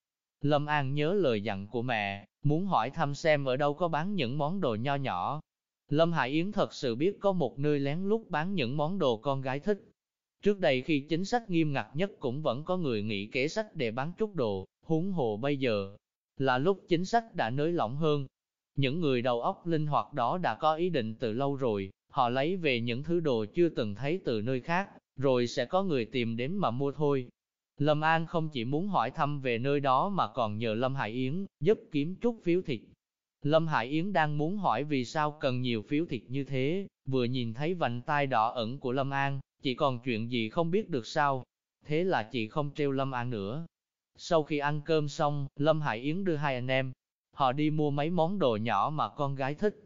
Lâm An nhớ lời dặn của mẹ, muốn hỏi thăm xem ở đâu có bán những món đồ nho nhỏ. Lâm Hải Yến thật sự biết có một nơi lén lút bán những món đồ con gái thích. Trước đây khi chính sách nghiêm ngặt nhất cũng vẫn có người nghĩ kế sách để bán chút đồ, huống hồ bây giờ, là lúc chính sách đã nới lỏng hơn. Những người đầu óc linh hoạt đó đã có ý định từ lâu rồi, họ lấy về những thứ đồ chưa từng thấy từ nơi khác, rồi sẽ có người tìm đến mà mua thôi. Lâm An không chỉ muốn hỏi thăm về nơi đó mà còn nhờ Lâm Hải Yến giúp kiếm chút phiếu thịt. Lâm Hải Yến đang muốn hỏi vì sao cần nhiều phiếu thịt như thế, vừa nhìn thấy vành tai đỏ ẩn của Lâm An, chị còn chuyện gì không biết được sao. Thế là chị không trêu Lâm An nữa. Sau khi ăn cơm xong, Lâm Hải Yến đưa hai anh em. Họ đi mua mấy món đồ nhỏ mà con gái thích.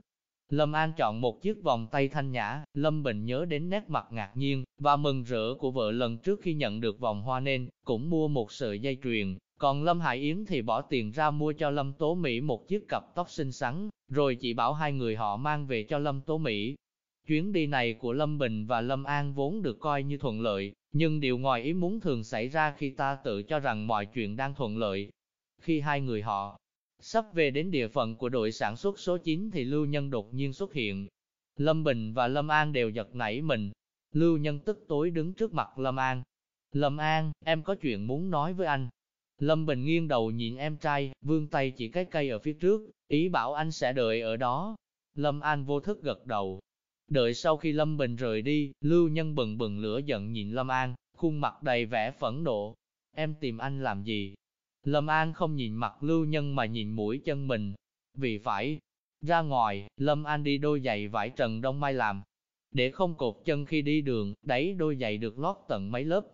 Lâm An chọn một chiếc vòng tay thanh nhã, Lâm Bình nhớ đến nét mặt ngạc nhiên, và mừng rỡ của vợ lần trước khi nhận được vòng hoa nên, cũng mua một sợi dây chuyền. Còn Lâm Hải Yến thì bỏ tiền ra mua cho Lâm Tố Mỹ một chiếc cặp tóc xinh xắn, rồi chỉ bảo hai người họ mang về cho Lâm Tố Mỹ. Chuyến đi này của Lâm Bình và Lâm An vốn được coi như thuận lợi, nhưng điều ngoài ý muốn thường xảy ra khi ta tự cho rằng mọi chuyện đang thuận lợi. Khi hai người họ sắp về đến địa phận của đội sản xuất số 9 thì Lưu Nhân đột nhiên xuất hiện. Lâm Bình và Lâm An đều giật nảy mình. Lưu Nhân tức tối đứng trước mặt Lâm An. Lâm An, em có chuyện muốn nói với anh. Lâm Bình nghiêng đầu nhìn em trai, vươn tay chỉ cái cây ở phía trước, ý bảo anh sẽ đợi ở đó. Lâm An vô thức gật đầu, Đợi sau khi Lâm Bình rời đi, Lưu Nhân bừng bừng lửa giận nhìn Lâm An, khuôn mặt đầy vẻ phẫn nộ. Em tìm anh làm gì? Lâm An không nhìn mặt Lưu Nhân mà nhìn mũi chân mình. Vì phải ra ngoài, Lâm An đi đôi giày vải trần đông mai làm. Để không cột chân khi đi đường, đấy đôi giày được lót tận mấy lớp.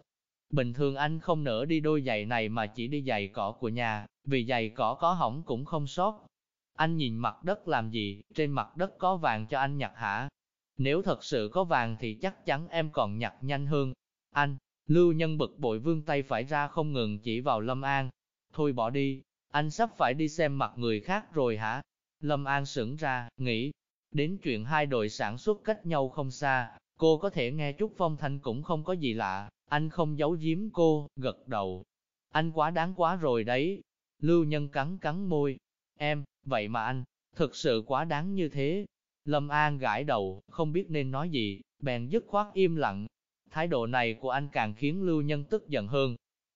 Bình thường anh không nỡ đi đôi giày này mà chỉ đi giày cỏ của nhà, vì giày cỏ có hỏng cũng không sót. Anh nhìn mặt đất làm gì, trên mặt đất có vàng cho anh nhặt hả? Nếu thật sự có vàng thì chắc chắn em còn nhặt nhanh hơn. Anh, Lưu Nhân bực bội vương tay phải ra không ngừng chỉ vào Lâm An. Thôi bỏ đi, anh sắp phải đi xem mặt người khác rồi hả? Lâm An sững ra, nghĩ, đến chuyện hai đội sản xuất cách nhau không xa, cô có thể nghe chút phong thanh cũng không có gì lạ, anh không giấu giếm cô, gật đầu. Anh quá đáng quá rồi đấy. Lưu Nhân cắn cắn môi. Em, vậy mà anh, thực sự quá đáng như thế. Lâm An gãi đầu, không biết nên nói gì, bèn dứt khoát im lặng. Thái độ này của anh càng khiến Lưu Nhân tức giận hơn.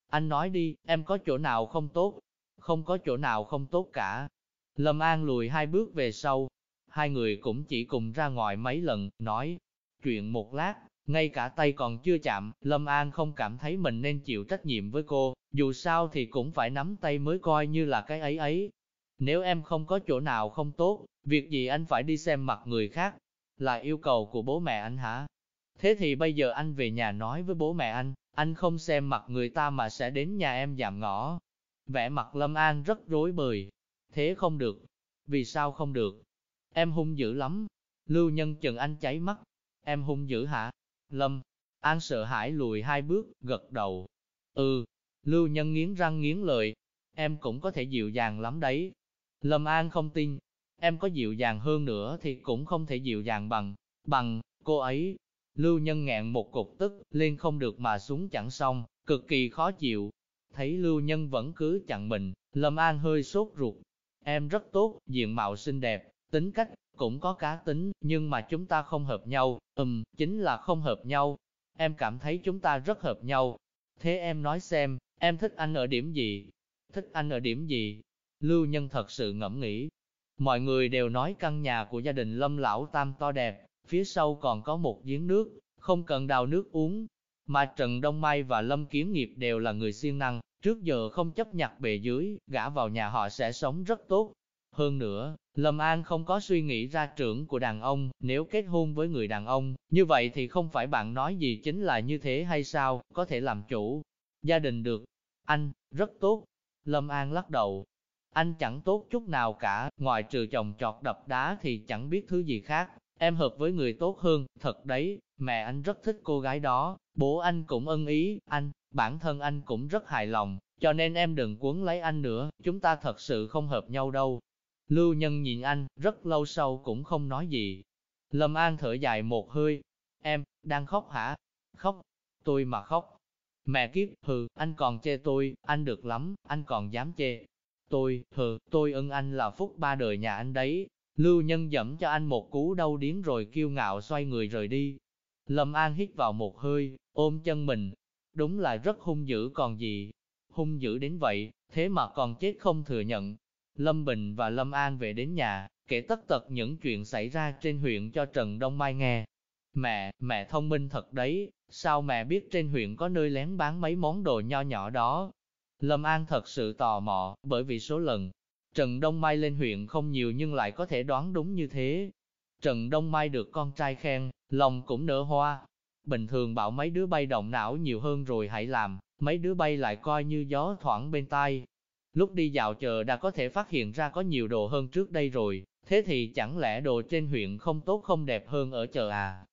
Anh nói đi, em có chỗ nào không tốt? Không có chỗ nào không tốt cả. Lâm An lùi hai bước về sau. Hai người cũng chỉ cùng ra ngoài mấy lần, nói chuyện một lát, ngay cả tay còn chưa chạm, Lâm An không cảm thấy mình nên chịu trách nhiệm với cô, dù sao thì cũng phải nắm tay mới coi như là cái ấy ấy. Nếu em không có chỗ nào không tốt, việc gì anh phải đi xem mặt người khác? Là yêu cầu của bố mẹ anh hả? Thế thì bây giờ anh về nhà nói với bố mẹ anh, anh không xem mặt người ta mà sẽ đến nhà em giảm ngõ. Vẻ mặt Lâm An rất rối bời. Thế không được. Vì sao không được? Em hung dữ lắm. Lưu Nhân Trần anh cháy mắt. Em hung dữ hả? Lâm. An sợ hãi lùi hai bước, gật đầu. Ừ. Lưu Nhân nghiến răng nghiến lợi. Em cũng có thể dịu dàng lắm đấy. Lâm An không tin, em có dịu dàng hơn nữa thì cũng không thể dịu dàng bằng, bằng, cô ấy. Lưu Nhân ngẹn một cục tức, lên không được mà xuống chẳng xong, cực kỳ khó chịu. Thấy Lưu Nhân vẫn cứ chặn mình, Lâm An hơi sốt ruột. Em rất tốt, diện mạo xinh đẹp, tính cách, cũng có cá tính, nhưng mà chúng ta không hợp nhau, ừm, chính là không hợp nhau. Em cảm thấy chúng ta rất hợp nhau. Thế em nói xem, em thích anh ở điểm gì? Thích anh ở điểm gì? Lưu Nhân thật sự ngẫm nghĩ. Mọi người đều nói căn nhà của gia đình Lâm Lão Tam to đẹp, phía sau còn có một giếng nước, không cần đào nước uống. Mà Trần Đông Mai và Lâm Kiếm Nghiệp đều là người siêng năng, trước giờ không chấp nhặt bề dưới, gã vào nhà họ sẽ sống rất tốt. Hơn nữa, Lâm An không có suy nghĩ ra trưởng của đàn ông, nếu kết hôn với người đàn ông, như vậy thì không phải bạn nói gì chính là như thế hay sao, có thể làm chủ. Gia đình được. Anh, rất tốt. Lâm An lắc đầu. Anh chẳng tốt chút nào cả, ngoài trừ chồng trọt đập đá thì chẳng biết thứ gì khác. Em hợp với người tốt hơn, thật đấy, mẹ anh rất thích cô gái đó, bố anh cũng ân ý, anh, bản thân anh cũng rất hài lòng, cho nên em đừng cuốn lấy anh nữa, chúng ta thật sự không hợp nhau đâu. Lưu Nhân nhìn anh, rất lâu sau cũng không nói gì. Lâm An thở dài một hơi. Em, đang khóc hả? Khóc? Tôi mà khóc. Mẹ kiếp, hừ, anh còn chê tôi, anh được lắm, anh còn dám chê. Tôi, hờ, tôi ưng anh là phúc ba đời nhà anh đấy. Lưu Nhân dẫm cho anh một cú đau điến rồi kiêu ngạo xoay người rời đi. Lâm An hít vào một hơi, ôm chân mình. Đúng là rất hung dữ còn gì. Hung dữ đến vậy, thế mà còn chết không thừa nhận. Lâm Bình và Lâm An về đến nhà, kể tất tật những chuyện xảy ra trên huyện cho Trần Đông Mai nghe. Mẹ, mẹ thông minh thật đấy, sao mẹ biết trên huyện có nơi lén bán mấy món đồ nho nhỏ đó? Lâm An thật sự tò mò, bởi vì số lần Trần Đông Mai lên huyện không nhiều nhưng lại có thể đoán đúng như thế. Trần Đông Mai được con trai khen, lòng cũng nở hoa. Bình thường bảo mấy đứa bay động não nhiều hơn rồi hãy làm, mấy đứa bay lại coi như gió thoảng bên tai, Lúc đi dạo chợ đã có thể phát hiện ra có nhiều đồ hơn trước đây rồi, thế thì chẳng lẽ đồ trên huyện không tốt không đẹp hơn ở chợ à?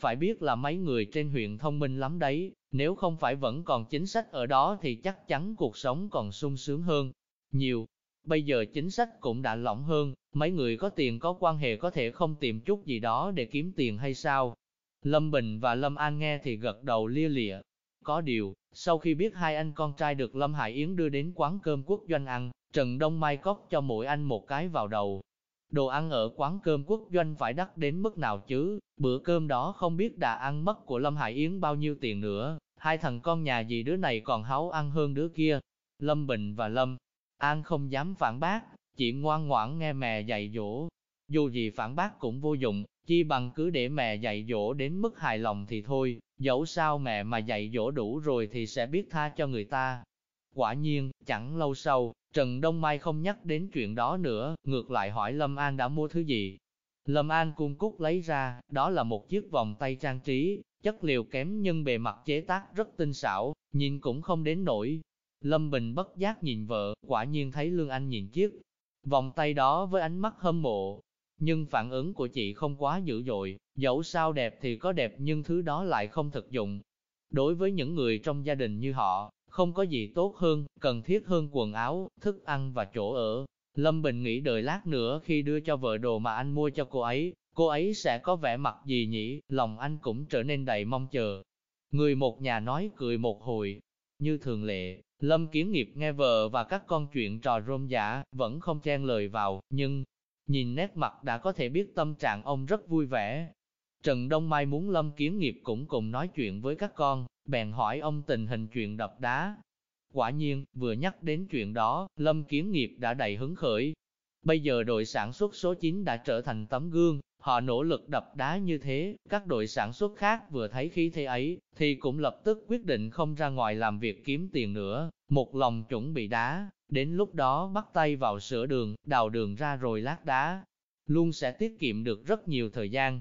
Phải biết là mấy người trên huyện thông minh lắm đấy, nếu không phải vẫn còn chính sách ở đó thì chắc chắn cuộc sống còn sung sướng hơn. Nhiều, bây giờ chính sách cũng đã lỏng hơn, mấy người có tiền có quan hệ có thể không tìm chút gì đó để kiếm tiền hay sao? Lâm Bình và Lâm An nghe thì gật đầu lia lịa. Có điều, sau khi biết hai anh con trai được Lâm Hải Yến đưa đến quán cơm quốc doanh ăn, Trần Đông Mai cóc cho mỗi anh một cái vào đầu. Đồ ăn ở quán cơm quốc doanh phải đắt đến mức nào chứ, bữa cơm đó không biết đã ăn mất của Lâm Hải Yến bao nhiêu tiền nữa, hai thằng con nhà gì đứa này còn háu ăn hơn đứa kia. Lâm Bình và Lâm An không dám phản bác, chỉ ngoan ngoãn nghe mẹ dạy dỗ. Dù gì phản bác cũng vô dụng, chi bằng cứ để mẹ dạy dỗ đến mức hài lòng thì thôi, dẫu sao mẹ mà dạy dỗ đủ rồi thì sẽ biết tha cho người ta. Quả nhiên, chẳng lâu sau, Trần Đông Mai không nhắc đến chuyện đó nữa, ngược lại hỏi Lâm An đã mua thứ gì. Lâm An cung cúc lấy ra, đó là một chiếc vòng tay trang trí, chất liệu kém nhưng bề mặt chế tác rất tinh xảo, nhìn cũng không đến nổi. Lâm Bình bất giác nhìn vợ, quả nhiên thấy Lương Anh nhìn chiếc vòng tay đó với ánh mắt hâm mộ, nhưng phản ứng của chị không quá dữ dội, dẫu sao đẹp thì có đẹp nhưng thứ đó lại không thực dụng. Đối với những người trong gia đình như họ, không có gì tốt hơn, cần thiết hơn quần áo, thức ăn và chỗ ở. Lâm Bình nghĩ đợi lát nữa khi đưa cho vợ đồ mà anh mua cho cô ấy, cô ấy sẽ có vẻ mặt gì nhỉ, lòng anh cũng trở nên đầy mong chờ. Người một nhà nói cười một hồi, như thường lệ, Lâm Kiến Nghiệp nghe vợ và các con chuyện trò rôm giả, vẫn không chen lời vào, nhưng, Nhìn nét mặt đã có thể biết tâm trạng ông rất vui vẻ. Trần Đông Mai muốn Lâm Kiến Nghiệp cũng cùng nói chuyện với các con, bèn hỏi ông tình hình chuyện đập đá. Quả nhiên, vừa nhắc đến chuyện đó, Lâm Kiến Nghiệp đã đầy hứng khởi. Bây giờ đội sản xuất số 9 đã trở thành tấm gương, họ nỗ lực đập đá như thế, các đội sản xuất khác vừa thấy khí thế ấy, thì cũng lập tức quyết định không ra ngoài làm việc kiếm tiền nữa, một lòng chuẩn bị đá, Đến lúc đó bắt tay vào sửa đường, đào đường ra rồi lát đá, luôn sẽ tiết kiệm được rất nhiều thời gian.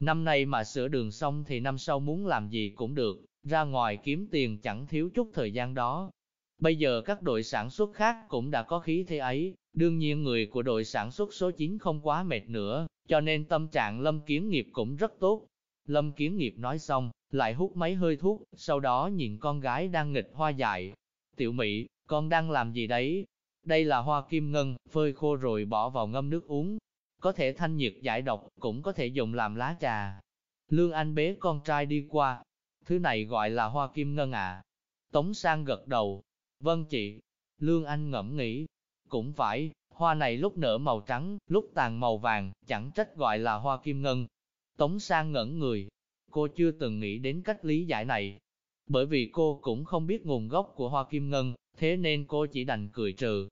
Năm nay mà sửa đường xong thì năm sau muốn làm gì cũng được, ra ngoài kiếm tiền chẳng thiếu chút thời gian đó. Bây giờ các đội sản xuất khác cũng đã có khí thế ấy, đương nhiên người của đội sản xuất số 9 không quá mệt nữa, cho nên tâm trạng Lâm Kiến Nghiệp cũng rất tốt. Lâm Kiến Nghiệp nói xong, lại hút mấy hơi thuốc, sau đó nhìn con gái đang nghịch hoa dại. Tiểu Mỹ, con đang làm gì đấy? Đây là hoa kim ngân, phơi khô rồi bỏ vào ngâm nước uống. Có thể thanh nhiệt giải độc, cũng có thể dùng làm lá trà. Lương Anh bế con trai đi qua. Thứ này gọi là hoa kim ngân à. Tống sang gật đầu. Vâng chị. Lương Anh ngẫm nghĩ. Cũng phải, hoa này lúc nở màu trắng, lúc tàn màu vàng, chẳng trách gọi là hoa kim ngân. Tống sang ngẩn người. Cô chưa từng nghĩ đến cách lý giải này. Bởi vì cô cũng không biết nguồn gốc của hoa kim ngân, thế nên cô chỉ đành cười trừ.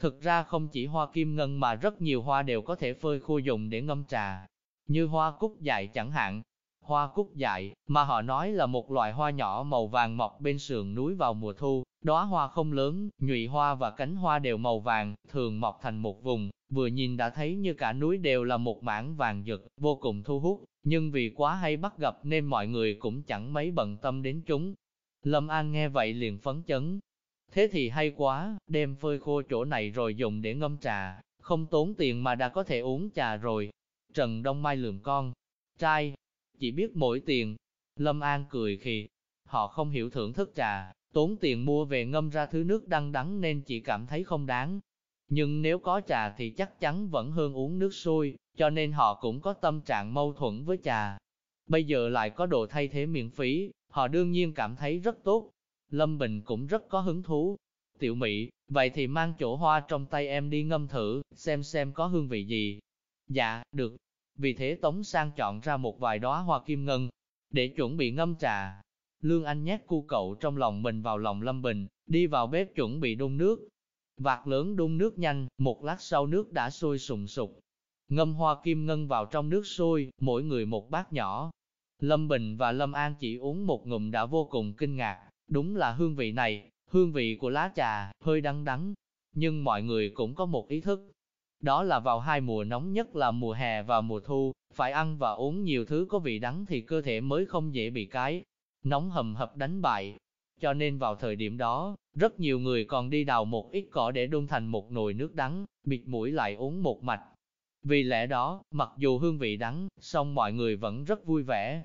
Thực ra không chỉ hoa kim ngân mà rất nhiều hoa đều có thể phơi khô dùng để ngâm trà, như hoa cúc dại chẳng hạn. Hoa cúc dại, mà họ nói là một loại hoa nhỏ màu vàng mọc bên sườn núi vào mùa thu, đóa hoa không lớn, nhụy hoa và cánh hoa đều màu vàng, thường mọc thành một vùng, vừa nhìn đã thấy như cả núi đều là một mảng vàng rực, vô cùng thu hút, nhưng vì quá hay bắt gặp nên mọi người cũng chẳng mấy bận tâm đến chúng. Lâm An nghe vậy liền phấn chấn, Thế thì hay quá, đem phơi khô chỗ này rồi dùng để ngâm trà, không tốn tiền mà đã có thể uống trà rồi. Trần Đông Mai lườm con, trai, chỉ biết mỗi tiền. Lâm An cười khi, họ không hiểu thưởng thức trà, tốn tiền mua về ngâm ra thứ nước đăng đắng nên chỉ cảm thấy không đáng. Nhưng nếu có trà thì chắc chắn vẫn hơn uống nước sôi, cho nên họ cũng có tâm trạng mâu thuẫn với trà. Bây giờ lại có đồ thay thế miễn phí, họ đương nhiên cảm thấy rất tốt. Lâm Bình cũng rất có hứng thú. Tiểu Mỹ, vậy thì mang chỗ hoa trong tay em đi ngâm thử, xem xem có hương vị gì. Dạ, được. Vì thế Tống Sang chọn ra một vài đóa hoa kim ngân, để chuẩn bị ngâm trà. Lương Anh nhét cu cậu trong lòng mình vào lòng Lâm Bình, đi vào bếp chuẩn bị đun nước. Vạc lớn đun nước nhanh, một lát sau nước đã sôi sùng sục. Ngâm hoa kim ngân vào trong nước sôi, mỗi người một bát nhỏ. Lâm Bình và Lâm An chỉ uống một ngụm đã vô cùng kinh ngạc. Đúng là hương vị này, hương vị của lá trà, hơi đắng đắng. Nhưng mọi người cũng có một ý thức. Đó là vào hai mùa nóng nhất là mùa hè và mùa thu, phải ăn và uống nhiều thứ có vị đắng thì cơ thể mới không dễ bị cái nóng hầm hập đánh bại. Cho nên vào thời điểm đó, rất nhiều người còn đi đào một ít cỏ để đun thành một nồi nước đắng, bịt mũi lại uống một mạch. Vì lẽ đó, mặc dù hương vị đắng, song mọi người vẫn rất vui vẻ.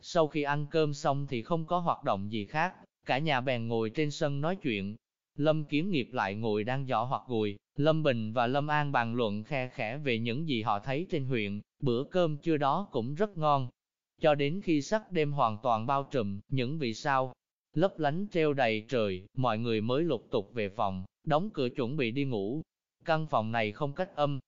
Sau khi ăn cơm xong thì không có hoạt động gì khác, Cả nhà bèn ngồi trên sân nói chuyện. Lâm Kiếm Nghiệp lại ngồi đang giỏ hoặc gùi, Lâm Bình và Lâm An bàn luận khe khẽ về những gì họ thấy trên huyện, bữa cơm trưa đó cũng rất ngon. Cho đến khi sắc đêm hoàn toàn bao trùm, những vì sao lấp lánh treo đầy trời, mọi người mới lục tục về phòng, đóng cửa chuẩn bị đi ngủ. Căn phòng này không cách âm.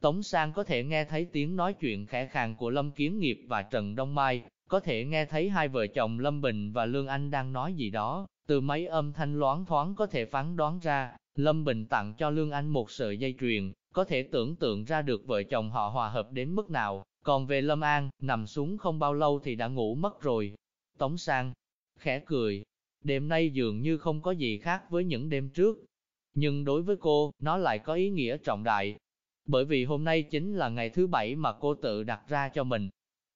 Tống Sang có thể nghe thấy tiếng nói chuyện khẽ khàng của Lâm Kiếm Nghiệp và Trần Đông Mai, có thể nghe thấy hai vợ chồng Lâm Bình và Lương Anh đang nói gì đó, từ mấy âm thanh loáng thoáng có thể phán đoán ra, Lâm Bình tặng cho Lương Anh một sợi dây chuyền, có thể tưởng tượng ra được vợ chồng họ hòa hợp đến mức nào, còn về Lâm An, nằm xuống không bao lâu thì đã ngủ mất rồi. Tống Sang, khẽ cười, đêm nay dường như không có gì khác với những đêm trước, nhưng đối với cô, nó lại có ý nghĩa trọng đại. Bởi vì hôm nay chính là ngày thứ bảy mà cô tự đặt ra cho mình,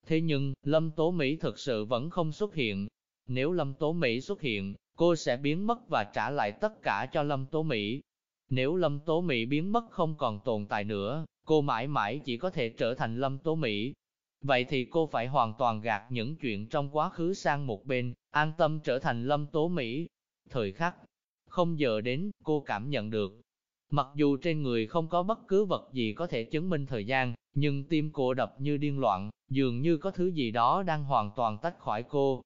Thế nhưng, Lâm Tố Mỹ thực sự vẫn không xuất hiện. Nếu Lâm Tố Mỹ xuất hiện, cô sẽ biến mất và trả lại tất cả cho Lâm Tố Mỹ. Nếu Lâm Tố Mỹ biến mất không còn tồn tại nữa, cô mãi mãi chỉ có thể trở thành Lâm Tố Mỹ. Vậy thì cô phải hoàn toàn gạt những chuyện trong quá khứ sang một bên, an tâm trở thành Lâm Tố Mỹ. Thời khắc, không giờ đến, cô cảm nhận được. Mặc dù trên người không có bất cứ vật gì có thể chứng minh thời gian, nhưng tim cô đập như điên loạn, dường như có thứ gì đó đang hoàn toàn tách khỏi cô.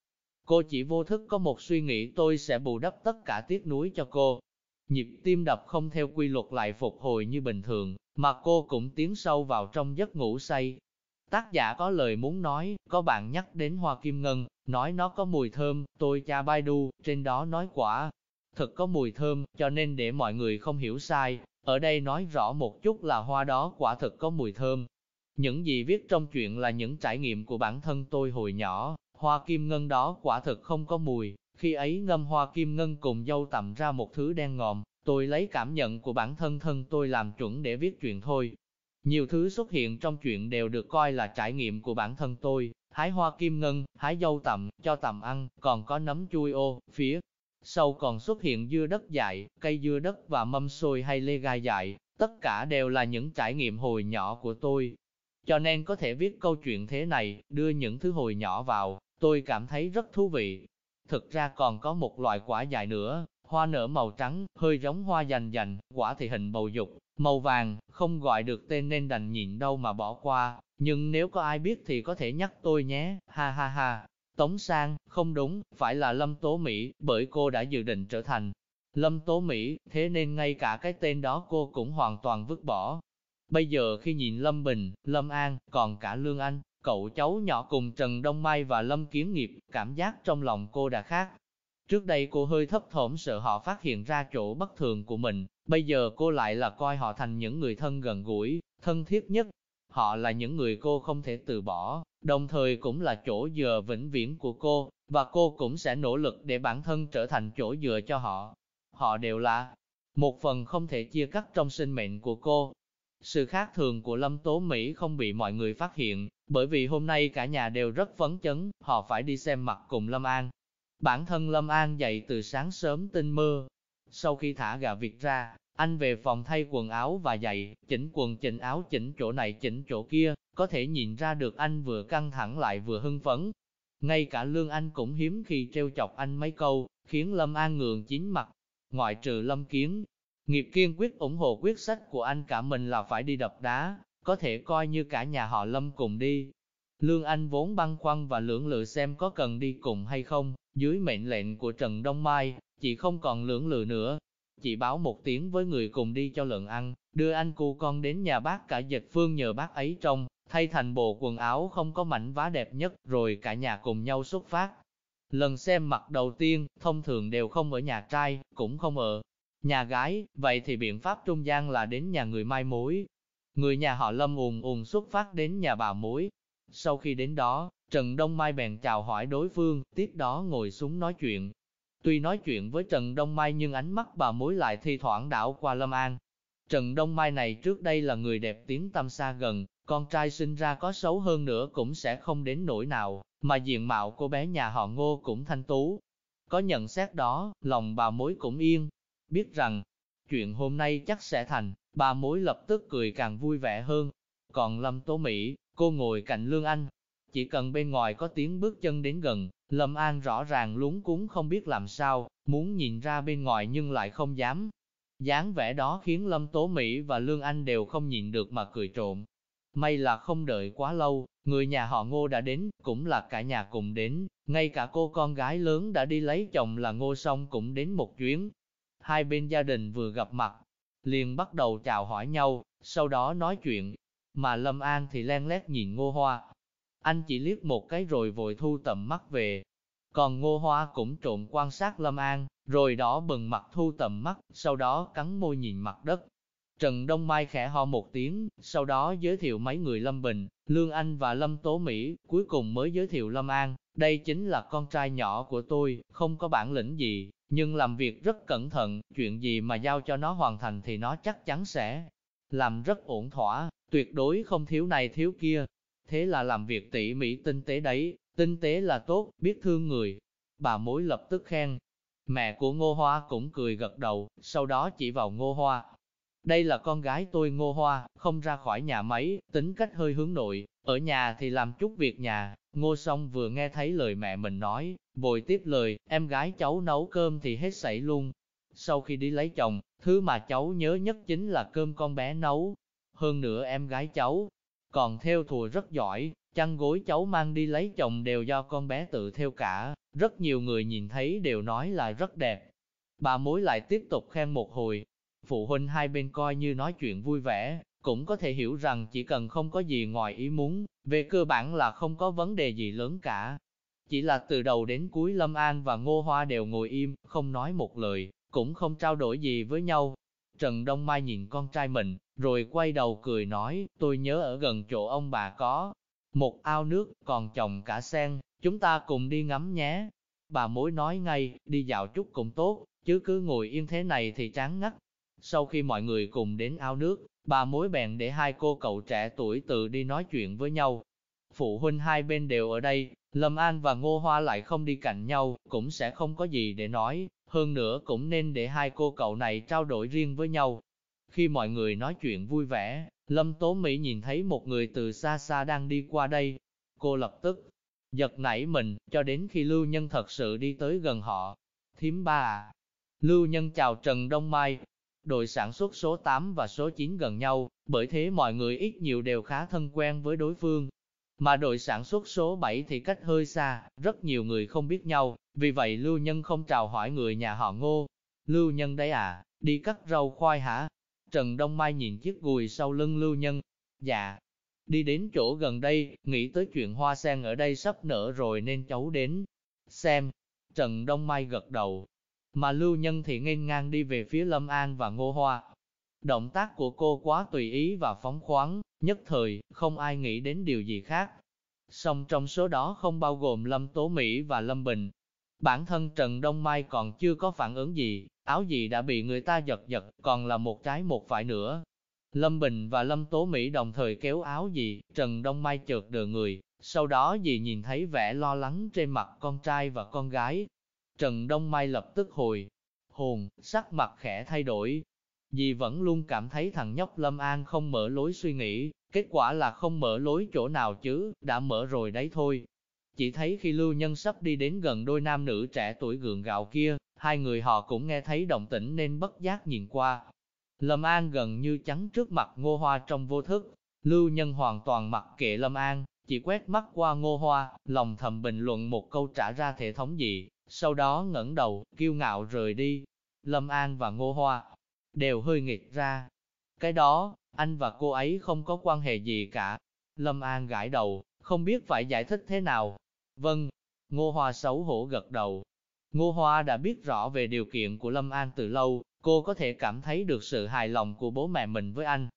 Cô chỉ vô thức có một suy nghĩ tôi sẽ bù đắp tất cả tiếc nuối cho cô. Nhịp tim đập không theo quy luật lại phục hồi như bình thường, mà cô cũng tiến sâu vào trong giấc ngủ say. Tác giả có lời muốn nói, có bạn nhắc đến hoa kim ngân, nói nó có mùi thơm, tôi cha Baidu, trên đó nói quả. Thật có mùi thơm, cho nên để mọi người không hiểu sai, ở đây nói rõ một chút là hoa đó quả thật có mùi thơm, những gì viết trong chuyện là những trải nghiệm của bản thân tôi hồi nhỏ, hoa kim ngân đó quả thực không có mùi, khi ấy ngâm hoa kim ngân cùng dâu tầm ra một thứ đen ngòm, tôi lấy cảm nhận của bản thân thân tôi làm chuẩn để viết chuyện thôi. Nhiều thứ xuất hiện trong chuyện đều được coi là trải nghiệm của bản thân tôi, hái hoa kim ngân, hái dâu tầm, cho tầm ăn, còn có nấm chui ô, phía. Sau còn xuất hiện dưa đất dại, cây dưa đất và mâm xôi hay lê gai dại, tất cả đều là những trải nghiệm hồi nhỏ của tôi, cho nên có thể viết câu chuyện thế này, đưa những thứ hồi nhỏ vào, tôi cảm thấy rất thú vị. Thực ra còn có một loại quả dài nữa, hoa nở màu trắng, hơi giống hoa dành dành, quả thì hình bầu dục, màu vàng, không gọi được tên nên đành nhịn đâu mà bỏ qua, nhưng nếu có ai biết thì có thể nhắc tôi nhé, ha ha ha. Tống Sang, không đúng, phải là Lâm Tố Mỹ, bởi cô đã dự định trở thành Lâm Tố Mỹ, thế nên ngay cả cái tên đó cô cũng hoàn toàn vứt bỏ. Bây giờ khi nhìn Lâm Bình, Lâm An, còn cả Lương Anh, cậu cháu nhỏ cùng Trần Đông Mai và Lâm Kiếm Nghiệp, cảm giác trong lòng cô đã khác. Trước đây cô hơi thấp thỏm sợ họ phát hiện ra chỗ bất thường của mình, bây giờ cô lại là coi họ thành những người thân gần gũi, thân thiết nhất. Họ là những người cô không thể từ bỏ, đồng thời cũng là chỗ dựa vĩnh viễn của cô, và cô cũng sẽ nỗ lực để bản thân trở thành chỗ dựa cho họ. Họ đều là một phần không thể chia cắt trong sinh mệnh của cô. Sự khác thường của Lâm Tố Mỹ không bị mọi người phát hiện, bởi vì hôm nay cả nhà đều rất phấn chấn, họ phải đi xem mặt cùng Lâm An. Bản thân Lâm An dậy từ sáng sớm tinh mưa. Sau khi thả gà vịt ra, anh về phòng thay quần áo và giày, chỉnh quần chỉnh áo chỉnh chỗ này chỉnh chỗ kia, có thể nhìn ra được anh vừa căng thẳng lại vừa hưng phấn. Ngay cả Lương Anh cũng hiếm khi treo chọc anh mấy câu, khiến Lâm An ngượng chín mặt. Ngoại trừ Lâm Kiến, nghiệp kiên quyết ủng hộ quyết sách của anh cả mình là phải đi đập đá, có thể coi như cả nhà họ Lâm cùng đi. Lương Anh vốn băn khoăn và lưỡng lự xem có cần đi cùng hay không, dưới mệnh lệnh của Trần Đông Mai, chị không còn lưỡng lự nữa. Chị báo một tiếng với người cùng đi cho lợn ăn, đưa anh cu con đến nhà bác cả dịch phương nhờ bác ấy trông, thay thành bộ quần áo không có mảnh vá đẹp nhất, rồi cả nhà cùng nhau xuất phát. Lần xem mặt đầu tiên, thông thường đều không ở nhà trai, cũng không ở nhà gái, vậy thì biện pháp trung gian là đến nhà người mai mối. Người nhà họ Lâm ùn ùn xuất phát đến nhà bà mối. Sau khi đến đó, Trần Đông Mai bèn chào hỏi đối phương, tiếp đó ngồi xuống nói chuyện. Tuy nói chuyện với Trần Đông Mai nhưng ánh mắt bà mối lại thi thoảng đảo qua Lâm An. Trần Đông Mai này trước đây là người đẹp tiếng tâm xa gần, con trai sinh ra có xấu hơn nữa cũng sẽ không đến nỗi nào, mà diện mạo cô bé nhà họ ngô cũng thanh tú. Có nhận xét đó, lòng bà mối cũng yên, biết rằng, chuyện hôm nay chắc sẽ thành, bà mối lập tức cười càng vui vẻ hơn. Còn Lâm Tố Mỹ, cô ngồi cạnh Lương Anh, chỉ cần bên ngoài có tiếng bước chân đến gần, Lâm An rõ ràng lúng cuốn không biết làm sao, muốn nhìn ra bên ngoài nhưng lại không dám. dáng vẻ đó khiến Lâm Tố Mỹ và Lương Anh đều không nhịn được mà cười trộm. May là không đợi quá lâu, người nhà họ Ngô đã đến, cũng là cả nhà cùng đến, ngay cả cô con gái lớn đã đi lấy chồng là Ngô Song cũng đến một chuyến. Hai bên gia đình vừa gặp mặt, liền bắt đầu chào hỏi nhau, sau đó nói chuyện, mà Lâm An thì len lét nhìn Ngô Hoa. Anh chỉ liếc một cái rồi vội thu tầm mắt về. Còn Ngô Hoa cũng trộm quan sát Lâm An, rồi đỏ bừng mặt thu tầm mắt, sau đó cắn môi nhìn mặt đất. Trần Đông Mai khẽ ho một tiếng, sau đó giới thiệu mấy người Lâm Bình, Lương Anh và Lâm Tố Mỹ, cuối cùng mới giới thiệu Lâm An, đây chính là con trai nhỏ của tôi, không có bản lĩnh gì, nhưng làm việc rất cẩn thận, chuyện gì mà giao cho nó hoàn thành thì nó chắc chắn sẽ làm rất ổn thỏa, tuyệt đối không thiếu này thiếu kia. Thế là làm việc tỉ mỉ tinh tế đấy, tinh tế là tốt, biết thương người. Bà mối lập tức khen. Mẹ của Ngô Hoa cũng cười gật đầu, sau đó chỉ vào Ngô Hoa, đây là con gái tôi ngô hoa, không ra khỏi nhà máy, tính cách hơi hướng nội, ở nhà thì làm chút việc nhà. Ngô song vừa nghe thấy lời mẹ mình nói, vội tiếp lời, em gái cháu nấu cơm thì hết sảy luôn. Sau khi đi lấy chồng, thứ mà cháu nhớ nhất chính là cơm con bé nấu. Hơn nữa em gái cháu, còn theo thùa rất giỏi, chăn gối cháu mang đi lấy chồng đều do con bé tự theo cả, rất nhiều người nhìn thấy đều nói là rất đẹp. Bà mối lại tiếp tục khen một hồi, Phụ huynh hai bên coi như nói chuyện vui vẻ, cũng có thể hiểu rằng chỉ cần không có gì ngoài ý muốn, về cơ bản là không có vấn đề gì lớn cả. Chỉ là từ đầu đến cuối Lâm An và Ngô Hoa đều ngồi im, không nói một lời, cũng không trao đổi gì với nhau. Trần Đông Mai nhìn con trai mình, rồi quay đầu cười nói, tôi nhớ ở gần chỗ ông bà có một ao nước, còn trồng cả sen, chúng ta cùng đi ngắm nhé. Bà mối nói ngay, đi dạo chút cũng tốt, chứ cứ ngồi yên thế này thì chán ngắt, sau khi mọi người cùng đến ao nước, bà mối bèn để hai cô cậu trẻ tuổi tự đi nói chuyện với nhau. Phụ huynh hai bên đều ở đây, Lâm An và Ngô Hoa lại không đi cạnh nhau, cũng sẽ không có gì để nói, hơn nữa cũng nên để hai cô cậu này trao đổi riêng với nhau. Khi mọi người nói chuyện vui vẻ, Lâm Tố Mỹ nhìn thấy một người từ xa xa đang đi qua đây. Cô lập tức giật nảy mình, cho đến khi lưu nhân thật sự đi tới gần họ. Thiếm ba à, Lưu Nhân chào Trần Đông Mai. Đội sản xuất số 8 và số 9 gần nhau, bởi thế mọi người ít nhiều đều khá thân quen với đối phương. Mà đội sản xuất số 7 thì cách hơi xa, rất nhiều người không biết nhau, vì vậy Lưu Nhân không chào hỏi người nhà họ ngô. Lưu Nhân đấy à, đi cắt rau khoai hả? Trần Đông Mai nhìn chiếc gùi sau lưng Lưu Nhân. Dạ, đi đến chỗ gần đây, nghĩ tới chuyện hoa sen ở đây sắp nở rồi nên cháu đến. Xem, Trần Đông Mai gật đầu, mà Lưu Nhân thì nghênh ngang đi về phía Lâm An và Ngô Hoa. Động tác của cô quá tùy ý và phóng khoáng, nhất thời, không ai nghĩ đến điều gì khác. Song trong số đó không bao gồm Lâm Tố Mỹ và Lâm Bình. Bản thân Trần Đông Mai còn chưa có phản ứng gì, áo gì đã bị người ta giật giật, còn là một trái một phải nữa. Lâm Bình và Lâm Tố Mỹ đồng thời kéo áo gì, Trần Đông Mai chợt đờ người, sau đó dì nhìn thấy vẻ lo lắng trên mặt con trai và con gái. Trần Đông Mai lập tức hồi hồn, sắc mặt khẽ thay đổi. Dì vẫn luôn cảm thấy thằng nhóc Lâm An không mở lối suy nghĩ, kết quả là không mở lối chỗ nào chứ, đã mở rồi đấy thôi. Chỉ thấy khi Lưu Nhân sắp đi đến gần đôi nam nữ trẻ tuổi gượng gạo kia, hai người họ cũng nghe thấy động tĩnh nên bất giác nhìn qua. Lâm An gần như chắn trước mặt ngô hoa trong vô thức, Lưu Nhân hoàn toàn mặc kệ Lâm An, chỉ quét mắt qua ngô hoa, lòng thầm bình luận một câu trả ra thể thống gì, sau đó ngẩng đầu, kiêu ngạo rời đi. Lâm An và ngô hoa đều hơi nghịch ra. Cái đó, anh và cô ấy không có quan hệ gì cả. Lâm An gãi đầu, không biết phải giải thích thế nào. Vâng, ngô hoa xấu hổ gật đầu. Ngô hoa đã biết rõ về điều kiện của Lâm An từ lâu, cô có thể cảm thấy được sự hài lòng của bố mẹ mình với anh.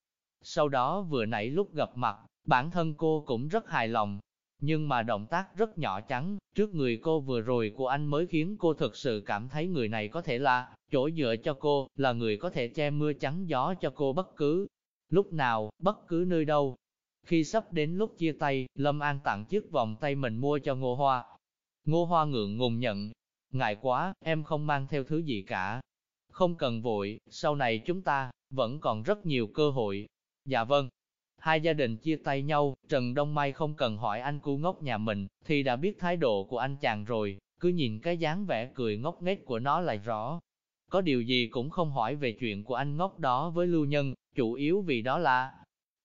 Sau đó vừa nãy lúc gặp mặt, Bản thân cô cũng rất hài lòng, nhưng mà động tác rất nhỏ chắn, trước người cô vừa rồi của anh mới khiến cô thực sự cảm thấy người này có thể là chỗ dựa cho cô, là người có thể che mưa chắn gió cho cô bất cứ lúc nào, bất cứ nơi đâu. Khi sắp đến lúc chia tay, Lâm An tặng chiếc vòng tay mình mua cho Ngô Hoa. Ngô Hoa ngượng ngùng nhận, ngại quá, em không mang theo thứ gì cả. Không cần vội, sau này chúng ta vẫn còn rất nhiều cơ hội. Dạ vâng, Hai gia đình chia tay nhau, Trần Đông Mai không cần hỏi anh cu ngốc nhà mình, thì đã biết thái độ của anh chàng rồi, cứ nhìn cái dáng vẻ cười ngốc nghếch của nó là rõ. Có điều gì cũng không hỏi về chuyện của anh ngốc đó với lưu nhân, chủ yếu vì đó là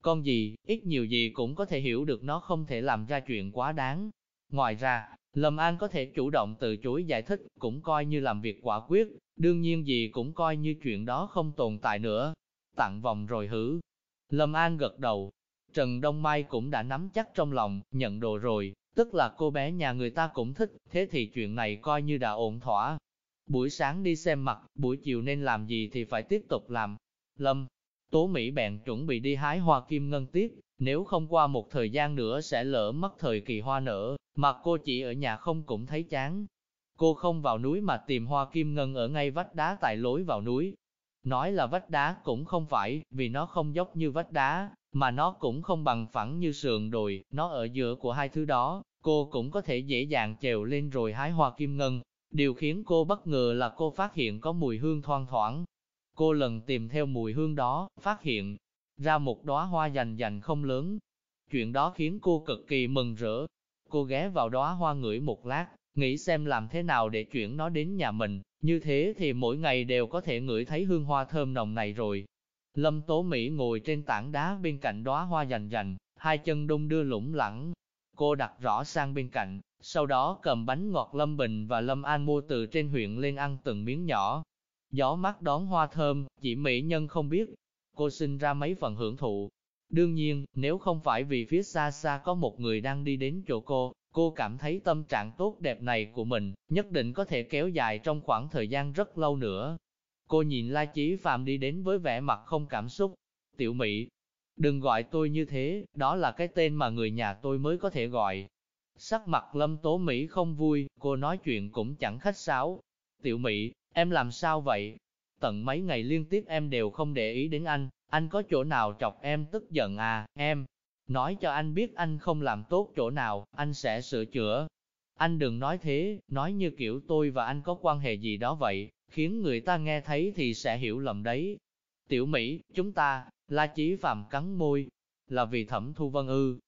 con gì, ít nhiều gì cũng có thể hiểu được nó không thể làm ra chuyện quá đáng. Ngoài ra, Lâm An có thể chủ động từ chối giải thích, cũng coi như làm việc quả quyết, đương nhiên gì cũng coi như chuyện đó không tồn tại nữa. Tặng vòng rồi hử, Lâm An gật đầu. Trần Đông Mai cũng đã nắm chắc trong lòng, nhận đồ rồi, tức là cô bé nhà người ta cũng thích, thế thì chuyện này coi như đã ổn thỏa. Buổi sáng đi xem mặt, buổi chiều nên làm gì thì phải tiếp tục làm. Lâm, Tố Mỹ bèn chuẩn bị đi hái hoa kim ngân tiếp, nếu không qua một thời gian nữa sẽ lỡ mất thời kỳ hoa nở, mà cô chỉ ở nhà không cũng thấy chán. Cô không vào núi mà tìm hoa kim ngân ở ngay vách đá tại lối vào núi, Nói là vách đá cũng không phải, vì nó không dốc như vách đá, mà nó cũng không bằng phẳng như sườn đồi, nó ở giữa của hai thứ đó, cô cũng có thể dễ dàng trèo lên rồi hái hoa kim ngân. Điều khiến cô bất ngờ là cô phát hiện có mùi hương thoang thoảng. Cô lần tìm theo mùi hương đó, phát hiện ra một đóa hoa dành dành không lớn. Chuyện đó khiến cô cực kỳ mừng rỡ. Cô ghé vào đóa hoa ngửi một lát, nghĩ xem làm thế nào để chuyển nó đến nhà mình, như thế thì mỗi ngày đều có thể ngửi thấy hương hoa thơm nồng này rồi. Lâm Tố Mỹ ngồi trên tảng đá bên cạnh đóa hoa rành rành, hai chân đung đưa lủng lẳng. Cô đặt rõ sang bên cạnh, sau đó cầm bánh ngọt Lâm Bình và Lâm An mua từ trên huyện lên ăn từng miếng nhỏ. Gió mắt đón hoa thơm, chỉ mỹ nhân không biết. Cô sinh ra mấy phần hưởng thụ. Đương nhiên, nếu không phải vì phía xa xa có một người đang đi đến chỗ cô, Cô cảm thấy tâm trạng tốt đẹp này của mình, nhất định có thể kéo dài trong khoảng thời gian rất lâu nữa. Cô nhìn La Chí Phạm đi đến với vẻ mặt không cảm xúc. Tiểu Mỹ, đừng gọi tôi như thế, đó là cái tên mà người nhà tôi mới có thể gọi. Sắc mặt Lâm Tố Mỹ không vui, cô nói chuyện cũng chẳng khách sáo. Tiểu Mỹ, em làm sao vậy? Tận mấy ngày liên tiếp em đều không để ý đến anh, anh có chỗ nào chọc em tức giận à, em, nói cho anh biết anh không làm tốt chỗ nào, anh sẽ sửa chữa. Anh đừng nói thế, nói như kiểu tôi và anh có quan hệ gì đó vậy, khiến người ta nghe thấy thì sẽ hiểu lầm đấy. Tiểu Mỹ, chúng ta, La Chí Phạm cắn môi, là vì thẩm thu vân ư.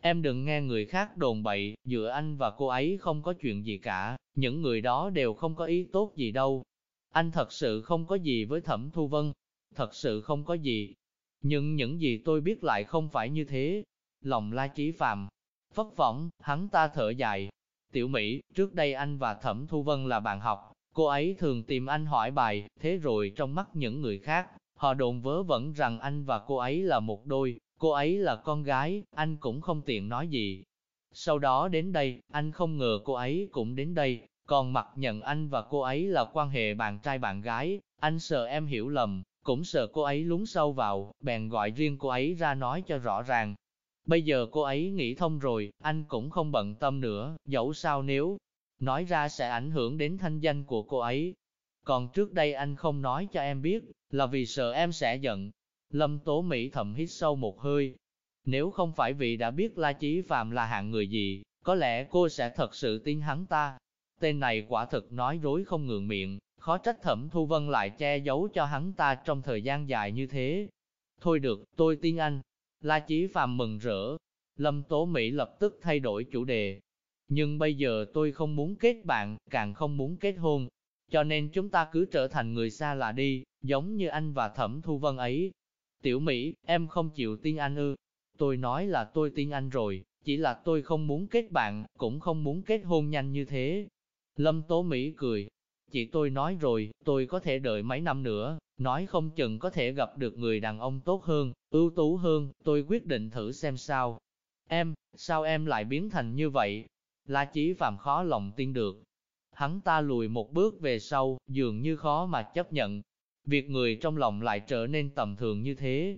Em đừng nghe người khác đồn bậy, giữa anh và cô ấy không có chuyện gì cả, những người đó đều không có ý tốt gì đâu. Anh thật sự không có gì với Thẩm Thu Vân, thật sự không có gì. Nhưng những gì tôi biết lại không phải như thế. Lòng la chí phàm, phất vọng hắn ta thở dài. Tiểu Mỹ, trước đây anh và Thẩm Thu Vân là bạn học, cô ấy thường tìm anh hỏi bài, thế rồi trong mắt những người khác, họ đồn vớ vẩn rằng anh và cô ấy là một đôi, cô ấy là con gái, anh cũng không tiện nói gì. Sau đó đến đây, anh không ngờ cô ấy cũng đến đây, còn mặc nhận anh và cô ấy là quan hệ bạn trai bạn gái, anh sợ em hiểu lầm, cũng sợ cô ấy lún sâu vào, bèn gọi riêng cô ấy ra nói cho rõ ràng. Bây giờ cô ấy nghĩ thông rồi, anh cũng không bận tâm nữa, dẫu sao nếu nói ra sẽ ảnh hưởng đến thanh danh của cô ấy. Còn trước đây anh không nói cho em biết, là vì sợ em sẽ giận. Lâm Tố Mỹ thầm hít sâu một hơi. Nếu không phải vì đã biết La Chí Phạm là hạng người gì, có lẽ cô sẽ thật sự tin hắn ta. Tên này quả thực nói dối không ngượng miệng, khó trách thẩm thu vân lại che giấu cho hắn ta trong thời gian dài như thế. Thôi được, tôi tin anh. La Chí Phạm mừng rỡ. Lâm Tố Mỹ lập tức thay đổi chủ đề. Nhưng bây giờ tôi không muốn kết bạn, càng không muốn kết hôn. Cho nên chúng ta cứ trở thành người xa lạ đi, giống như anh và thẩm thu vân ấy. Tiểu Mỹ, em không chịu tin anh ư. Tôi nói là tôi tin anh rồi, chỉ là tôi không muốn kết bạn, cũng không muốn kết hôn nhanh như thế. Lâm Tố Mỹ cười, Chị tôi nói rồi, tôi có thể đợi mấy năm nữa, nói không chừng có thể gặp được người đàn ông tốt hơn, ưu tú hơn, tôi quyết định thử xem sao. Em, sao em lại biến thành như vậy? La Chí Phạm khó lòng tin được. Hắn ta lùi một bước về sau, dường như khó mà chấp nhận. Việc người trong lòng lại trở nên tầm thường như thế.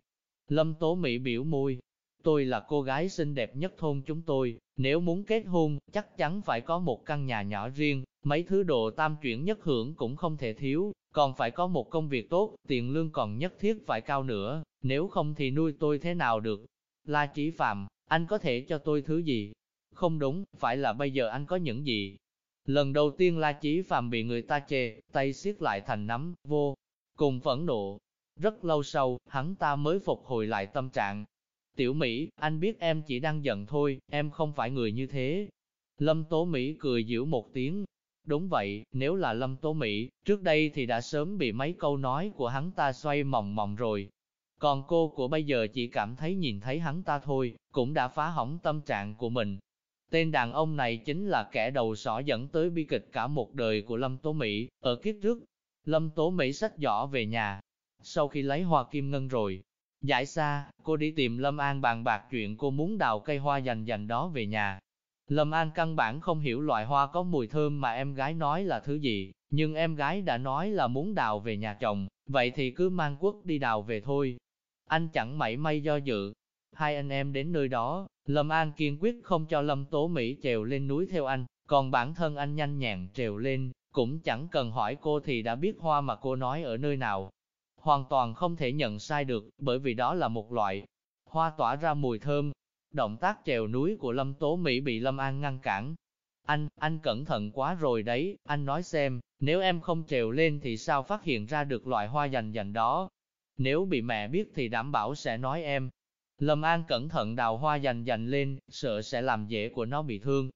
Lâm Tố Mỹ biểu môi. Tôi là cô gái xinh đẹp nhất thôn chúng tôi, nếu muốn kết hôn, chắc chắn phải có một căn nhà nhỏ riêng, Mấy thứ đồ tam chuyển nhất hưởng cũng không thể thiếu, còn phải có một công việc tốt, tiền lương còn nhất thiết phải cao nữa, nếu không thì nuôi tôi thế nào được. La Chí Phạm, anh có thể cho tôi thứ gì? Không đúng, phải là bây giờ anh có những gì? Lần đầu tiên La Chí Phạm bị người ta chê, tay siết lại thành nắm, vô, cùng phẫn nộ. Rất lâu sau, hắn ta mới phục hồi lại tâm trạng. Tiểu Mỹ, anh biết em chỉ đang giận thôi, em không phải người như thế. Lâm Tố Mỹ cười giễu một tiếng, Đúng vậy, nếu là Lâm Tố Mỹ, trước đây thì đã sớm bị mấy câu nói của hắn ta xoay mòng mòng rồi. Còn cô của bây giờ chỉ cảm thấy nhìn thấy hắn ta thôi, cũng đã phá hỏng tâm trạng của mình. Tên đàn ông này chính là kẻ đầu sỏ dẫn tới bi kịch cả một đời của Lâm Tố Mỹ, ở kiếp trước. Lâm Tố Mỹ sách giỏ về nhà, sau khi lấy hoa kim ngân rồi, giải xa, cô đi tìm Lâm An bàn bạc chuyện cô muốn đào cây hoa dành dành đó về nhà. Lâm An căn bản không hiểu loại hoa có mùi thơm mà em gái nói là thứ gì, nhưng em gái đã nói là muốn đào về nhà chồng, vậy thì cứ mang quốc đi đào về thôi. Anh chẳng mảy may do dự. Hai anh em đến nơi đó, Lâm An kiên quyết không cho Lâm Tố Mỹ trèo lên núi theo anh, còn bản thân anh nhanh nhẹn trèo lên, cũng chẳng cần hỏi cô thì đã biết hoa mà cô nói ở nơi nào. Hoàn toàn không thể nhận sai được, bởi vì đó là một loại hoa tỏa ra mùi thơm, Động tác trèo núi của Lâm Tố Mỹ bị Lâm An ngăn cản. Anh, anh cẩn thận quá rồi đấy, anh nói xem, nếu em không trèo lên thì sao phát hiện ra được loại hoa dành dành đó. Nếu bị mẹ biết thì đảm bảo sẽ nói em. Lâm An cẩn thận đào hoa dành dành lên, sợ sẽ làm dễ của nó bị thương.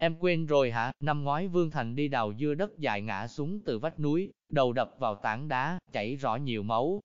Em quên rồi hả, năm ngoái Vương Thành đi đào dưa đất dài ngã xuống từ vách núi, đầu đập vào tảng đá, chảy rõ nhiều máu.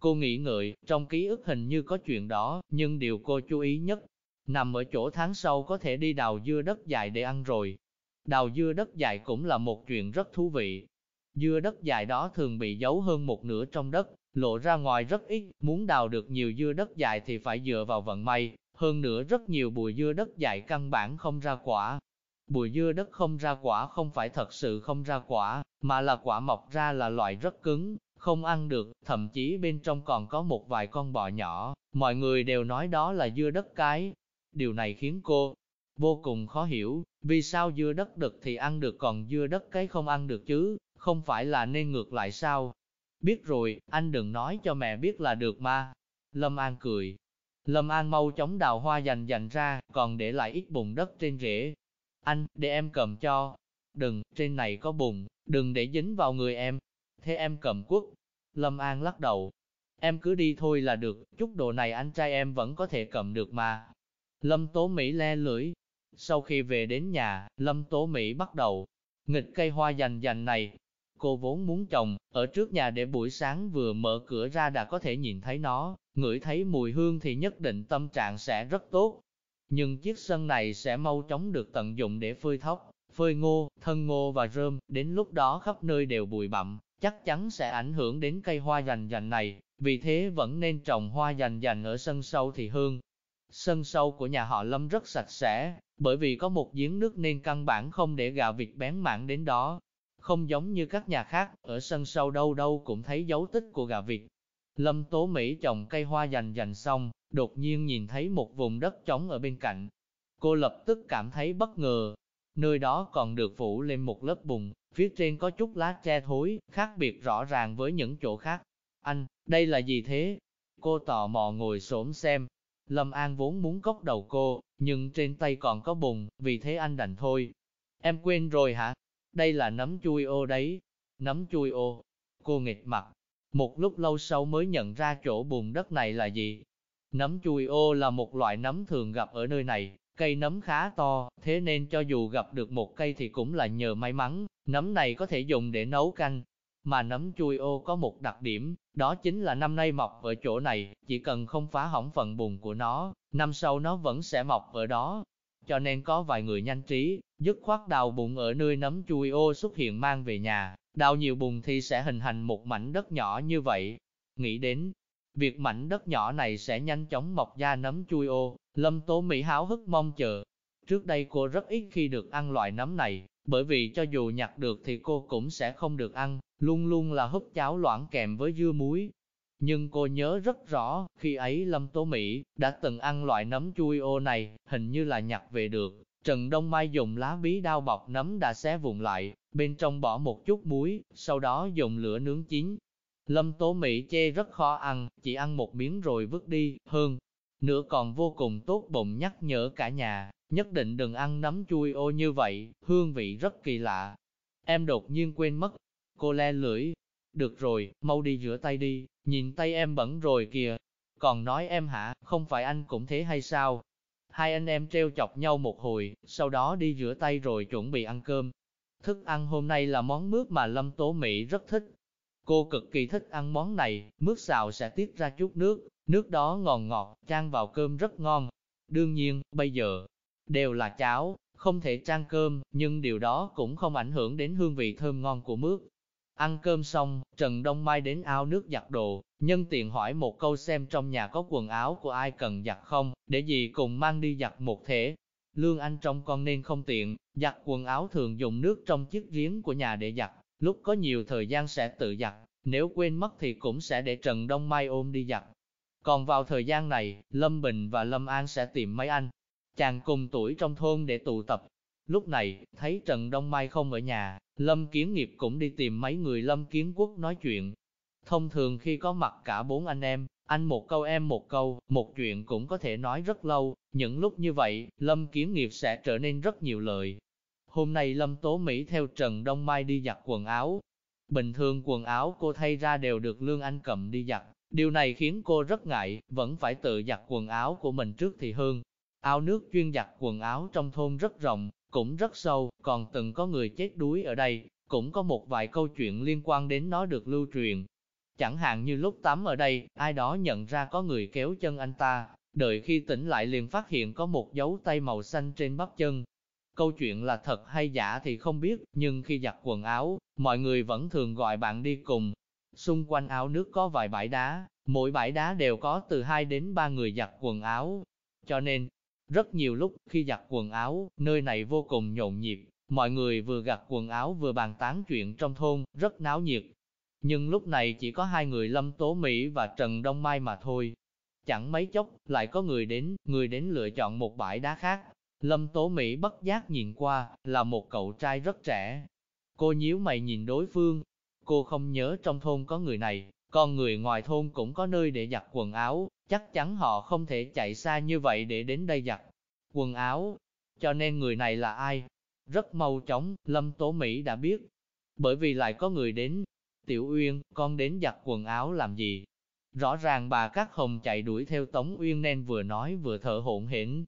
Cô nghĩ ngợi, trong ký ức hình như có chuyện đó, nhưng điều cô chú ý nhất nằm ở chỗ tháng sau có thể đi đào dưa đất dài để ăn rồi. Đào dưa đất dài cũng là một chuyện rất thú vị. Dưa đất dài đó thường bị giấu hơn một nửa trong đất, lộ ra ngoài rất ít, muốn đào được nhiều dưa đất dài thì phải dựa vào vận may, hơn nữa rất nhiều bùi dưa đất dài căn bản không ra quả. Bùi dưa đất không ra quả không phải thật sự không ra quả, mà là quả mọc ra là loại rất cứng, không ăn được, thậm chí bên trong còn có một vài con bọ nhỏ, mọi người đều nói đó là dưa đất cái, Điều này khiến cô vô cùng khó hiểu, vì sao dưa đất đực thì ăn được còn dưa đất cái không ăn được chứ, không phải là nên ngược lại sao? Biết rồi, anh đừng nói cho mẹ biết là được mà. Lâm An cười. Lâm An mau chóng đào hoa dành dành ra, còn để lại ít bùn đất trên rễ. Anh, để em cầm cho. Đừng, trên này có bùn, đừng để dính vào người em. Thế em cầm quốc. Lâm An lắc đầu. Em cứ đi thôi là được, chút đồ này anh trai em vẫn có thể cầm được mà. Lâm Tố Mỹ le lưỡi. Sau khi về đến nhà, Lâm Tố Mỹ bắt đầu nghịch cây hoa dành dành này. Cô vốn muốn trồng ở trước nhà để buổi sáng vừa mở cửa ra đã có thể nhìn thấy nó, ngửi thấy mùi hương thì nhất định tâm trạng sẽ rất tốt. Nhưng chiếc sân này sẽ mau chóng được tận dụng để phơi thóc, phơi ngô, thân ngô và rơm, đến lúc đó khắp nơi đều bụi bặm, chắc chắn sẽ ảnh hưởng đến cây hoa dành dành này, vì thế vẫn nên trồng hoa dành dành ở sân sâu thì hơn. Sân sâu của nhà họ Lâm rất sạch sẽ, bởi vì có một giếng nước nên căn bản không để gà vịt bén mảng đến đó. Không giống như các nhà khác, ở sân sâu đâu đâu cũng thấy dấu tích của gà vịt. Lâm Tố Mỹ trồng cây hoa dành dành xong, đột nhiên nhìn thấy một vùng đất trống ở bên cạnh. Cô lập tức cảm thấy bất ngờ. Nơi đó còn được phủ lên một lớp bùn, phía trên có chút lá tre thối, khác biệt rõ ràng với những chỗ khác. Anh, đây là gì thế? Cô tò mò ngồi xổm xem. Lâm An vốn muốn cốc đầu cô, nhưng trên tay còn có bùn, vì thế anh đành thôi. Em quên rồi hả? Đây là nấm chui ô đấy. Nấm chui ô. Cô nghịch mặt. Một lúc lâu sau mới nhận ra chỗ bùn đất này là gì. Nấm chui ô là một loại nấm thường gặp ở nơi này. Cây nấm khá to, thế nên cho dù gặp được một cây thì cũng là nhờ may mắn. Nấm này có thể dùng để nấu canh, mà nấm chui ô có một đặc điểm, đó chính là năm nay mọc ở chỗ này, chỉ cần không phá hỏng phần bùn của nó, năm sau nó vẫn sẽ mọc ở đó. Cho nên có vài người nhanh trí, dứt khoát đào bùn ở nơi nấm chui ô xuất hiện mang về nhà, đào nhiều bùn thì sẽ hình thành một mảnh đất nhỏ như vậy. Nghĩ đến, việc mảnh đất nhỏ này sẽ nhanh chóng mọc ra nấm chui ô, Lâm Tố Mỹ háo hức mong chờ. Trước đây cô rất ít khi được ăn loại nấm này, bởi vì cho dù nhặt được thì cô cũng sẽ không được ăn, luôn luôn là húp cháo loãng kèm với dưa muối. Nhưng cô nhớ rất rõ, khi ấy Lâm Tố Mỹ đã từng ăn loại nấm chui ô này, hình như là nhặt về được. Trần Đông Mai dùng lá bí đao bọc nấm đã xé vụn lại, bên trong bỏ một chút muối, sau đó dùng lửa nướng chín. Lâm Tố Mỹ chê rất khó ăn, chỉ ăn một miếng rồi vứt đi, hơn. Nữa còn vô cùng tốt bụng nhắc nhở cả nhà, nhất định đừng ăn nấm chui ô như vậy, hương vị rất kỳ lạ. Em đột nhiên quên mất, cô le lưỡi. Được rồi, mau đi rửa tay đi, nhìn tay em bẩn rồi kìa. Còn nói em hả, không phải anh cũng thế hay sao? Hai anh em treo chọc nhau một hồi, sau đó đi rửa tay rồi chuẩn bị ăn cơm. Thức ăn hôm nay là món mướp mà Lâm Tố Mỹ rất thích. Cô cực kỳ thích ăn món này, mướp xào sẽ tiết ra chút nước, nước đó ngọt ngọt, chan vào cơm rất ngon. Đương nhiên, bây giờ, đều là cháo, không thể trang cơm, nhưng điều đó cũng không ảnh hưởng đến hương vị thơm ngon của mướp. Ăn cơm xong, Trần Đông Mai đến ao nước giặt đồ, nhân tiện hỏi một câu xem trong nhà có quần áo của ai cần giặt không, để gì cùng mang đi giặt một thể. Lương Anh trong con nên không tiện, giặt quần áo thường dùng nước trong chiếc giếng của nhà để giặt, lúc có nhiều thời gian sẽ tự giặt, nếu quên mất thì cũng sẽ để Trần Đông Mai ôm đi giặt. Còn vào thời gian này, Lâm Bình và Lâm An sẽ tìm mấy anh, chàng cùng tuổi trong thôn để tụ tập. Lúc này, thấy Trần Đông Mai không ở nhà, Lâm Kiến Nghiệp cũng đi tìm mấy người Lâm Kiến Quốc nói chuyện. Thông thường khi có mặt cả bốn anh em, anh một câu em một câu, một chuyện cũng có thể nói rất lâu, những lúc như vậy, Lâm Kiến Nghiệp sẽ trở nên rất nhiều lời. Hôm nay Lâm Tố Mỹ theo Trần Đông Mai đi giặt quần áo. Bình thường quần áo cô thay ra đều được Lương Anh cầm đi giặt, điều này khiến cô rất ngại, vẫn phải tự giặt quần áo của mình trước thì hơn. Ao nước chuyên giặt quần áo trong thôn rất rộng, cũng rất sâu, còn từng có người chết đuối ở đây, cũng có một vài câu chuyện liên quan đến nó được lưu truyền. Chẳng hạn như lúc tắm ở đây, ai đó nhận ra có người kéo chân anh ta, đợi khi tỉnh lại liền phát hiện có một dấu tay màu xanh trên bắp chân. Câu chuyện là thật hay giả thì không biết, nhưng khi giặt quần áo, mọi người vẫn thường gọi bạn đi cùng. Xung quanh áo nước có vài bãi đá, mỗi bãi đá đều có từ 2 đến 3 người giặt quần áo. Cho nên, rất nhiều lúc, khi giặt quần áo, nơi này vô cùng nhộn nhịp, mọi người vừa giặt quần áo vừa bàn tán chuyện trong thôn, rất náo nhiệt. Nhưng lúc này chỉ có hai người Lâm Tố Mỹ và Trần Đông Mai mà thôi. Chẳng mấy chốc, lại có người đến, người đến lựa chọn một bãi đá khác. Lâm Tố Mỹ bất giác nhìn qua, là một cậu trai rất trẻ. Cô nhíu mày nhìn đối phương. Cô không nhớ trong thôn có người này, còn người ngoài thôn cũng có nơi để giặt quần áo, chắc chắn họ không thể chạy xa như vậy để đến đây giặt quần áo. Cho nên người này là ai? Rất mau chóng, Lâm Tố Mỹ đã biết. Bởi vì lại có người đến. Tiểu Uyên, con đến giặt quần áo làm gì? Rõ ràng bà Cát Hồng chạy đuổi theo Tống Uyên nên vừa nói vừa thở hổn hển.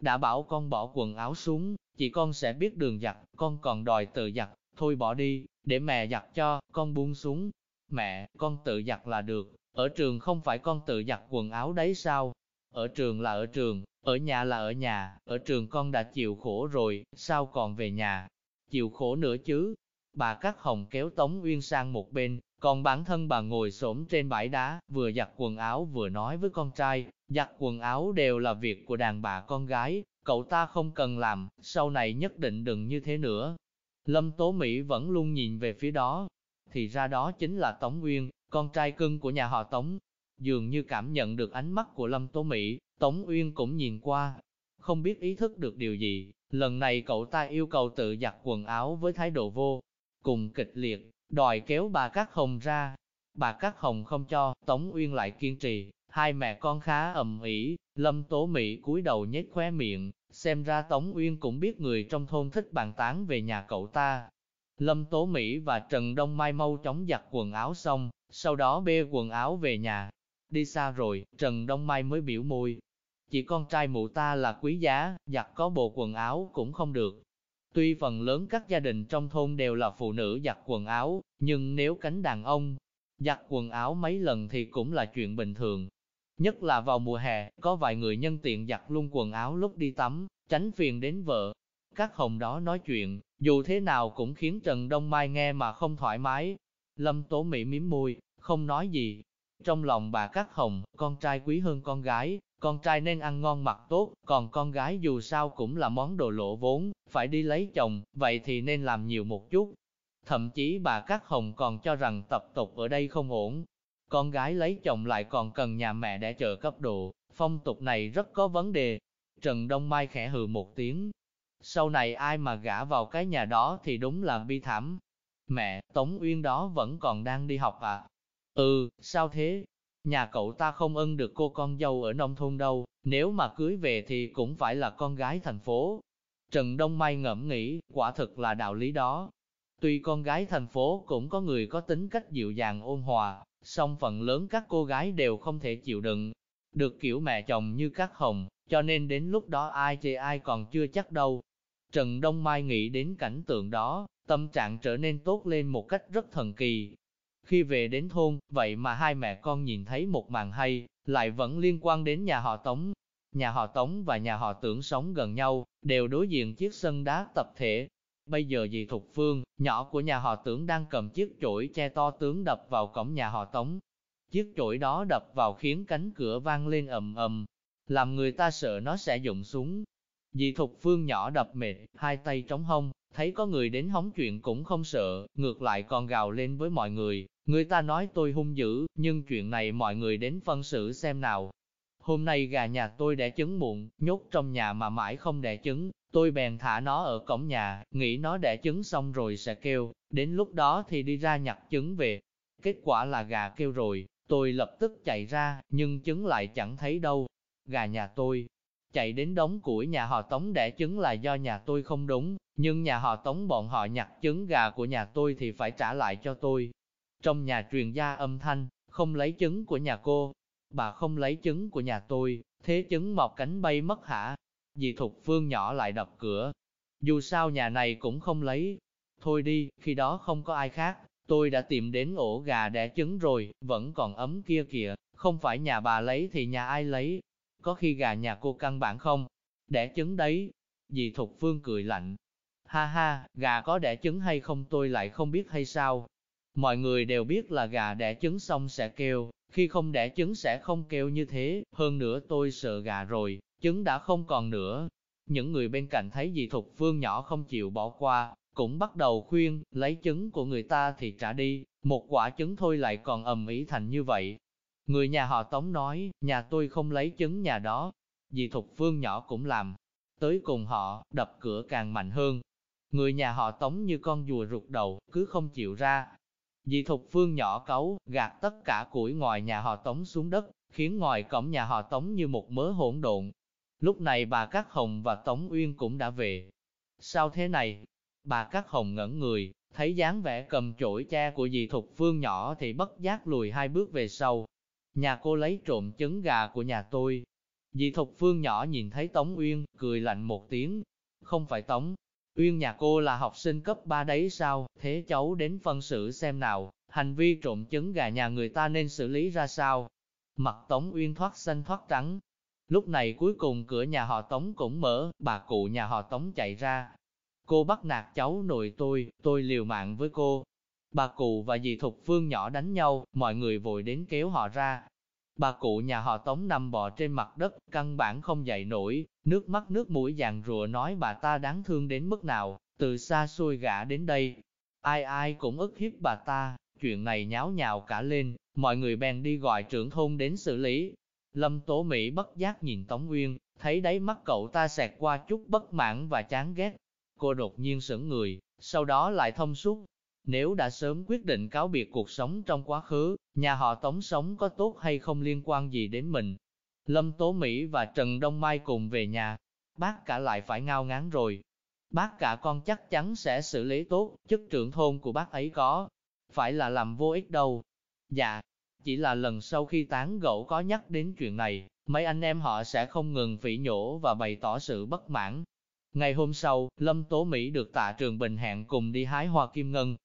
Đã bảo con bỏ quần áo xuống, chị con sẽ biết đường giặt, con còn đòi tự giặt, thôi bỏ đi, để mẹ giặt cho, con buông xuống. Mẹ, con tự giặt là được, ở trường không phải con tự giặt quần áo đấy sao? Ở trường là ở trường, ở nhà là ở nhà, ở trường con đã chịu khổ rồi, sao còn về nhà? Chịu khổ nữa chứ? Bà Cát Hồng kéo Tống Uyên sang một bên, còn bản thân bà ngồi xổm trên bãi đá, vừa giặt quần áo vừa nói với con trai, giặt quần áo đều là việc của đàn bà con gái, cậu ta không cần làm, sau này nhất định đừng như thế nữa. Lâm Tố Mỹ vẫn luôn nhìn về phía đó, thì ra đó chính là Tống Uyên, con trai cưng của nhà họ Tống. Dường như cảm nhận được ánh mắt của Lâm Tố Mỹ, Tống Uyên cũng nhìn qua, không biết ý thức được điều gì, lần này cậu ta yêu cầu tự giặt quần áo với thái độ vô cùng kịch liệt, đòi kéo bà Cát Hồng ra. Bà Cát Hồng không cho, Tống Uyên lại kiên trì, hai mẹ con khá ầm ĩ, Lâm Tố Mỹ cúi đầu nhếch khóe miệng, xem ra Tống Uyên cũng biết người trong thôn thích bàn tán về nhà cậu ta. Lâm Tố Mỹ và Trần Đông Mai mau chóng giặt quần áo xong, sau đó bê quần áo về nhà. Đi xa rồi, Trần Đông Mai mới biểu môi. Chỉ con trai mụ ta là quý giá, giặt có bộ quần áo cũng không được, Tuy phần lớn các gia đình trong thôn đều là phụ nữ giặt quần áo, nhưng nếu cánh đàn ông giặt quần áo mấy lần thì cũng là chuyện bình thường. Nhất là vào mùa hè, có vài người nhân tiện giặt luôn quần áo lúc đi tắm, tránh phiền đến vợ. Các hồng đó nói chuyện, dù thế nào cũng khiến Trần Đông Mai nghe mà không thoải mái. Lâm Tố Mỹ miếm môi, không nói gì. Trong lòng bà Cát Hồng, con trai quý hơn con gái, con trai nên ăn ngon mặc tốt, còn con gái dù sao cũng là món đồ lộ vốn, phải đi lấy chồng, vậy thì nên làm nhiều một chút. Thậm chí bà Cát Hồng còn cho rằng tập tục ở đây không ổn. Con gái lấy chồng lại còn cần nhà mẹ để chờ cấp độ, phong tục này rất có vấn đề. Trần Đông Mai khẽ hừ một tiếng. Sau này ai mà gả vào cái nhà đó thì đúng là bi thảm. Mẹ, Tống Uyên đó vẫn còn đang đi học à? Ừ, sao thế? Nhà cậu ta không ưng được cô con dâu ở nông thôn đâu, nếu mà cưới về thì cũng phải là con gái thành phố. Trần Đông Mai ngẫm nghĩ, quả thực là đạo lý đó. Tuy con gái thành phố cũng có người có tính cách dịu dàng ôn hòa, song phần lớn các cô gái đều không thể chịu đựng. Được kiểu mẹ chồng như các hồng, cho nên đến lúc đó ai chê ai còn chưa chắc đâu. Trần Đông Mai nghĩ đến cảnh tượng đó, tâm trạng trở nên tốt lên một cách rất thần kỳ, khi về đến thôn, vậy mà hai mẹ con nhìn thấy một màn hay, lại vẫn liên quan đến nhà họ Tống. Nhà họ Tống và nhà họ Tưởng sống gần nhau, đều đối diện chiếc sân đá tập thể. Bây giờ dì Thục Phương, nhỏ của nhà họ Tưởng đang cầm chiếc chổi che to tướng đập vào cổng nhà họ Tống. Chiếc chổi đó đập vào khiến cánh cửa vang lên ầm ầm, làm người ta sợ nó sẽ dụng xuống dị Thục Phương nhỏ đập mệt, hai tay trống hông, thấy có người đến hóng chuyện cũng không sợ, ngược lại còn gào lên với mọi người, người ta nói tôi hung dữ, nhưng chuyện này mọi người đến phân xử xem nào. Hôm nay gà nhà tôi đẻ trứng muộn, nhốt trong nhà mà mãi không đẻ trứng, tôi bèn thả nó ở cổng nhà, nghĩ nó đẻ trứng xong rồi sẽ kêu, đến lúc đó thì đi ra nhặt trứng về. Kết quả là gà kêu rồi, tôi lập tức chạy ra, nhưng trứng lại chẳng thấy đâu. Gà nhà tôi, chạy đến đống củi nhà họ Tống đẻ trứng là do nhà tôi không đúng, nhưng nhà họ Tống bọn họ nhặt trứng gà của nhà tôi thì phải trả lại cho tôi. Trong nhà truyền gia âm thanh, không lấy trứng của nhà cô, bà không lấy trứng của nhà tôi, thế trứng mọc cánh bay mất hả? Dì Thục Phương nhỏ lại đập cửa. Dù sao nhà này cũng không lấy. Thôi đi, khi đó không có ai khác, tôi đã tìm đến ổ gà đẻ trứng rồi, vẫn còn ấm kia kìa, không phải nhà bà lấy thì nhà ai lấy. Có khi gà nhà cô căn bản không, đẻ trứng đấy. Dì Thục Phương cười lạnh, Ha ha, gà có đẻ trứng hay không tôi lại không biết hay sao. Mọi người đều biết là gà đẻ trứng xong sẽ kêu, khi không đẻ trứng sẽ không kêu như thế, hơn nữa tôi sợ gà rồi, trứng đã không còn nữa. Những người bên cạnh thấy dì Thục Phương nhỏ không chịu bỏ qua, cũng bắt đầu khuyên, lấy trứng của người ta thì trả đi, một quả trứng thôi lại còn ầm ĩ thành như vậy. Người nhà họ Tống nói, nhà tôi không lấy trứng nhà đó. Dì Thục Phương nhỏ cũng làm, tới cùng họ, đập cửa càng mạnh hơn, Người nhà họ tống như con rùa rụt đầu, cứ không chịu ra. Dì Thục Phương nhỏ cấu, gạt tất cả củi ngoài nhà họ tống xuống đất, khiến ngoài cổng nhà họ tống như một mớ hỗn độn. Lúc này bà Cát Hồng và Tống Uyên cũng đã về. Sao thế này? Bà Cát Hồng ngẩn người, thấy dáng vẻ cầm chổi cha của dì Thục Phương nhỏ thì bất giác lùi hai bước về sau. Nhà cô lấy trộm trứng gà của nhà tôi. Dì Thục Phương nhỏ nhìn thấy Tống Uyên, cười lạnh một tiếng. Không phải Tống Uyên nhà cô là học sinh cấp 3 đấy sao, thế cháu đến phân xử xem nào, hành vi trộm trứng gà nhà người ta nên xử lý ra sao. Mặt Tống Uyên thoát xanh thoát trắng. Lúc này cuối cùng cửa nhà họ Tống cũng mở, bà cụ nhà họ Tống chạy ra. Cô bắt nạt cháu nội tôi, tôi liều mạng với cô. Bà cụ và dì Thục Phương nhỏ đánh nhau, mọi người vội đến kéo họ ra. Bà cụ nhà họ Tống nằm bò trên mặt đất, căn bản không dậy nổi, nước mắt nước mũi dàn rùa nói bà ta đáng thương đến mức nào, từ xa xôi gã đến đây. Ai ai cũng ức hiếp bà ta, chuyện này nháo nhào cả lên, mọi người bèn đi gọi trưởng thôn đến xử lý. Lâm Tố Mỹ bất giác nhìn Tống Nguyên, thấy đáy mắt cậu ta xẹt qua chút bất mãn và chán ghét. Cô đột nhiên sững người, sau đó lại thông suốt. Nếu đã sớm quyết định cáo biệt cuộc sống trong quá khứ, nhà họ Tống sống có tốt hay không liên quan gì đến mình. Lâm Tố Mỹ và Trần Đông Mai cùng về nhà, bác cả lại phải ngao ngán rồi. Bác cả con chắc chắn sẽ xử lý tốt, chức trưởng thôn của bác ấy có, phải là làm vô ích đâu. Dạ, chỉ là lần sau khi tán gẫu có nhắc đến chuyện này, mấy anh em họ sẽ không ngừng phỉ nhổ và bày tỏ sự bất mãn. Ngày hôm sau, Lâm Tố Mỹ được tạ Trường Bình hẹn cùng đi hái hoa kim ngân.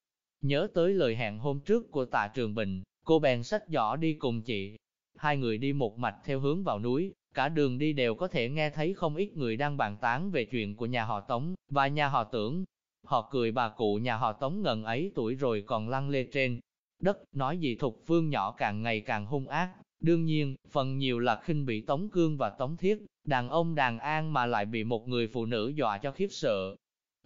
Nhớ tới lời hẹn hôm trước của tạ Trường Bình, cô bèn sách giỏ đi cùng chị. Hai người đi một mạch theo hướng vào núi, cả đường đi đều có thể nghe thấy không ít người đang bàn tán về chuyện của nhà họ Tống và nhà họ Tưởng. Họ cười bà cụ nhà họ Tống ngần ấy tuổi rồi còn lăn lê trên đất, nói gì Thục Phương nhỏ càng ngày càng hung ác. Đương nhiên, phần nhiều là khinh bị Tống Cương và Tống Thiết, đàn ông đàn an mà lại bị một người phụ nữ dọa cho khiếp sợ.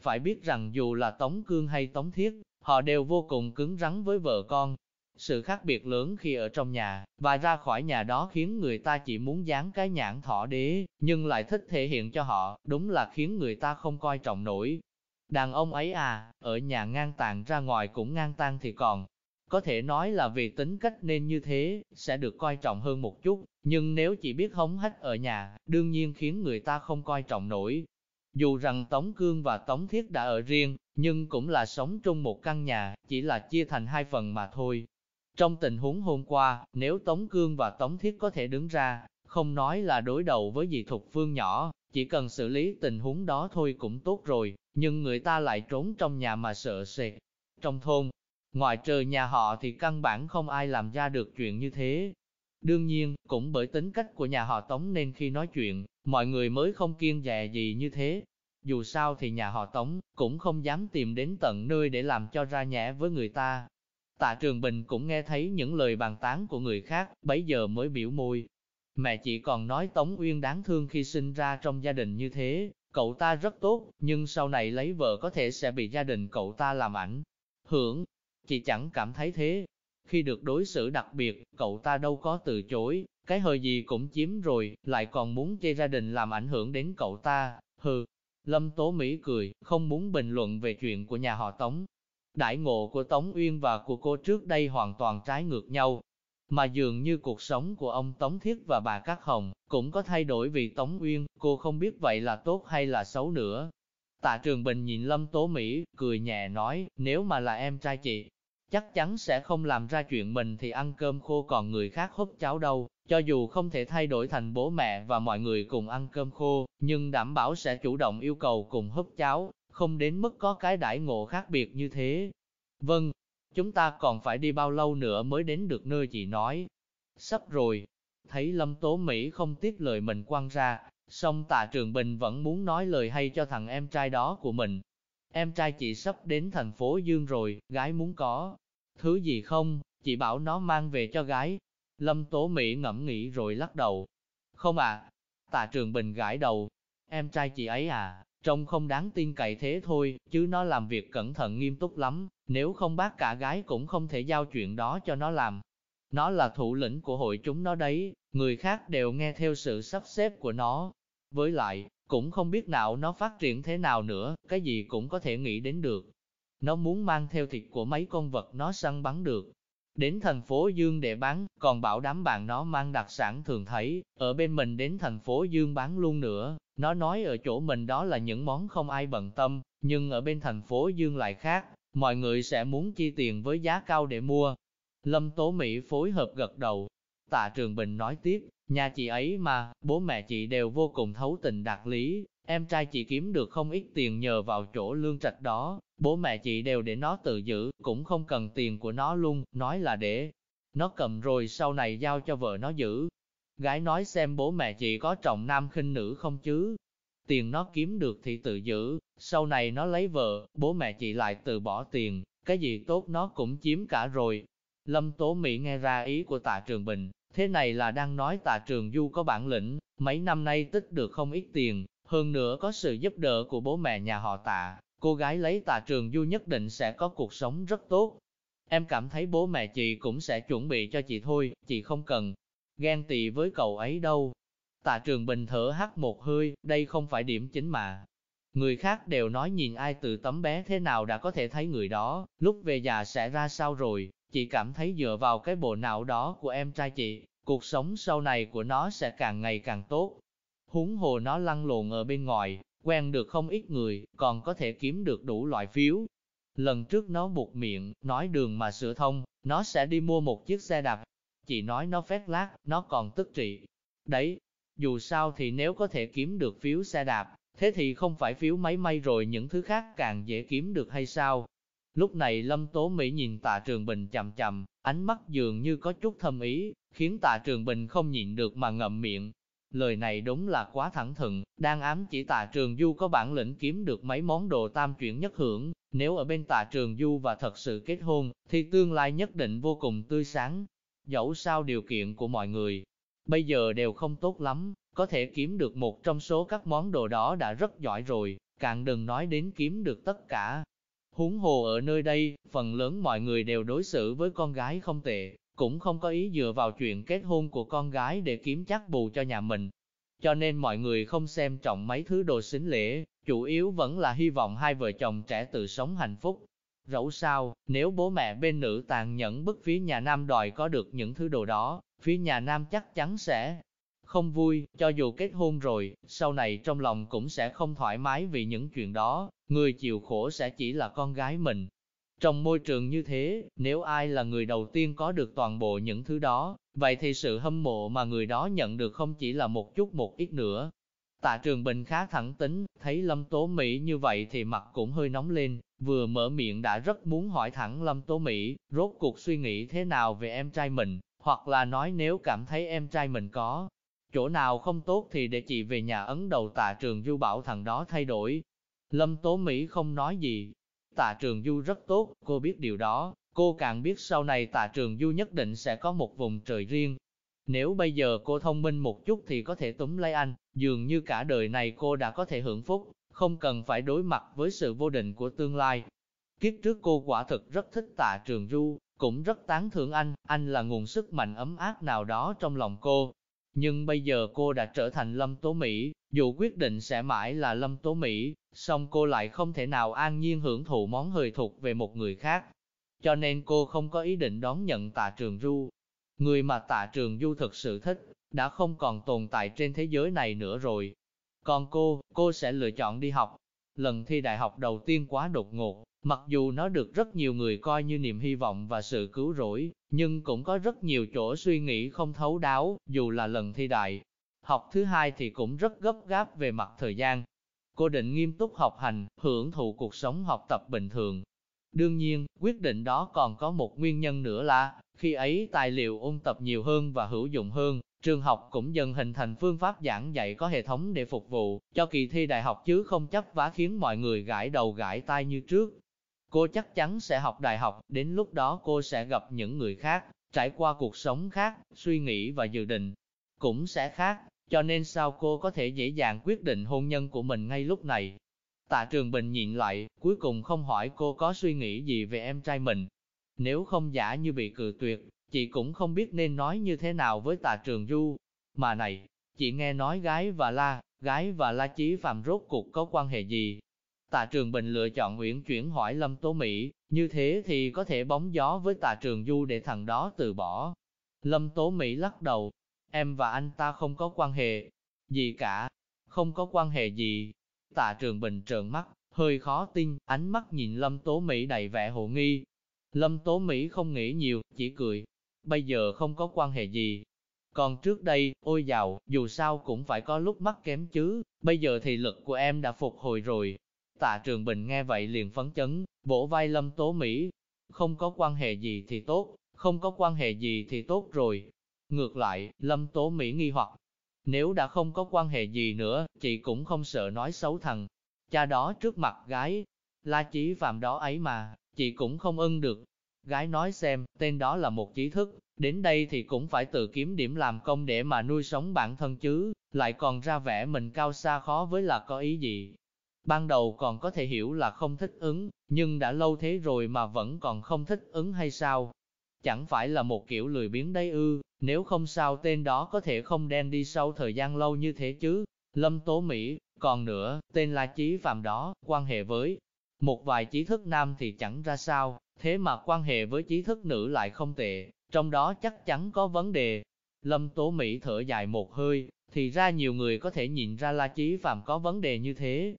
Phải biết rằng dù là Tống Cương hay Tống Thiết, họ đều vô cùng cứng rắn với vợ con. Sự khác biệt lớn khi ở trong nhà, và ra khỏi nhà đó khiến người ta chỉ muốn dán cái nhãn thỏ đế, nhưng lại thích thể hiện cho họ, đúng là khiến người ta không coi trọng nổi. Đàn ông ấy à, ở nhà ngang tàn ra ngoài cũng ngang tan thì còn. Có thể nói là vì tính cách nên như thế, sẽ được coi trọng hơn một chút, nhưng nếu chỉ biết hống hách ở nhà, đương nhiên khiến người ta không coi trọng nổi. Dù rằng Tống Cương và Tống Thiết đã ở riêng, nhưng cũng là sống chung một căn nhà, chỉ là chia thành hai phần mà thôi. Trong tình huống hôm qua, nếu Tống Cương và Tống Thiết có thể đứng ra, không nói là đối đầu với dì Thục Phương nhỏ, chỉ cần xử lý tình huống đó thôi cũng tốt rồi, nhưng người ta lại trốn trong nhà mà sợ sệt. Trong thôn, ngoài trừ nhà họ thì căn bản không ai làm ra được chuyện như thế. Đương nhiên, cũng bởi tính cách của nhà họ Tống nên khi nói chuyện, mọi người mới không kiên dè gì như thế. Dù sao thì nhà họ Tống cũng không dám tìm đến tận nơi để làm cho ra nhẽ với người ta. Tạ Trường Bình cũng nghe thấy những lời bàn tán của người khác, bấy giờ mới biểu môi. Mẹ chỉ còn nói Tống Uyên đáng thương khi sinh ra trong gia đình như thế, cậu ta rất tốt, nhưng sau này lấy vợ có thể sẽ bị gia đình cậu ta làm ảnh hưởng. Chị chẳng cảm thấy thế. Khi được đối xử đặc biệt, cậu ta đâu có từ chối, cái hơi gì cũng chiếm rồi, lại còn muốn chê gia đình làm ảnh hưởng đến cậu ta, hừ. Lâm Tố Mỹ cười, không muốn bình luận về chuyện của nhà họ Tống. Đại ngộ của Tống Uyên và của cô trước đây hoàn toàn trái ngược nhau, mà dường như cuộc sống của ông Tống Thiết và bà Cát Hồng cũng có thay đổi vì Tống Uyên, cô không biết vậy là tốt hay là xấu nữa. Tạ Trường Bình nhìn Lâm Tố Mỹ, cười nhẹ nói, nếu mà là em trai chị, chắc chắn sẽ không làm ra chuyện mình thì ăn cơm khô còn người khác húp cháo đâu, cho dù không thể thay đổi thành bố mẹ và mọi người cùng ăn cơm khô, nhưng đảm bảo sẽ chủ động yêu cầu cùng húp cháo, không đến mức có cái đãi ngộ khác biệt như thế. Vâng, chúng ta còn phải đi bao lâu nữa mới đến được nơi chị nói. Sắp rồi, thấy Lâm Tố Mỹ không tiếc lời mình quăng ra, song tạ Trường Bình vẫn muốn nói lời hay cho thằng em trai đó của mình. Em trai chị sắp đến thành phố Dương rồi, gái muốn có thứ gì không, chị bảo nó mang về cho gái. Lâm Tố Mỹ ngẫm nghĩ rồi lắc đầu. Không à, tạ Trường Bình gãi đầu. Em trai chị ấy à, trông không đáng tin cậy thế thôi, chứ nó làm việc cẩn thận nghiêm túc lắm, nếu không bác cả gái cũng không thể giao chuyện đó cho nó làm. Nó là thủ lĩnh của hội chúng nó đấy, người khác đều nghe theo sự sắp xếp của nó. Với lại, cũng không biết nào nó phát triển thế nào nữa, cái gì cũng có thể nghĩ đến được. Nó muốn mang theo thịt của mấy con vật nó săn bắn được. Đến thành phố Dương để bán, còn bảo đám bạn nó mang đặc sản thường thấy, ở bên mình đến thành phố Dương bán luôn nữa. Nó nói ở chỗ mình đó là những món không ai bận tâm, nhưng ở bên thành phố Dương lại khác, mọi người sẽ muốn chi tiền với giá cao để mua. Lâm Tố Mỹ phối hợp gật đầu. Tạ Trường Bình nói tiếp, nhà chị ấy mà, bố mẹ chị đều vô cùng thấu tình đạt lý, em trai chị kiếm được không ít tiền nhờ vào chỗ lương trạch đó, bố mẹ chị đều để nó tự giữ, cũng không cần tiền của nó luôn, nói là để nó cầm rồi sau này giao cho vợ nó giữ. Gái nói xem bố mẹ chị có trọng nam khinh nữ không chứ, tiền nó kiếm được thì tự giữ, sau này nó lấy vợ, bố mẹ chị lại từ bỏ tiền, cái gì tốt nó cũng chiếm cả rồi. Lâm Tố Mỹ nghe ra ý của tạ Trường Bình, thế này là đang nói tạ Trường Du có bản lĩnh, mấy năm nay tích được không ít tiền, hơn nữa có sự giúp đỡ của bố mẹ nhà họ tạ, cô gái lấy tạ Trường Du nhất định sẽ có cuộc sống rất tốt. Em cảm thấy bố mẹ chị cũng sẽ chuẩn bị cho chị thôi, chị không cần ghen tị với cậu ấy đâu. Tạ Trường Bình thở hắt một hơi, đây không phải điểm chính mà. Người khác đều nói nhìn ai từ tấm bé thế nào đã có thể thấy người đó, lúc về già sẽ ra sao rồi, chị cảm thấy dựa vào cái bộ não đó của em trai chị, cuộc sống sau này của nó sẽ càng ngày càng tốt. Húng hồ nó lăn lộn ở bên ngoài, quen được không ít người, còn có thể kiếm được đủ loại phiếu. Lần trước nó buộc miệng, nói đường mà sửa thông, nó sẽ đi mua một chiếc xe đạp. Chị nói nó phét lát, nó còn tức trị. Đấy, dù sao thì nếu có thể kiếm được phiếu xe đạp, thế thì không phải phiếu máy may rồi những thứ khác càng dễ kiếm được hay sao? Lúc này Lâm Tố Mỹ nhìn tạ Trường Bình chậm chậm ánh mắt dường như có chút thâm ý, khiến tạ Trường Bình không nhịn được mà ngậm miệng. Lời này đúng là quá thẳng thừng, đang ám chỉ tạ Trường Du có bản lĩnh kiếm được mấy món đồ tam chuyển nhất hưởng, nếu ở bên tạ Trường Du và thật sự kết hôn, thì tương lai nhất định vô cùng tươi sáng. Dẫu sao điều kiện của mọi người, bây giờ đều không tốt lắm, có thể kiếm được một trong số các món đồ đó đã rất giỏi rồi, càng đừng nói đến kiếm được tất cả. Huống hồ ở nơi đây, phần lớn mọi người đều đối xử với con gái không tệ, cũng không có ý dựa vào chuyện kết hôn của con gái để kiếm chắc bù cho nhà mình. Cho nên mọi người không xem trọng mấy thứ đồ xính lễ, chủ yếu vẫn là hy vọng hai vợ chồng trẻ tự sống hạnh phúc. Dẫu sao, nếu bố mẹ bên nữ tàn nhẫn bức phía nhà nam đòi có được những thứ đồ đó, phía nhà nam chắc chắn sẽ không vui, cho dù kết hôn rồi, sau này trong lòng cũng sẽ không thoải mái vì những chuyện đó, người chịu khổ sẽ chỉ là con gái mình. Trong môi trường như thế, nếu ai là người đầu tiên có được toàn bộ những thứ đó, vậy thì sự hâm mộ mà người đó nhận được không chỉ là một chút một ít nữa. Tạ Trường Bình khá thẳng tính, thấy Lâm Tố Mỹ như vậy thì mặt cũng hơi nóng lên, vừa mở miệng đã rất muốn hỏi thẳng Lâm Tố Mỹ, rốt cuộc suy nghĩ thế nào về em trai mình, hoặc là nói nếu cảm thấy em trai mình có chỗ nào không tốt thì để chị về nhà ấn đầu tạ trường du bảo thằng đó thay đổi. Lâm Tố Mỹ không nói gì. Tạ trường du rất tốt, cô biết điều đó, cô càng biết sau này tạ trường du nhất định sẽ có một vùng trời riêng. Nếu bây giờ cô thông minh một chút thì có thể túm lấy anh, dường như cả đời này cô đã có thể hưởng phúc, không cần phải đối mặt với sự vô định của tương lai. Kiếp trước cô quả thực rất thích tạ trường du, cũng rất tán thưởng anh, anh là nguồn sức mạnh ấm áp nào đó trong lòng cô. Nhưng bây giờ cô đã trở thành Lâm Tố Mỹ, dù quyết định sẽ mãi là Lâm Tố Mỹ, song cô lại không thể nào an nhiên hưởng thụ món hời thuộc về một người khác. Cho nên cô không có ý định đón nhận tạ trường du. Người mà tạ trường du thực sự thích, đã không còn tồn tại trên thế giới này nữa rồi. Còn cô, cô sẽ lựa chọn đi học. Lần thi đại học đầu tiên quá đột ngột, Mặc dù nó được rất nhiều người coi như niềm hy vọng và sự cứu rỗi, nhưng cũng có rất nhiều chỗ suy nghĩ không thấu đáo, dù là lần thi đại. Học thứ hai thì cũng rất gấp gáp về mặt thời gian. Cô định nghiêm túc học hành, hưởng thụ cuộc sống học tập bình thường. Đương nhiên, quyết định đó còn có một nguyên nhân nữa là, khi ấy tài liệu ôn tập nhiều hơn và hữu dụng hơn, trường học cũng dần hình thành phương pháp giảng dạy có hệ thống để phục vụ cho kỳ thi đại học chứ không chấp vá khiến mọi người gãi đầu gãi tai như trước. Cô chắc chắn sẽ học đại học, đến lúc đó cô sẽ gặp những người khác, trải qua cuộc sống khác, suy nghĩ và dự định cũng sẽ khác, cho nên sao cô có thể dễ dàng quyết định hôn nhân của mình ngay lúc này. Tạ Trường Bình nhịn lại, cuối cùng không hỏi cô có suy nghĩ gì về em trai mình. Nếu không giả như bị cự tuyệt, chị cũng không biết nên nói như thế nào với Tạ Trường Du. Mà này, chị nghe nói gái và la, gái và la chí phạm rốt cuộc có quan hệ gì, Tạ Trường Bình lựa chọn uyển chuyển hỏi Lâm Tố Mỹ, như thế thì có thể bóng gió với Tạ Trường Du để thằng đó từ bỏ. Lâm Tố Mỹ lắc đầu, em và anh ta không có quan hệ gì cả, không có quan hệ gì. Tạ Trường Bình trợn mắt, hơi khó tin, ánh mắt nhìn Lâm Tố Mỹ đầy vẻ hồ nghi. Lâm Tố Mỹ không nghĩ nhiều, chỉ cười, bây giờ không có quan hệ gì, Còn trước đây, ôi giàu, dù sao cũng phải có lúc mắc kém chứ, bây giờ thì lực của em đã phục hồi rồi. Tạ Trường Bình nghe vậy liền phấn chấn, bổ vai Lâm Tố Mỹ. Không có quan hệ gì thì tốt, không có quan hệ gì thì tốt rồi. Ngược lại, Lâm Tố Mỹ nghi hoặc, nếu đã không có quan hệ gì nữa, chị cũng không sợ nói xấu thằng cha đó trước mặt gái. La Chí Phạm đó ấy mà, chị cũng không ưng được. Gái nói xem, tên đó là một trí thức, đến đây thì cũng phải tự kiếm điểm làm công để mà nuôi sống bản thân chứ, lại còn ra vẻ mình cao xa khó với là có ý gì. Ban đầu còn có thể hiểu là không thích ứng, nhưng đã lâu thế rồi mà vẫn còn không thích ứng hay sao? Chẳng phải là một kiểu lười biếng đấy ư, nếu không sao tên đó có thể không đen đi sau thời gian lâu như thế chứ. Lâm Tố Mỹ, còn nữa, tên là Chí Phạm đó, quan hệ với một vài trí thức nam thì chẳng ra sao, thế mà quan hệ với trí thức nữ lại không tệ, trong đó chắc chắn có vấn đề. Lâm Tố Mỹ thở dài một hơi, thì ra nhiều người có thể nhìn ra La Chí Phạm có vấn đề như thế.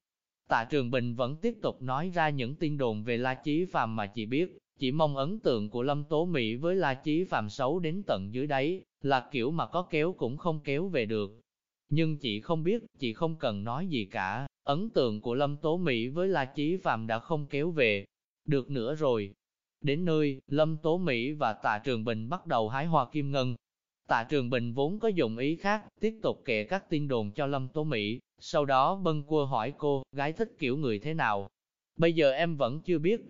Tạ Trường Bình vẫn tiếp tục nói ra những tin đồn về La Chí Phạm mà chị biết, chỉ mong ấn tượng của Lâm Tố Mỹ với La Chí Phạm xấu đến tận dưới đáy, là kiểu mà có kéo cũng không kéo về được. Nhưng chị không biết, chị không cần nói gì cả, ấn tượng của Lâm Tố Mỹ với La Chí Phạm đã không kéo về được nữa rồi. Đến nơi, Lâm Tố Mỹ và Tạ Trường Bình bắt đầu hái hoa kim ngân. Tạ Trường Bình vốn có dụng ý khác, tiếp tục kể các tin đồn cho Lâm Tố Mỹ, sau đó bân cua hỏi cô, gái thích kiểu người thế nào. Bây giờ em vẫn chưa biết,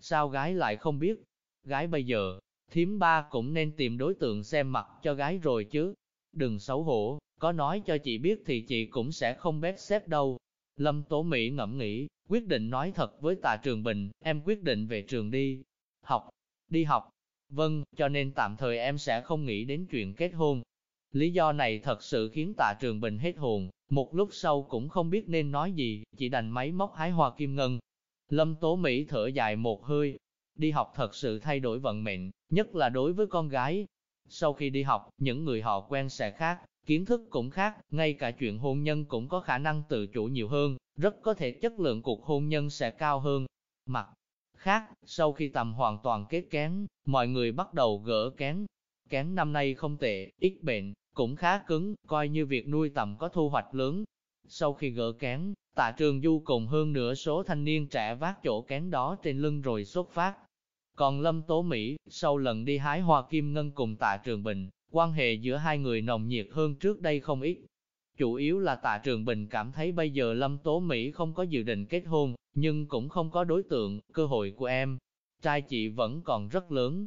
Sao gái lại không biết? Gái bây giờ, thím ba cũng nên tìm đối tượng xem mặt cho gái rồi chứ. Đừng xấu hổ, có nói cho chị biết thì chị cũng sẽ không bét xếp đâu. Lâm Tố Mỹ ngẫm nghĩ, quyết định nói thật với Tạ Trường Bình, em quyết định về trường đi. Học, đi học. Vâng, cho nên tạm thời em sẽ không nghĩ đến chuyện kết hôn. Lý do này thật sự khiến Tạ Trường Bình hết hồn, một lúc sau cũng không biết nên nói gì, chỉ đành máy móc hái hoa kim ngân, Lâm Tố Mỹ thở dài một hơi, đi học thật sự thay đổi vận mệnh, nhất là đối với con gái. Sau khi đi học, những người họ quen sẽ khác, kiến thức cũng khác, ngay cả chuyện hôn nhân cũng có khả năng tự chủ nhiều hơn, rất có thể chất lượng cuộc hôn nhân sẽ cao hơn. Mặt khác, sau khi tầm hoàn toàn kết kén, mọi người bắt đầu gỡ kén. Kén năm nay không tệ, ít bệnh, cũng khá cứng, coi như việc nuôi tầm có thu hoạch lớn. Sau khi gỡ kén, Tạ Trường Du cùng hơn nửa số thanh niên trẻ vác chỗ kén đó trên lưng rồi xuất phát. Còn Lâm Tố Mỹ, sau lần đi hái hoa kim ngân cùng Tạ Trường Bình, quan hệ giữa hai người nồng nhiệt hơn trước đây không ít. Chủ yếu là Tạ Trường Bình cảm thấy bây giờ Lâm Tố Mỹ không có dự định kết hôn, nhưng cũng không có đối tượng, cơ hội của em. Trai chị vẫn còn rất lớn.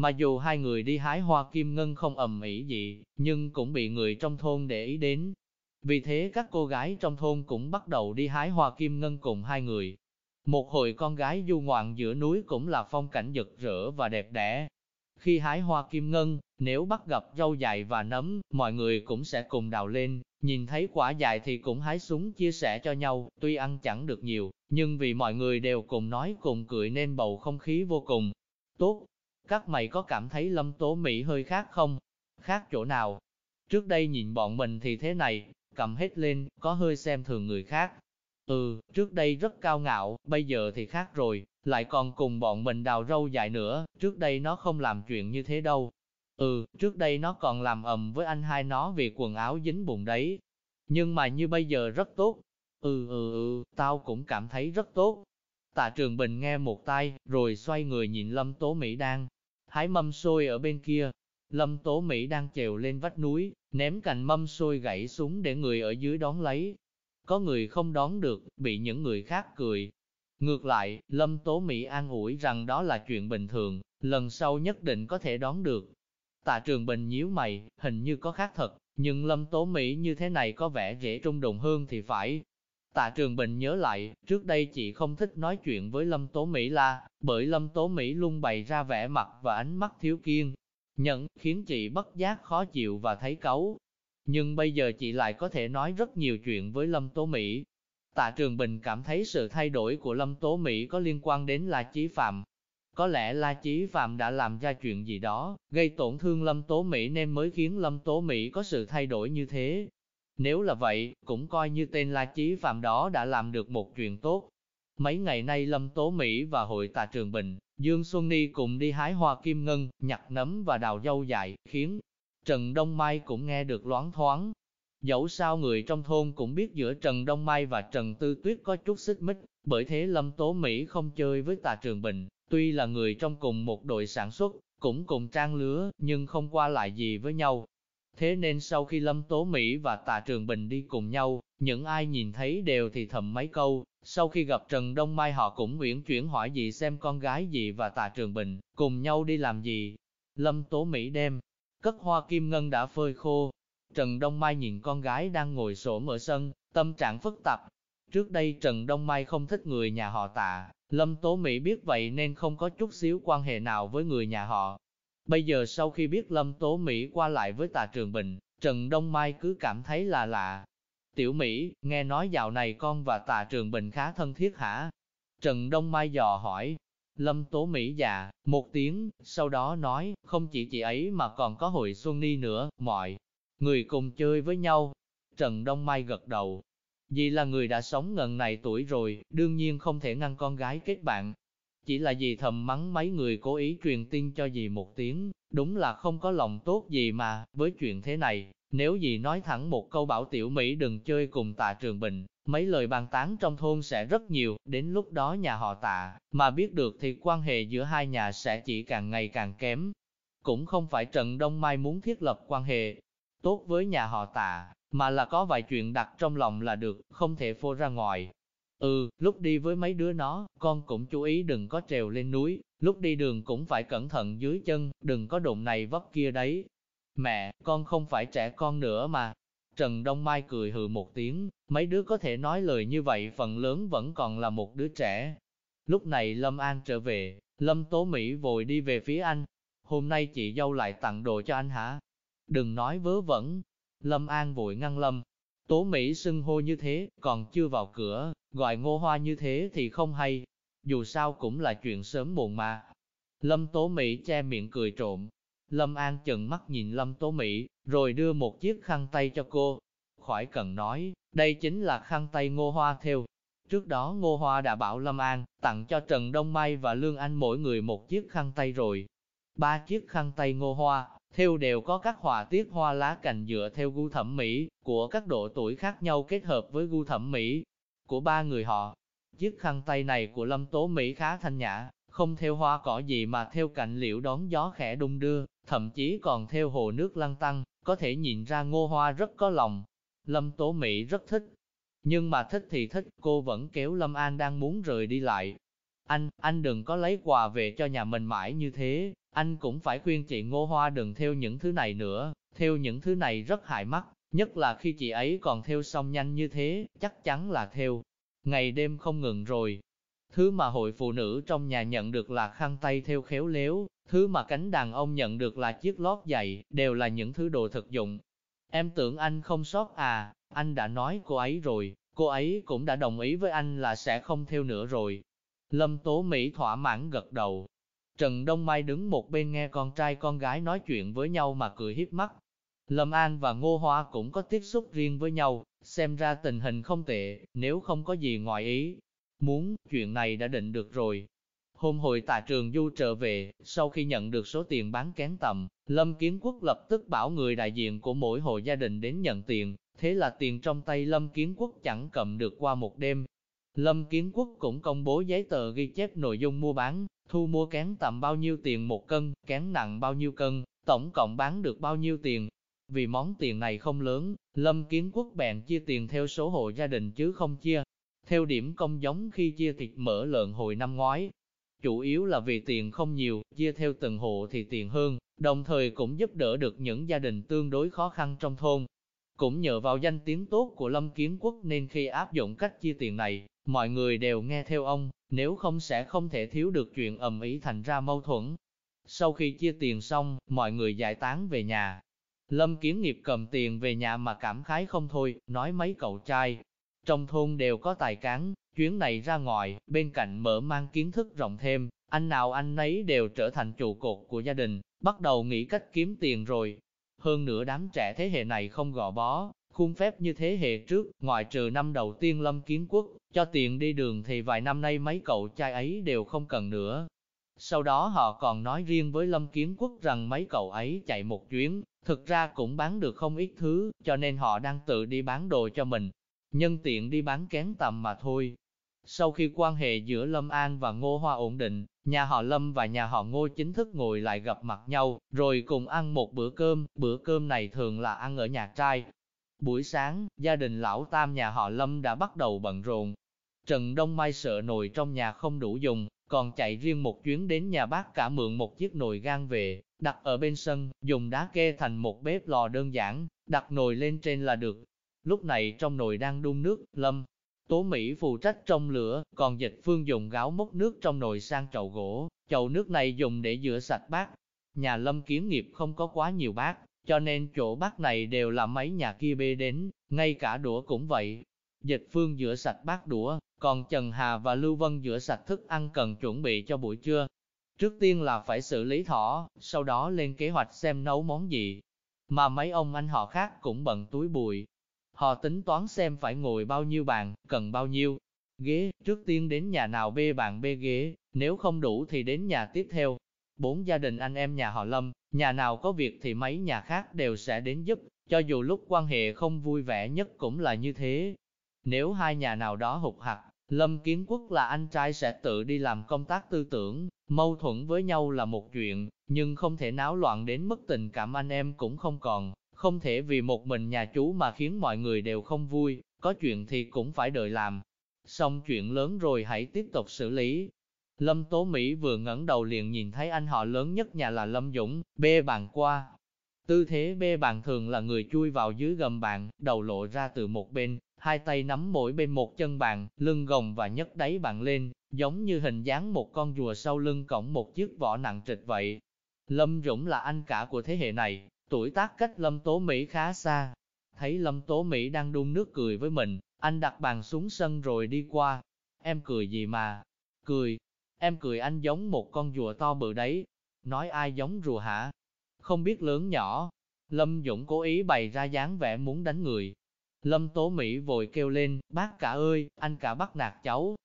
Mà dù hai người đi hái hoa kim ngân không ầm ĩ gì, nhưng cũng bị người trong thôn để ý đến, vì thế các cô gái trong thôn cũng bắt đầu đi hái hoa kim ngân cùng hai người. Một hồi con gái du ngoạn giữa núi cũng là phong cảnh rực rỡ và đẹp đẽ. Khi hái hoa kim ngân, nếu bắt gặp rau dài và nấm, mọi người cũng sẽ cùng đào lên, nhìn thấy quả dài thì cũng hái súng chia sẻ cho nhau, tuy ăn chẳng được nhiều, nhưng vì mọi người đều cùng nói cùng cười nên bầu không khí vô cùng tốt. Các mày có cảm thấy lâm tố Mỹ hơi khác không? Khác chỗ nào? Trước đây nhìn bọn mình thì thế này, cầm hết lên, có hơi xem thường người khác. Ừ, trước đây rất cao ngạo, bây giờ thì khác rồi, lại còn cùng bọn mình đào râu dài nữa, trước đây nó không làm chuyện như thế đâu. Ừ, trước đây nó còn làm ầm với anh hai nó vì quần áo dính bùn đấy. Nhưng mà như bây giờ rất tốt. Ừ ừ ừ, tao cũng cảm thấy rất tốt. Tạ Trường Bình nghe một tay, rồi xoay người nhìn Lâm Tố Mỹ đang hái mâm xôi ở bên kia, Lâm Tố Mỹ đang trèo lên vách núi, ném cành mâm xôi gãy xuống để người ở dưới đón lấy. Có người không đón được, bị những người khác cười. Ngược lại, Lâm Tố Mỹ an ủi rằng đó là chuyện bình thường, lần sau nhất định có thể đón được. Tạ Trường Bình nhíu mày, hình như có khác thật, nhưng Lâm Tố Mỹ như thế này có vẻ dễ trung đụng hơn thì phải. Tạ Trường Bình nhớ lại, trước đây chị không thích nói chuyện với Lâm Tố Mỹ la, bởi Lâm Tố Mỹ luôn bày ra vẻ mặt và ánh mắt thiếu kiên, nhận, khiến chị bất giác khó chịu và thấy cấu. Nhưng bây giờ chị lại có thể nói rất nhiều chuyện với Lâm Tố Mỹ. Tạ Trường Bình cảm thấy sự thay đổi của Lâm Tố Mỹ có liên quan đến La Chí Phạm. Có lẽ La Chí Phạm đã làm ra chuyện gì đó, gây tổn thương Lâm Tố Mỹ nên mới khiến Lâm Tố Mỹ có sự thay đổi như thế. Nếu là vậy, cũng coi như tên La Chí Phạm đó đã làm được một chuyện tốt. Mấy ngày nay Lâm Tố Mỹ và hội Tạ Trường Bình Dương Xuân Ni cùng đi hái hoa kim ngân, nhặt nấm và đào dâu dại, khiến Trần Đông Mai cũng nghe được loáng thoáng. Dẫu sao người trong thôn cũng biết giữa Trần Đông Mai và Trần Tư Tuyết có chút xích mích, bởi thế Lâm Tố Mỹ không chơi với Tà Trường Bình, tuy là người trong cùng một đội sản xuất, cũng cùng trang lứa, nhưng không qua lại gì với nhau. Thế nên sau khi Lâm Tố Mỹ và Tạ Trường Bình đi cùng nhau, những ai nhìn thấy đều thì thầm mấy câu, sau khi gặp Trần Đông Mai họ cũng nguyễn chuyển hỏi gì xem con gái gì và Tạ Trường Bình, cùng nhau đi làm gì. Lâm Tố Mỹ đem, cất hoa kim ngân đã phơi khô. Trần Đông Mai nhìn con gái đang ngồi sổ ở sân, tâm trạng phức tạp. Trước đây Trần Đông Mai không thích người nhà họ tạ, Lâm Tố Mỹ biết vậy nên không có chút xíu quan hệ nào với người nhà họ. Bây giờ sau khi biết Lâm Tố Mỹ qua lại với Tạ Trường Bình, Trần Đông Mai cứ cảm thấy là lạ. Tiểu Mỹ, nghe nói dạo này con và Tạ Trường Bình khá thân thiết hả? Trần Đông Mai dò hỏi. Lâm Tố Mỹ già, một tiếng, sau đó nói, không chỉ chị ấy mà còn có Hội Xuân Ni nữa, mọi người cùng chơi với nhau. Trần Đông Mai gật đầu, vì là người đã sống ngần này tuổi rồi, đương nhiên không thể ngăn con gái kết bạn. Chỉ là dì thầm mắng mấy người cố ý truyền tin cho dì một tiếng, đúng là không có lòng tốt gì mà, với chuyện thế này, nếu dì nói thẳng một câu bảo tiểu Mỹ đừng chơi cùng tạ trường bình, mấy lời bàn tán trong thôn sẽ rất nhiều, đến lúc đó nhà họ tạ, mà biết được thì quan hệ giữa hai nhà sẽ chỉ càng ngày càng kém. Cũng không phải Trần Đông Mai muốn thiết lập quan hệ tốt với nhà họ tạ, mà là có vài chuyện đặt trong lòng là được, không thể phô ra ngoài. Ừ, lúc đi với mấy đứa nó, con cũng chú ý đừng có trèo lên núi, lúc đi đường cũng phải cẩn thận dưới chân, đừng có đụng này vấp kia đấy. Mẹ, con không phải trẻ con nữa mà. Trần Đông Mai cười hừ một tiếng, mấy đứa có thể nói lời như vậy phần lớn vẫn còn là một đứa trẻ. Lúc này Lâm An trở về, Lâm Tố Mỹ vội đi về phía anh. Hôm nay chị dâu lại tặng đồ cho anh hả? Đừng nói vớ vẩn, Lâm An vội ngăn Lâm. Tố Mỹ xưng hô như thế, còn chưa vào cửa, gọi ngô hoa như thế thì không hay. Dù sao cũng là chuyện sớm muộn mà. Lâm Tố Mỹ che miệng cười trộm. Lâm An chừng mắt nhìn Lâm Tố Mỹ, rồi đưa một chiếc khăn tay cho cô. Khỏi cần nói, đây chính là khăn tay ngô hoa theo. Trước đó Ngô Hoa đã bảo Lâm An tặng cho Trần Đông Mai và Lương Anh mỗi người một chiếc khăn tay rồi. Ba chiếc khăn tay Ngô Hoa theo đều có các họa tiết hoa lá cành dựa theo gu thẩm mỹ của các độ tuổi khác nhau kết hợp với gu thẩm mỹ của ba người họ. Chiếc khăn tay này của Lâm Tố Mỹ khá thanh nhã, không theo hoa cỏ gì mà theo cạnh liễu đón gió khẽ đung đưa, thậm chí còn theo hồ nước lăn tăng, có thể nhìn ra ngô hoa rất có lòng. Lâm Tố Mỹ rất thích, nhưng mà thích thì thích, cô vẫn kéo Lâm An đang muốn rời đi lại. Anh, anh đừng có lấy quà về cho nhà mình mãi như thế, anh cũng phải khuyên chị Ngô Hoa đừng theo những thứ này nữa, theo những thứ này rất hại mắt, nhất là khi chị ấy còn theo xong nhanh như thế, chắc chắn là theo. Ngày đêm không ngừng rồi. Thứ mà hội phụ nữ trong nhà nhận được là khăn tay theo khéo léo, thứ mà cánh đàn ông nhận được là chiếc lót giày, đều là những thứ đồ thực dụng. Em tưởng anh không sót à, anh đã nói cô ấy rồi, cô ấy cũng đã đồng ý với anh là sẽ không theo nữa rồi. Lâm Tố Mỹ thỏa mãn gật đầu, Trần Đông Mai đứng một bên nghe con trai con gái nói chuyện với nhau mà cười hiếp mắt. Lâm An và Ngô Hoa cũng có tiếp xúc riêng với nhau, xem ra tình hình không tệ, nếu không có gì ngoại ý. Muốn, chuyện này đã định được rồi. Hôm hồi tại trường Du trở về, sau khi nhận được số tiền bán kén tầm, Lâm Kiến Quốc lập tức bảo người đại diện của mỗi hộ gia đình đến nhận tiền, thế là tiền trong tay Lâm Kiến Quốc chẳng cầm được qua một đêm. Lâm Kiến Quốc cũng công bố giấy tờ ghi chép nội dung mua bán, thu mua kén tầm bao nhiêu tiền một cân, kén nặng bao nhiêu cân, tổng cộng bán được bao nhiêu tiền. Vì món tiền này không lớn, Lâm Kiến Quốc bèn chia tiền theo số hộ gia đình chứ không chia. Theo điểm công giống khi chia thịt mỡ lợn hồi năm ngoái, chủ yếu là vì tiền không nhiều, chia theo từng hộ thì tiền hơn, đồng thời cũng giúp đỡ được những gia đình tương đối khó khăn trong thôn. Cũng nhờ vào danh tiếng tốt của Lâm Kiến Quốc nên khi áp dụng cách chia tiền này, mọi người đều nghe theo ông, nếu không sẽ không thể thiếu được chuyện ầm ĩ thành ra mâu thuẫn. Sau khi chia tiền xong, mọi người giải tán về nhà. Lâm Kiến Nghiệp cầm tiền về nhà mà cảm khái không thôi, nói mấy cậu trai. Trong thôn đều có tài cán, chuyến này ra ngoài, bên cạnh mở mang kiến thức rộng thêm, anh nào anh nấy đều trở thành trụ cột của gia đình, bắt đầu nghĩ cách kiếm tiền rồi. Hơn nữa đám trẻ thế hệ này không gò bó, khuôn phép như thế hệ trước, ngoại trừ năm đầu tiên Lâm Kiến Quốc, cho tiền đi đường thì vài năm nay mấy cậu trai ấy đều không cần nữa. Sau đó họ còn nói riêng với Lâm Kiến Quốc rằng mấy cậu ấy chạy một chuyến, Thực ra cũng bán được không ít thứ, cho nên họ đang tự đi bán đồ cho mình. Nhân tiện đi bán kén tầm mà thôi. Sau khi quan hệ giữa Lâm An và Ngô Hoa ổn định, nhà họ Lâm và nhà họ Ngô chính thức ngồi lại gặp mặt nhau, rồi cùng ăn một bữa cơm, bữa cơm này thường là ăn ở nhà trai. Buổi sáng, gia đình lão tam nhà họ Lâm đã bắt đầu bận rộn. Trần Đông Mai sợ nồi trong nhà không đủ dùng, còn chạy riêng một chuyến đến nhà bác cả mượn một chiếc nồi gan về, đặt ở bên sân, dùng đá kê thành một bếp lò đơn giản, đặt nồi lên trên là được. Lúc này trong nồi đang đun nước, Lâm, Tố Mỹ phụ trách trong lửa, còn dịch phương dùng gáo múc nước trong nồi sang chậu gỗ, chậu nước này dùng để rửa sạch bát. Nhà Lâm kiếm nghiệp không có quá nhiều bát, cho nên chỗ bát này đều là mấy nhà kia bê đến, ngay cả đũa cũng vậy. Dịch phương rửa sạch bát đũa, còn Trần Hà và Lưu Vân rửa sạch thức ăn cần chuẩn bị cho buổi trưa. Trước tiên là phải xử lý thỏ, sau đó lên kế hoạch xem nấu món gì. Mà mấy ông anh họ khác cũng bận túi bụi. Họ tính toán xem phải ngồi bao nhiêu bàn, cần bao nhiêu ghế, trước tiên đến nhà nào bê bàn bê ghế, nếu không đủ thì đến nhà tiếp theo. Bốn gia đình anh em nhà họ Lâm, nhà nào có việc thì mấy nhà khác đều sẽ đến giúp, cho dù lúc quan hệ không vui vẻ nhất cũng là như thế. Nếu hai nhà nào đó hụt hạt, Lâm Kiến Quốc là anh trai sẽ tự đi làm công tác tư tưởng, mâu thuẫn với nhau là một chuyện, nhưng không thể náo loạn đến mức tình cảm anh em cũng không còn, không thể vì một mình nhà chú mà khiến mọi người đều không vui, có chuyện thì cũng phải đợi làm. Xong chuyện lớn rồi hãy tiếp tục xử lý. Lâm Tố Mỹ vừa ngẩng đầu liền nhìn thấy anh họ lớn nhất nhà là Lâm Dũng, bê bàn qua. Tư thế bê bàn thường là người chui vào dưới gầm bàn, đầu lộ ra từ một bên, hai tay nắm mỗi bên một chân bàn, lưng gồng và nhấc đáy bàn lên, giống như hình dáng một con rùa sau lưng cổng một chiếc vỏ nặng trịch vậy. Lâm Dũng là anh cả của thế hệ này, tuổi tác cách Lâm Tố Mỹ khá xa. Thấy Lâm Tố Mỹ đang đun nước cười với mình, anh đặt bàn xuống sân rồi đi qua. Em cười gì mà? Cười. Em cười anh giống một con rùa to bự đấy. Nói ai giống rùa hả? Không biết lớn nhỏ. Lâm Dũng cố ý bày ra dáng vẻ muốn đánh người, Lâm Tố Mỹ vội kêu lên, bác cả ơi, anh cả bắt nạt cháu.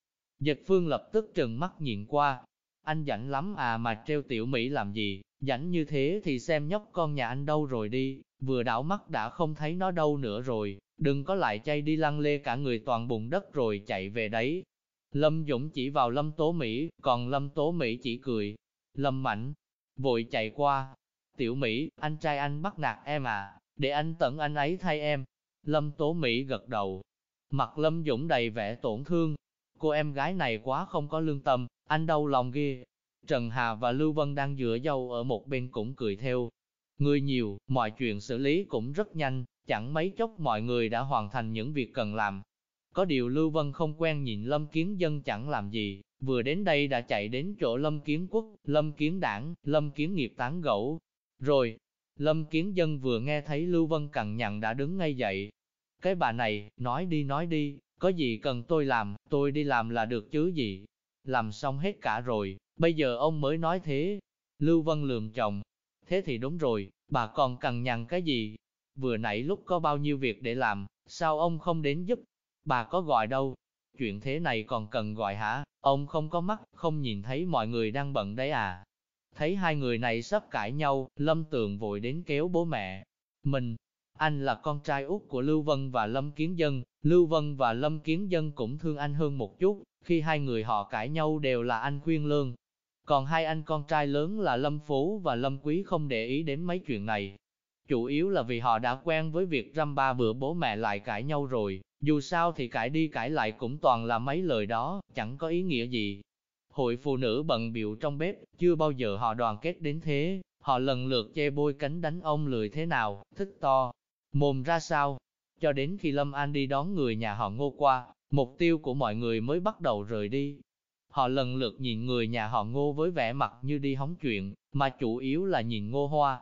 Dịch Phương lập tức trừng mắt nhìn qua. Anh rảnh lắm à mà treo tiểu Mỹ làm gì, rảnh như thế thì xem nhóc con nhà anh đâu rồi đi, vừa đảo mắt đã không thấy nó đâu nữa rồi, đừng có lại chay đi lăn lê cả người toàn bùn đất rồi chạy về đấy. Lâm Dũng chỉ vào Lâm Tố Mỹ, còn Lâm Tố Mỹ chỉ cười. Lâm Mạnh, vội chạy qua. Tiểu Mỹ, anh trai anh bắt nạt em à, để anh tận anh ấy thay em. Lâm Tố Mỹ gật đầu. Mặt Lâm Dũng đầy vẻ tổn thương. Cô em gái này quá không có lương tâm, anh đau lòng ghê. Trần Hà và Lưu Vân đang dựa dâu ở một bên cũng cười theo. Người nhiều, mọi chuyện xử lý cũng rất nhanh, chẳng mấy chốc mọi người đã hoàn thành những việc cần làm. Có điều Lưu Vân không quen nhìn Lâm Kiến Dân chẳng làm gì, vừa đến đây đã chạy đến chỗ Lâm Kiến Quốc, Lâm Kiến Đảng, Lâm Kiến Nghiệp tán gẫu. Rồi, Lâm Kiến Dân vừa nghe thấy Lưu Vân cằn nhằn đã đứng ngay dậy. Cái bà này, nói đi nói đi, có gì cần tôi làm, tôi đi làm là được chứ gì. Làm xong hết cả rồi, bây giờ ông mới nói thế. Lưu Vân lườm chồng. Thế thì đúng rồi, bà còn cần nhằn cái gì? Vừa nãy lúc có bao nhiêu việc để làm, sao ông không đến giúp? Bà có gọi đâu? Chuyện thế này còn cần gọi hả? Ông không có mắt, không nhìn thấy mọi người đang bận đấy à? Thấy hai người này sắp cãi nhau, Lâm Tường vội đến kéo bố mẹ. Mình, anh là con trai út của Lưu Vân và Lâm Kiến Dân, Lưu Vân và Lâm Kiến Dân cũng thương anh hơn một chút, khi hai người họ cãi nhau đều là anh khuyên lương. Còn hai anh con trai lớn là Lâm Phú và Lâm Quý không để ý đến mấy chuyện này. Chủ yếu là vì họ đã quen với việc răm ba bữa bố mẹ lại cãi nhau rồi, dù sao thì cãi đi cãi lại cũng toàn là mấy lời đó, chẳng có ý nghĩa gì. Hội phụ nữ bận biểu trong bếp, chưa bao giờ họ đoàn kết đến thế, họ lần lượt che bôi cánh đánh ông lười thế nào, thích to, mồm ra sao. Cho đến khi Lâm An đi đón người nhà họ ngô qua, mục tiêu của mọi người mới bắt đầu rời đi. Họ lần lượt nhìn người nhà họ ngô với vẻ mặt như đi hóng chuyện, mà chủ yếu là nhìn ngô hoa.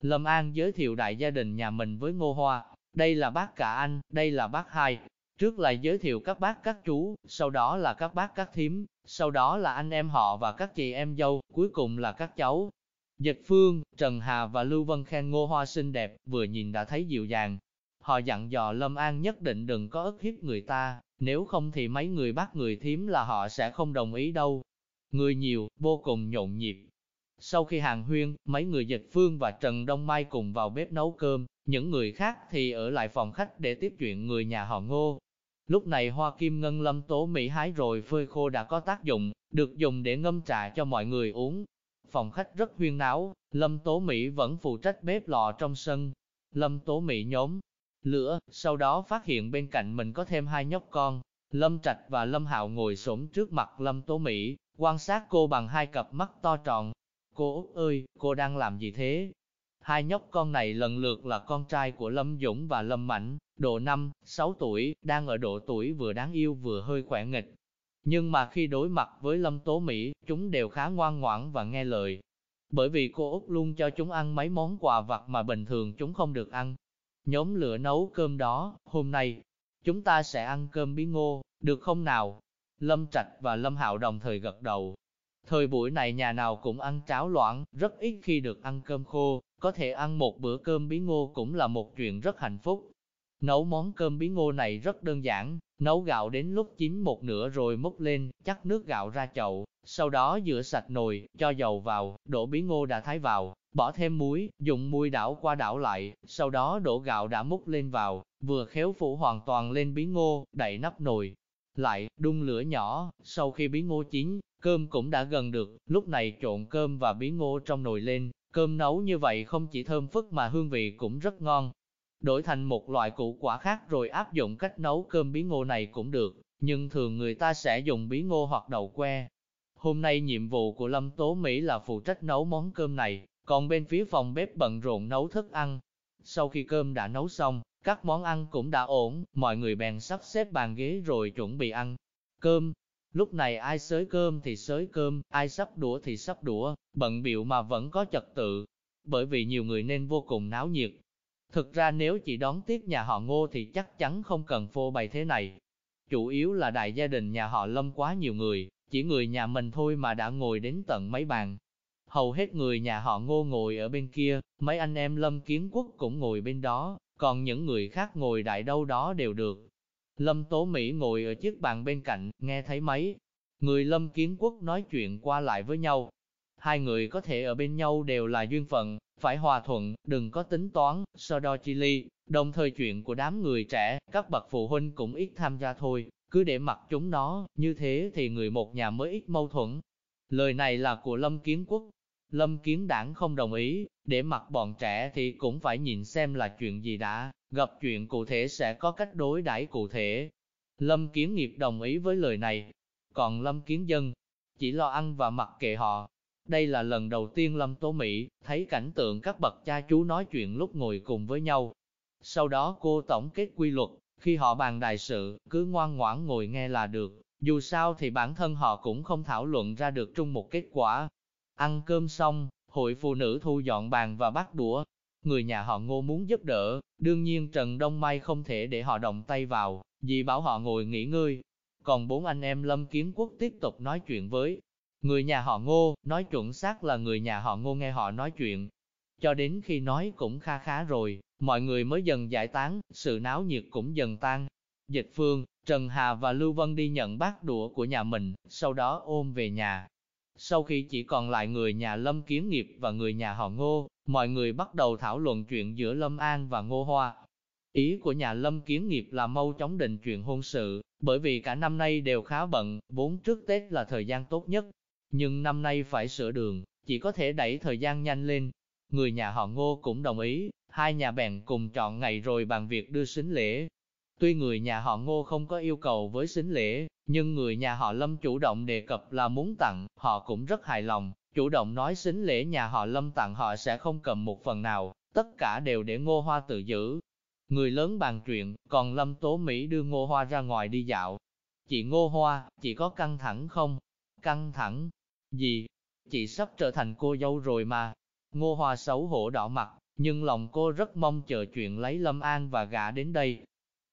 Lâm An giới thiệu đại gia đình nhà mình với ngô hoa, đây là bác cả anh, đây là bác hai, Trước là giới thiệu các bác các chú, sau đó là các bác các thím, sau đó là anh em họ và các chị em dâu, cuối cùng là các cháu. Dịch Phương, Trần Hà và Lưu Vân khen ngô hoa xinh đẹp, vừa nhìn đã thấy dịu dàng. Họ dặn dò Lâm An nhất định đừng có ức hiếp người ta, nếu không thì mấy người bắt người thím là họ sẽ không đồng ý đâu. Người nhiều, vô cùng nhộn nhịp. Sau khi hàng huyên, mấy người dịch phương và Trần Đông Mai cùng vào bếp nấu cơm, những người khác thì ở lại phòng khách để tiếp chuyện người nhà họ ngô. Lúc này hoa kim ngân lâm tố Mỹ hái rồi phơi khô đã có tác dụng, được dùng để ngâm trà cho mọi người uống. Phòng khách rất huyên náo, lâm tố Mỹ vẫn phụ trách bếp lò trong sân. Lâm tố Mỹ nhóm lửa, sau đó phát hiện bên cạnh mình có thêm hai nhóc con. Lâm Trạch và Lâm Hạo ngồi xổm trước mặt Lâm Tố Mỹ, quan sát cô bằng hai cặp mắt to tròn. Cô Út ơi, cô đang làm gì thế? Hai nhóc con này lần lượt là con trai của Lâm Dũng và Lâm Mạnh, độ 5, 6 tuổi, đang ở độ tuổi vừa đáng yêu vừa hơi khỏe nghịch. Nhưng mà khi đối mặt với Lâm Tố Mỹ, chúng đều khá ngoan ngoãn và nghe lời. Bởi vì cô Út luôn cho chúng ăn mấy món quà vặt mà bình thường chúng không được ăn. Nhóm lửa nấu cơm đó, hôm nay, chúng ta sẽ ăn cơm bí ngô, được không nào? Lâm Trạch và Lâm Hạo đồng thời gật đầu. Thời buổi này nhà nào cũng ăn cháo loãng, rất ít khi được ăn cơm khô, có thể ăn một bữa cơm bí ngô cũng là một chuyện rất hạnh phúc. Nấu món cơm bí ngô này rất đơn giản, nấu gạo đến lúc chín một nửa rồi múc lên, chắc nước gạo ra chậu, sau đó rửa sạch nồi, cho dầu vào, đổ bí ngô đã thái vào, bỏ thêm muối, dùng muối đảo qua đảo lại, sau đó đổ gạo đã múc lên vào, vừa khéo phủ hoàn toàn lên bí ngô, đậy nắp nồi, lại, đun lửa nhỏ, sau khi bí ngô chín, cơm cũng đã gần được, lúc này trộn cơm và bí ngô trong nồi lên, cơm nấu như vậy không chỉ thơm phức mà hương vị cũng rất ngon. Đổi thành một loại củ quả khác rồi áp dụng cách nấu cơm bí ngô này cũng được, nhưng thường người ta sẽ dùng bí ngô hoặc đậu que. Hôm nay nhiệm vụ của Lâm Tố Mỹ là phụ trách nấu món cơm này, còn bên phía phòng bếp bận rộn nấu thức ăn. Sau khi cơm đã nấu xong, các món ăn cũng đã ổn, mọi người bèn sắp xếp bàn ghế rồi chuẩn bị ăn. Cơm, lúc này ai xới cơm thì xới cơm, ai sắp đũa thì sắp đũa, bận biệu mà vẫn có trật tự, bởi vì nhiều người nên vô cùng náo nhiệt. Thực ra nếu chỉ đón tiếp nhà họ ngô thì chắc chắn không cần phô bày thế này. Chủ yếu là đại gia đình nhà họ lâm quá nhiều người, chỉ người nhà mình thôi mà đã ngồi đến tận mấy bàn. Hầu hết người nhà họ ngô ngồi ở bên kia, mấy anh em lâm kiến quốc cũng ngồi bên đó, còn những người khác ngồi đại đâu đó đều được. Lâm Tố Mỹ ngồi ở chiếc bàn bên cạnh, nghe thấy mấy người Lâm Kiến Quốc nói chuyện qua lại với nhau. Hai người có thể ở bên nhau đều là duyên phận, phải hòa thuận, đừng có tính toán, so đo chi ly, đồng thời chuyện của đám người trẻ, các bậc phụ huynh cũng ít tham gia thôi, cứ để mặc chúng nó, như thế thì người một nhà mới ít mâu thuẫn. Lời này là của Lâm Kiến Quốc, Lâm Kiến Đảng không đồng ý, để mặc bọn trẻ thì cũng phải nhìn xem là chuyện gì đã, gặp chuyện cụ thể sẽ có cách đối đãi cụ thể. Lâm Kiến Nghiệp đồng ý với lời này, còn Lâm Kiến Dân chỉ lo ăn và mặc kệ họ. Đây là lần đầu tiên Lâm Tố Mỹ thấy cảnh tượng các bậc cha chú nói chuyện lúc ngồi cùng với nhau. Sau đó cô tổng kết quy luật, khi họ bàn đại sự, cứ ngoan ngoãn ngồi nghe là được, dù sao thì bản thân họ cũng không thảo luận ra được chung một kết quả, Ăn cơm xong, hội phụ nữ thu dọn bàn và bát đũa. Người nhà họ ngô muốn giúp đỡ, đương nhiên Trần Đông Mai không thể để họ động tay vào, vì bảo họ ngồi nghỉ ngơi. Còn bốn anh em Lâm Kiến Quốc tiếp tục nói chuyện với người nhà họ ngô, nói chuẩn xác là người nhà họ ngô nghe họ nói chuyện. Cho đến khi nói cũng kha khá rồi, mọi người mới dần giải tán, sự náo nhiệt cũng dần tan. Dịch phương, Trần Hà và Lưu Vân đi nhận bát đũa của nhà mình, sau đó ôm về nhà, sau khi chỉ còn lại người nhà Lâm Kiến Nghiệp và người nhà họ Ngô, mọi người bắt đầu thảo luận chuyện giữa Lâm An và Ngô Hoa. Ý của nhà Lâm Kiến Nghiệp là mau chóng định chuyện hôn sự, bởi vì cả năm nay đều khá bận, vốn trước Tết là thời gian tốt nhất. Nhưng năm nay phải sửa đường, chỉ có thể đẩy thời gian nhanh lên. Người nhà họ Ngô cũng đồng ý, hai nhà bèn cùng chọn ngày rồi bàn việc đưa sính lễ. Tuy người nhà họ Ngô không có yêu cầu với sính lễ, nhưng người nhà họ Lâm chủ động đề cập là muốn tặng, họ cũng rất hài lòng, chủ động nói xính lễ nhà họ Lâm tặng họ sẽ không cầm một phần nào, tất cả đều để Ngô Hoa tự giữ. Người lớn bàn chuyện, còn Lâm Tố Mỹ đưa Ngô Hoa ra ngoài đi dạo. Chị Ngô Hoa, chị có căng thẳng không? Căng thẳng? Gì? Chị sắp trở thành cô dâu rồi mà. Ngô Hoa xấu hổ đỏ mặt, nhưng lòng cô rất mong chờ chuyện lấy Lâm An và gả đến đây,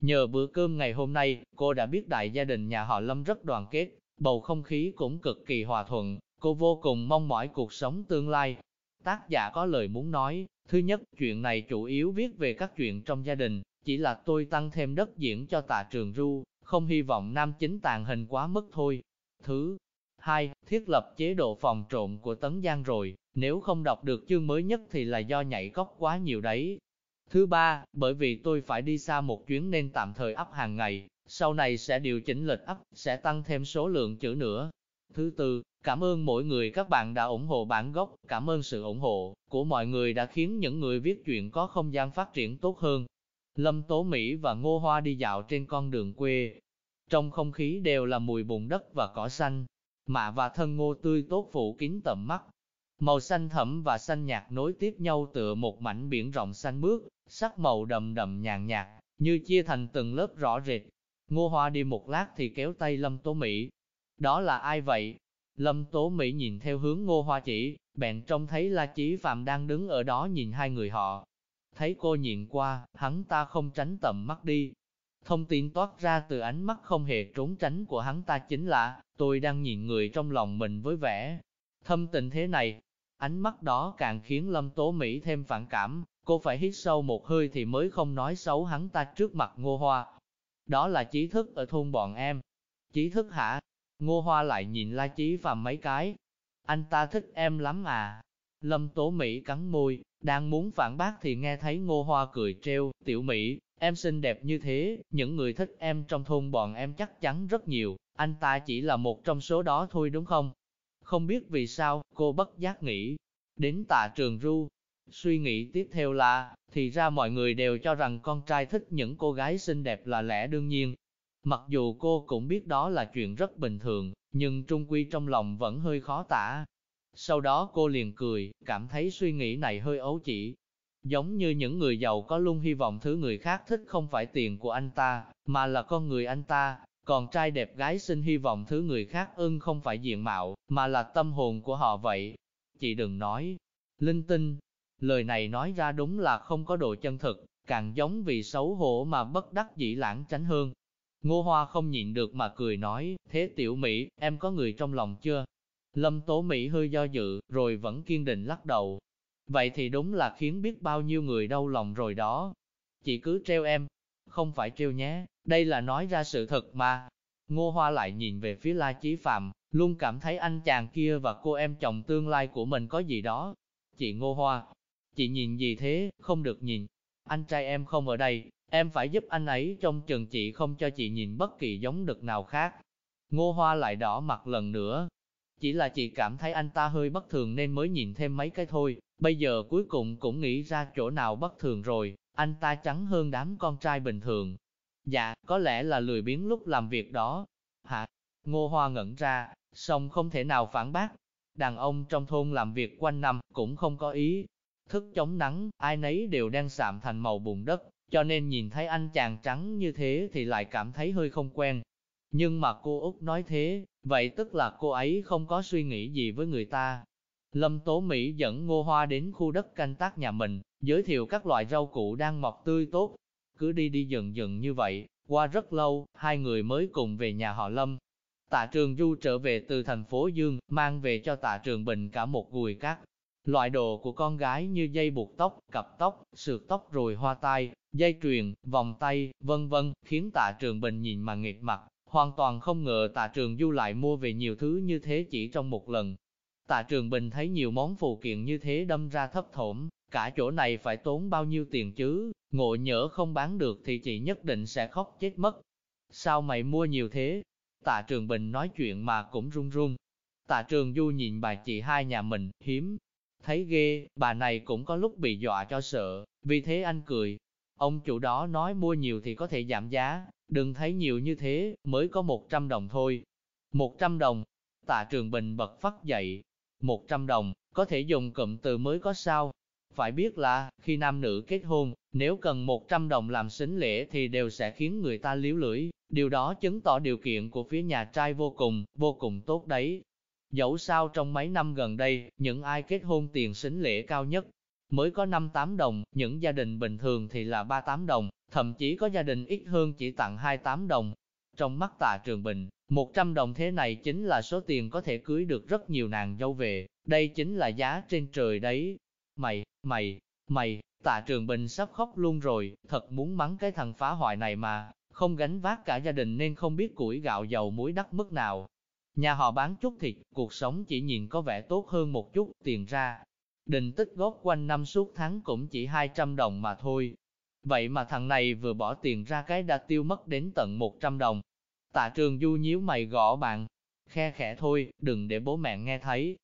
Nhờ bữa cơm ngày hôm nay, cô đã biết đại gia đình nhà họ Lâm rất đoàn kết, bầu không khí cũng cực kỳ hòa thuận, cô vô cùng mong mỏi cuộc sống tương lai. Tác giả có lời muốn nói, thứ nhất, chuyện này chủ yếu viết về các chuyện trong gia đình, chỉ là tôi tăng thêm đất diễn cho tạ trường ru, không hy vọng nam chính tàn hình quá mức thôi. Thứ Hai, thiết lập chế độ phòng trộm của Tấn Giang rồi, nếu không đọc được chương mới nhất thì là do nhảy góc quá nhiều đấy. Thứ ba, bởi vì tôi phải đi xa một chuyến nên tạm thời ấp hàng ngày, sau này sẽ điều chỉnh lịch ấp, sẽ tăng thêm số lượng chữ nữa. Thứ tư, cảm ơn mỗi người các bạn đã ủng hộ bản gốc, cảm ơn sự ủng hộ của mọi người đã khiến những người viết chuyện có không gian phát triển tốt hơn. Lâm Tố Mỹ và Ngô Hoa đi dạo trên con đường quê. Trong không khí đều là mùi bùn đất và cỏ xanh, mạ và thân ngô tươi tốt phủ kín tầm mắt. Màu xanh thẫm và xanh nhạt nối tiếp nhau tựa một mảnh biển rộng xanh mướt, sắc màu đậm đậm nhàn nhạt, như chia thành từng lớp rõ rệt. Ngô Hoa đi một lát thì kéo tay Lâm Tố Mỹ. Đó là ai vậy? Lâm Tố Mỹ nhìn theo hướng Ngô Hoa chỉ, bèn trông thấy La Chí Phạm đang đứng ở đó nhìn hai người họ. Thấy cô nhìn qua, hắn ta không tránh tầm mắt đi. Thông tin toát ra từ ánh mắt không hề trốn tránh của hắn ta chính là, tôi đang nhìn người trong lòng mình với vẻ thâm tình thế này. Ánh mắt đó càng khiến Lâm Tố Mỹ thêm phản cảm, cô phải hít sâu một hơi thì mới không nói xấu hắn ta trước mặt Ngô Hoa. Đó là trí thức ở thôn bọn em. Trí thức hả? Ngô Hoa lại nhìn La Chí Phạm mấy cái. Anh ta thích em lắm à? Lâm Tố Mỹ cắn môi, đang muốn phản bác thì nghe thấy Ngô Hoa cười treo, tiểu Mỹ, em xinh đẹp như thế, những người thích em trong thôn bọn em chắc chắn rất nhiều, anh ta chỉ là một trong số đó thôi đúng không? Không biết vì sao, cô bất giác nghĩ, đến tạ trường ru. Suy nghĩ tiếp theo là, thì ra mọi người đều cho rằng con trai thích những cô gái xinh đẹp là lẽ đương nhiên. Mặc dù cô cũng biết đó là chuyện rất bình thường, nhưng trung quy trong lòng vẫn hơi khó tả. Sau đó cô liền cười, cảm thấy suy nghĩ này hơi ấu chỉ. Giống như những người giàu có luôn hy vọng thứ người khác thích không phải tiền của anh ta, mà là con người anh ta. Còn trai đẹp gái xinh hy vọng thứ người khác ưng không phải diện mạo, mà là tâm hồn của họ vậy. Chị đừng nói, linh tinh, lời này nói ra đúng là không có độ chân thực, càng giống vì xấu hổ mà bất đắc dĩ lãng tránh hơn. Ngô Hoa không nhịn được mà cười nói, thế tiểu Mỹ, em có người trong lòng chưa? Lâm Tố Mỹ hơi do dự, rồi vẫn kiên định lắc đầu. Vậy thì đúng là khiến biết bao nhiêu người đau lòng rồi đó. Chị cứ treo em, không phải treo nhé, đây là nói ra sự thật mà. Ngô Hoa lại nhìn về phía La Chí Phạm, luôn cảm thấy anh chàng kia và cô em chồng tương lai của mình có gì đó. Chị Ngô Hoa, chị nhìn gì thế, không được nhìn. Anh trai em không ở đây, em phải giúp anh ấy trong chừng chị không cho chị nhìn bất kỳ giống đực nào khác. Ngô Hoa lại đỏ mặt lần nữa. Chỉ là chị cảm thấy anh ta hơi bất thường nên mới nhìn thêm mấy cái thôi, bây giờ cuối cùng cũng nghĩ ra chỗ nào bất thường rồi, anh ta trắng hơn đám con trai bình thường. Dạ, có lẽ là lười biếng lúc làm việc đó. Hả? Ngô Hoa ngẩn ra, song không thể nào phản bác. Đàn ông trong thôn làm việc quanh năm cũng không có ý. Thức chống nắng, ai nấy đều đang sạm thành màu bùn đất, cho nên nhìn thấy anh chàng trắng như thế thì lại cảm thấy hơi không quen. Nhưng mà cô Út nói thế, vậy tức là cô ấy không có suy nghĩ gì với người ta. Lâm Tố Mỹ dẫn Ngô Hoa đến khu đất canh tác nhà mình, giới thiệu các loại rau củ đang mọc tươi tốt. Cứ đi đi dần dần như vậy, qua rất lâu, hai người mới cùng về nhà họ Lâm. Tạ Trường Du trở về từ thành phố Dương, mang về cho Tạ Trường Bình cả một gùi cát, loại đồ của con gái như dây buộc tóc, cặp tóc, sượt tóc rồi hoa tai, dây chuyền, vòng tay, vân vân, khiến Tạ Trường Bình nhìn mà nghẹt mặt, hoàn toàn không ngờ Tạ Trường Du lại mua về nhiều thứ như thế chỉ trong một lần. Tạ Trường Bình thấy nhiều món phụ kiện như thế đâm ra thấp thổm, cả chỗ này phải tốn bao nhiêu tiền chứ, ngộ nhỡ không bán được thì chị nhất định sẽ khóc chết mất. Sao mày mua nhiều thế? Tạ Trường Bình nói chuyện mà cũng run run. Tạ Trường Du nhìn bà chị hai nhà mình, hiếm. Thấy ghê, bà này cũng có lúc bị dọa cho sợ, vì thế anh cười. Ông chủ đó nói mua nhiều thì có thể giảm giá, đừng thấy nhiều như thế, mới có 100 đồng thôi. 100 đồng. Tạ Trường Bình bật phát dậy. 100 đồng, có thể dùng cụm từ mới có sao, phải biết là, khi nam nữ kết hôn, nếu cần 100 đồng làm xính lễ thì đều sẽ khiến người ta liếu lưỡi, điều đó chứng tỏ điều kiện của phía nhà trai vô cùng, vô cùng tốt đấy. Dẫu sao trong mấy năm gần đây, những ai kết hôn tiền xính lễ cao nhất mới có 5-8 đồng, những gia đình bình thường thì là 3-8 đồng, thậm chí có gia đình ít hơn chỉ tặng 2-8 đồng. Trong mắt tạ trường bình, 100 đồng thế này chính là số tiền có thể cưới được rất nhiều nàng dâu về, đây chính là giá trên trời đấy. Mày, Mày, mày, tạ trường bình sắp khóc luôn rồi, thật muốn mắng cái thằng phá hoại này mà, không gánh vác cả gia đình nên không biết củi gạo dầu muối đắt mức nào. Nhà họ bán chút thịt, cuộc sống chỉ nhìn có vẻ tốt hơn một chút, tiền ra. Đình tích góp quanh năm suốt tháng cũng chỉ 200 đồng mà thôi. Vậy mà thằng này vừa bỏ tiền ra cái đã tiêu mất đến tận 100 đồng. Tạ trường du nhíu mày gõ bạn. Khe khẽ thôi, đừng để bố mẹ nghe thấy.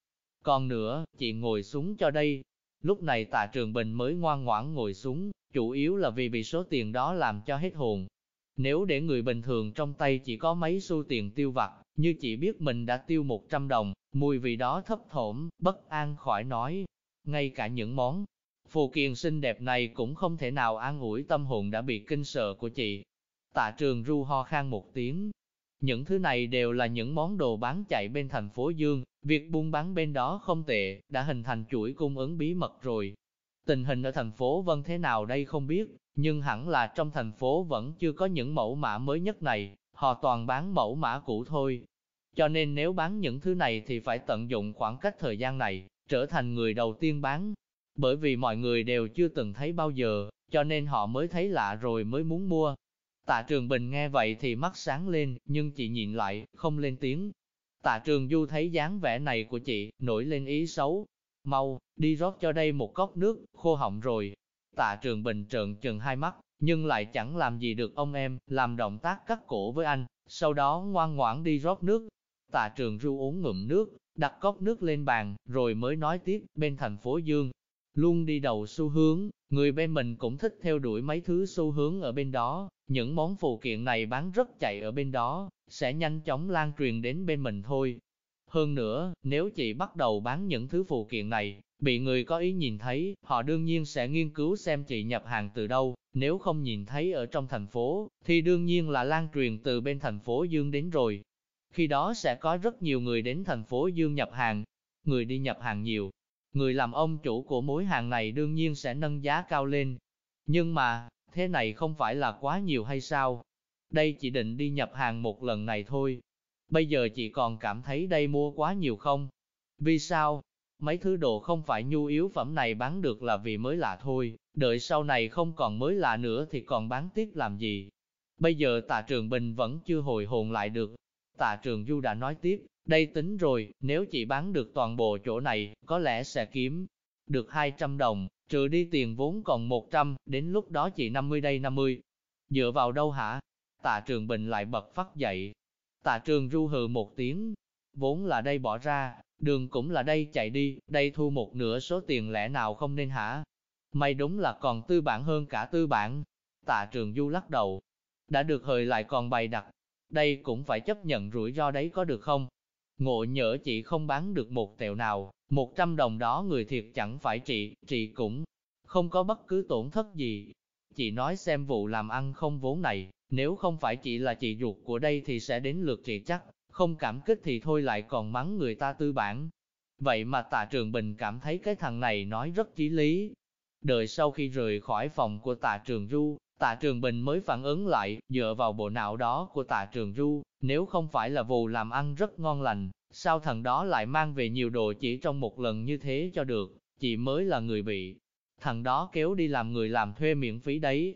Còn nữa, chị ngồi xuống cho đây. Lúc này tạ trường bình mới ngoan ngoãn ngồi xuống, chủ yếu là vì bị số tiền đó làm cho hết hồn. Nếu để người bình thường trong tay chỉ có mấy xu tiền tiêu vặt, như chị biết mình đã tiêu 100 đồng, mùi vị đó thấp thổm, bất an khỏi nói. Ngay cả những món phù kiền xinh đẹp này cũng không thể nào an ủi tâm hồn đã bị kinh sợ của chị. Tạ trường ru ho khan một tiếng. Những thứ này đều là những món đồ bán chạy bên thành phố Dương, việc buôn bán bên đó không tệ, đã hình thành chuỗi cung ứng bí mật rồi. Tình hình ở thành phố Vân thế nào đây không biết, nhưng hẳn là trong thành phố vẫn chưa có những mẫu mã mới nhất này, họ toàn bán mẫu mã cũ thôi. Cho nên nếu bán những thứ này thì phải tận dụng khoảng cách thời gian này, trở thành người đầu tiên bán. Bởi vì mọi người đều chưa từng thấy bao giờ, cho nên họ mới thấy lạ rồi mới muốn mua. Tạ Trường Bình nghe vậy thì mắt sáng lên, nhưng chị nhịn lại, không lên tiếng. Tạ Trường Du thấy dáng vẻ này của chị, nổi lên ý xấu. Mau, đi rót cho đây một cốc nước, khô họng rồi. Tạ Trường Bình trợn trừng hai mắt, nhưng lại chẳng làm gì được ông em, làm động tác cắt cổ với anh, sau đó ngoan ngoãn đi rót nước. Tạ Trường Du uống ngụm nước, đặt cốc nước lên bàn, rồi mới nói tiếp, bên thành phố Dương, luôn đi đầu xu hướng, người bên mình cũng thích theo đuổi mấy thứ xu hướng ở bên đó, những món phụ kiện này bán rất chạy ở bên đó, sẽ nhanh chóng lan truyền đến bên mình thôi. Hơn nữa, nếu chị bắt đầu bán những thứ phụ kiện này, bị người có ý nhìn thấy, họ đương nhiên sẽ nghiên cứu xem chị nhập hàng từ đâu, nếu không nhìn thấy ở trong thành phố, thì đương nhiên là lan truyền từ bên thành phố Dương đến rồi. Khi đó sẽ có rất nhiều người đến thành phố Dương nhập hàng, người đi nhập hàng nhiều, người làm ông chủ của mối hàng này đương nhiên sẽ nâng giá cao lên. Nhưng mà, thế này không phải là quá nhiều hay sao? Đây chỉ định đi nhập hàng một lần này thôi. Bây giờ chị còn cảm thấy đây mua quá nhiều không? Vì sao? Mấy thứ đồ không phải nhu yếu phẩm này bán được là vì mới lạ thôi, đợi sau này không còn mới lạ nữa thì còn bán tiếp làm gì? Bây giờ tạ trường Bình vẫn chưa hồi hồn lại được. Tạ trường Du đã nói tiếp, đây tính rồi, nếu chị bán được toàn bộ chỗ này, có lẽ sẽ kiếm được 200 đồng, trừ đi tiền vốn còn 100, đến lúc đó chị 50 đây 50. Dựa vào đâu hả? Tạ Trường Bình lại bật phát dậy. Tạ Trường ru hừ một tiếng, vốn là đây bỏ ra, đường cũng là đây chạy đi, đây thu một nửa số tiền lẽ nào không nên hả? May đúng là còn tư bản hơn cả tư bản. Tạ Trường Du lắc đầu, đã được hời lại còn bày đặt, đây cũng phải chấp nhận rủi ro đấy có được không? Ngộ nhỡ chị không bán được một tẹo nào, một trăm đồng đó người thiệt chẳng phải chị, chị cũng không có bất cứ tổn thất gì. Chị nói xem vụ làm ăn không vốn này, nếu không phải chị là chị ruột của đây thì sẽ đến lượt chị chắc, không cảm kích thì thôi lại còn mắng người ta tư bản. Vậy mà tạ trường bình cảm thấy cái thằng này nói rất chí lý. Đợi sau khi rời khỏi phòng của tạ trường du, Tạ Trường Bình mới phản ứng lại, dựa vào bộ não đó của Tạ Trường Du, nếu không phải là vụ làm ăn rất ngon lành, sao thằng đó lại mang về nhiều đồ chỉ trong một lần như thế cho được, chị mới là người bị. Thằng đó kéo đi làm người làm thuê miễn phí đấy.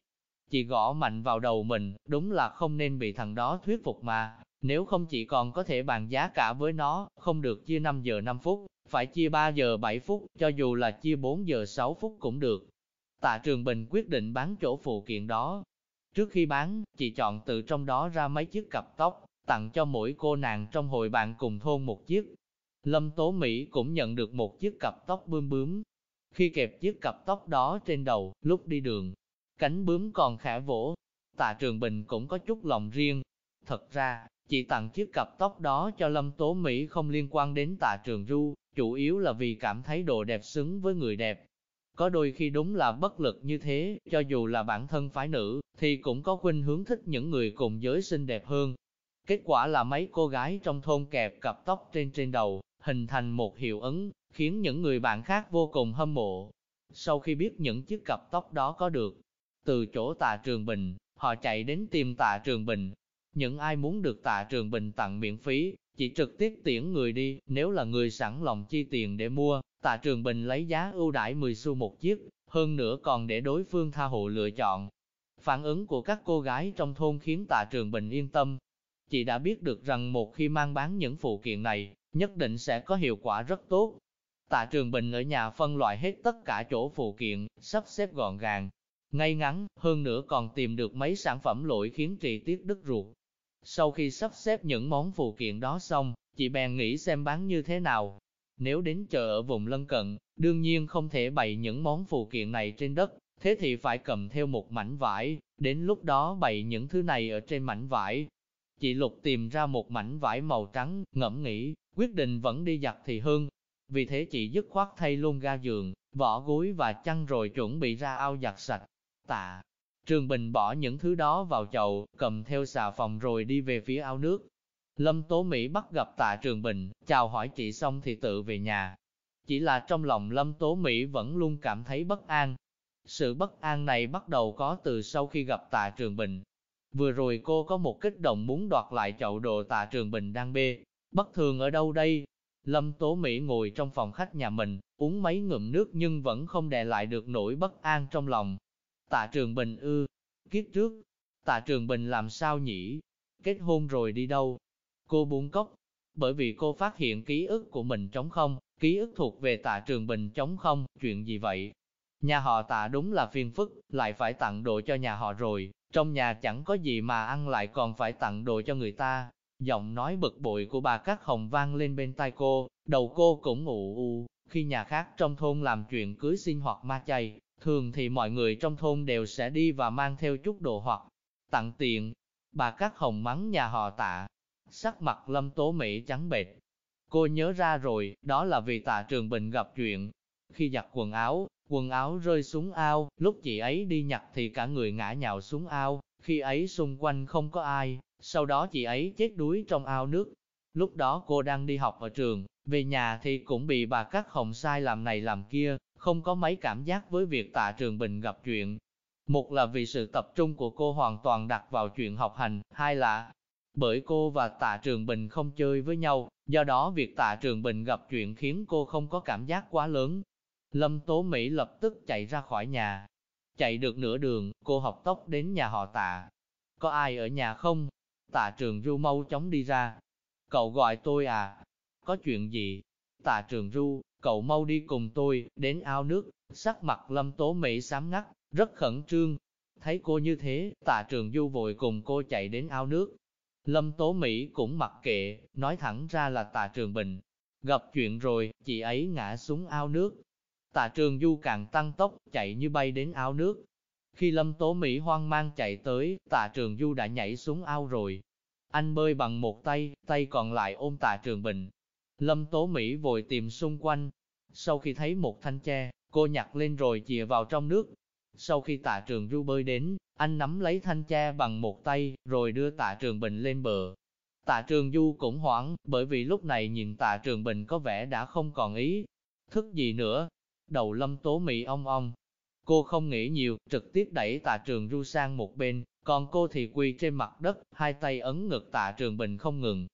Chị gõ mạnh vào đầu mình, đúng là không nên bị thằng đó thuyết phục mà, nếu không chị còn có thể bàn giá cả với nó, không được chia 5 giờ 5 phút, phải chia 3 giờ 7 phút, cho dù là chia 4 giờ 6 phút cũng được, Tạ Trường Bình quyết định bán chỗ phụ kiện đó. Trước khi bán, chị chọn từ trong đó ra mấy chiếc cặp tóc, tặng cho mỗi cô nàng trong hội bạn cùng thôn một chiếc. Lâm Tố Mỹ cũng nhận được một chiếc cặp tóc bướm bướm. Khi kẹp chiếc cặp tóc đó trên đầu, lúc đi đường, cánh bướm còn khẽ vỗ. Tạ Trường Bình cũng có chút lòng riêng. Thật ra, chị tặng chiếc cặp tóc đó cho Lâm Tố Mỹ không liên quan đến Tạ Trường Du, chủ yếu là vì cảm thấy đồ đẹp xứng với người đẹp. Có đôi khi đúng là bất lực như thế, cho dù là bản thân phái nữ, thì cũng có khuynh hướng thích những người cùng giới xinh đẹp hơn. Kết quả là mấy cô gái trong thôn kẹp cặp tóc trên trên đầu, hình thành một hiệu ứng, khiến những người bạn khác vô cùng hâm mộ. Sau khi biết những chiếc cặp tóc đó có được, từ chỗ tạ trường bình, họ chạy đến tìm tạ trường bình. Những ai muốn được tạ trường bình tặng miễn phí, chỉ trực tiếp tiễn người đi, nếu là người sẵn lòng chi tiền để mua, tạ trường bình lấy giá ưu đãi 10 xu một chiếc, hơn nữa còn để đối phương tha hộ lựa chọn. Phản ứng của các cô gái trong thôn khiến tạ trường bình yên tâm. Chị đã biết được rằng một khi mang bán những phụ kiện này, nhất định sẽ có hiệu quả rất tốt. Tạ Trường Bình ở nhà phân loại hết tất cả chỗ phụ kiện, sắp xếp gọn gàng, ngay ngắn, hơn nữa còn tìm được mấy sản phẩm lỗi khiến chị tiếc đứt ruột. Sau khi sắp xếp những món phụ kiện đó xong, chị bèn nghĩ xem bán như thế nào. Nếu đến chợ ở vùng lân cận, đương nhiên không thể bày những món phụ kiện này trên đất, thế thì phải cầm theo một mảnh vải, đến lúc đó bày những thứ này ở trên mảnh vải. Chị Lục tìm ra một mảnh vải màu trắng, ngẫm nghĩ, quyết định vẫn đi giặt thì hơn. Vì thế chị dứt khoát thay luôn ga giường, vỏ gối và chăn rồi chuẩn bị ra ao giặt sạch. Tạ, Trường Bình bỏ những thứ đó vào chậu, cầm theo xà phòng rồi đi về phía ao nước. Lâm Tố Mỹ bắt gặp tạ Trường Bình, chào hỏi chị xong thì tự về nhà. Chỉ là trong lòng Lâm Tố Mỹ vẫn luôn cảm thấy bất an. Sự bất an này bắt đầu có từ sau khi gặp tạ Trường Bình. Vừa rồi cô có một kích động muốn đoạt lại chậu đồ tạ Trường Bình đang bê. Bất thường ở đâu đây? Lâm Tố Mỹ ngồi trong phòng khách nhà mình, uống mấy ngụm nước nhưng vẫn không đè lại được nỗi bất an trong lòng. Tạ Trường Bình ư, kiếp trước, Tạ Trường Bình làm sao nhỉ? Kết hôn rồi đi đâu? Cô buông cốc, bởi vì cô phát hiện ký ức của mình trống không, ký ức thuộc về Tạ Trường Bình trống không, chuyện gì vậy? Nhà họ Tạ đúng là phiền phức, lại phải tặng đồ cho nhà họ rồi, trong nhà chẳng có gì mà ăn lại còn phải tặng đồ cho người ta. Giọng nói bực bội của bà Cát Hồng vang lên bên tai cô, đầu cô cũng ù u, khi nhà khác trong thôn làm chuyện cưới xin hoặc ma chay, thường thì mọi người trong thôn đều sẽ đi và mang theo chút đồ hoặc tặng tiền. Bà Cát Hồng mắng nhà họ tạ, sắc mặt lâm tố Mỹ trắng bệch. Cô nhớ ra rồi, đó là vì tạ trường bình gặp chuyện. Khi giặt quần áo, quần áo rơi xuống ao, lúc chị ấy đi nhặt thì cả người ngã nhào xuống ao, khi ấy xung quanh không có ai, sau đó chị ấy chết đuối trong ao nước. Lúc đó cô đang đi học ở trường, về nhà thì cũng bị bà Cát Hồng sai làm này làm kia, không có mấy cảm giác với việc tạ trường bình gặp chuyện. Một là vì sự tập trung của cô hoàn toàn đặt vào chuyện học hành, hai là bởi cô và tạ trường bình không chơi với nhau, do đó việc tạ trường bình gặp chuyện khiến cô không có cảm giác quá lớn. Lâm Tố Mỹ lập tức chạy ra khỏi nhà. Chạy được nửa đường, cô học tốc đến nhà họ tạ. Có ai ở nhà không? Tạ trường Du mau chóng đi ra. Cậu gọi tôi à? Có chuyện gì? Tạ trường Du, cậu mau đi cùng tôi, đến ao nước, sắc mặt lâm tố mỹ xám ngắt, rất khẩn trương. Thấy cô như thế, tạ trường du vội cùng cô chạy đến ao nước. Lâm tố Mỹ cũng mặc kệ, nói thẳng ra là tạ trường bình. Gặp chuyện rồi, chị ấy ngã xuống ao nước. Tạ trường du càng tăng tốc, chạy như bay đến ao nước. Khi lâm tố Mỹ hoang mang chạy tới, tạ trường du đã nhảy xuống ao rồi. Anh bơi bằng một tay, tay còn lại ôm tạ trường bình, Lâm Tố Mỹ vội tìm xung quanh. Sau khi thấy một thanh tre, cô nhặt lên rồi chìa vào trong nước. Sau khi tạ trường ru bơi đến, anh nắm lấy thanh tre bằng một tay, rồi đưa tạ trường bình lên bờ. Tạ trường du cũng hoảng, bởi vì lúc này nhìn tạ trường bình có vẻ đã không còn ý thức gì nữa. Đầu lâm tố mị ong ong. Cô không nghĩ nhiều, trực tiếp đẩy tạ trường ru sang một bên, còn cô thì quỳ trên mặt đất, hai tay ấn ngực tạ trường bình không ngừng,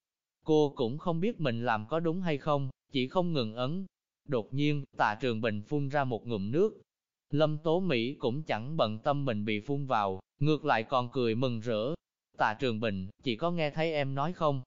Cô cũng không biết mình làm có đúng hay không, chỉ không ngừng ấn. Đột nhiên, tạ trường bình phun ra một ngụm nước. Lâm Tố Mỹ cũng chẳng bận tâm mình bị phun vào, ngược lại còn cười mừng rỡ. Tạ trường bình, chỉ có nghe thấy em nói không?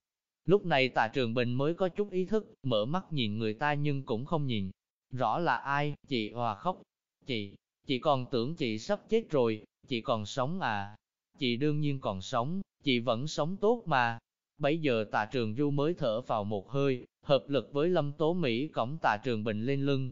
Lúc này tạ trường bình mới có chút ý thức, mở mắt nhìn người ta nhưng cũng không nhìn. Rõ là ai, chị hòa khóc. Chị, chị còn tưởng chị sắp chết rồi, chị còn sống à? Chị đương nhiên còn sống, chị vẫn sống tốt mà, Bấy giờ tạ trường du mới thở vào một hơi, hợp lực với lâm tố Mỹ cõng tạ trường bình lên lưng.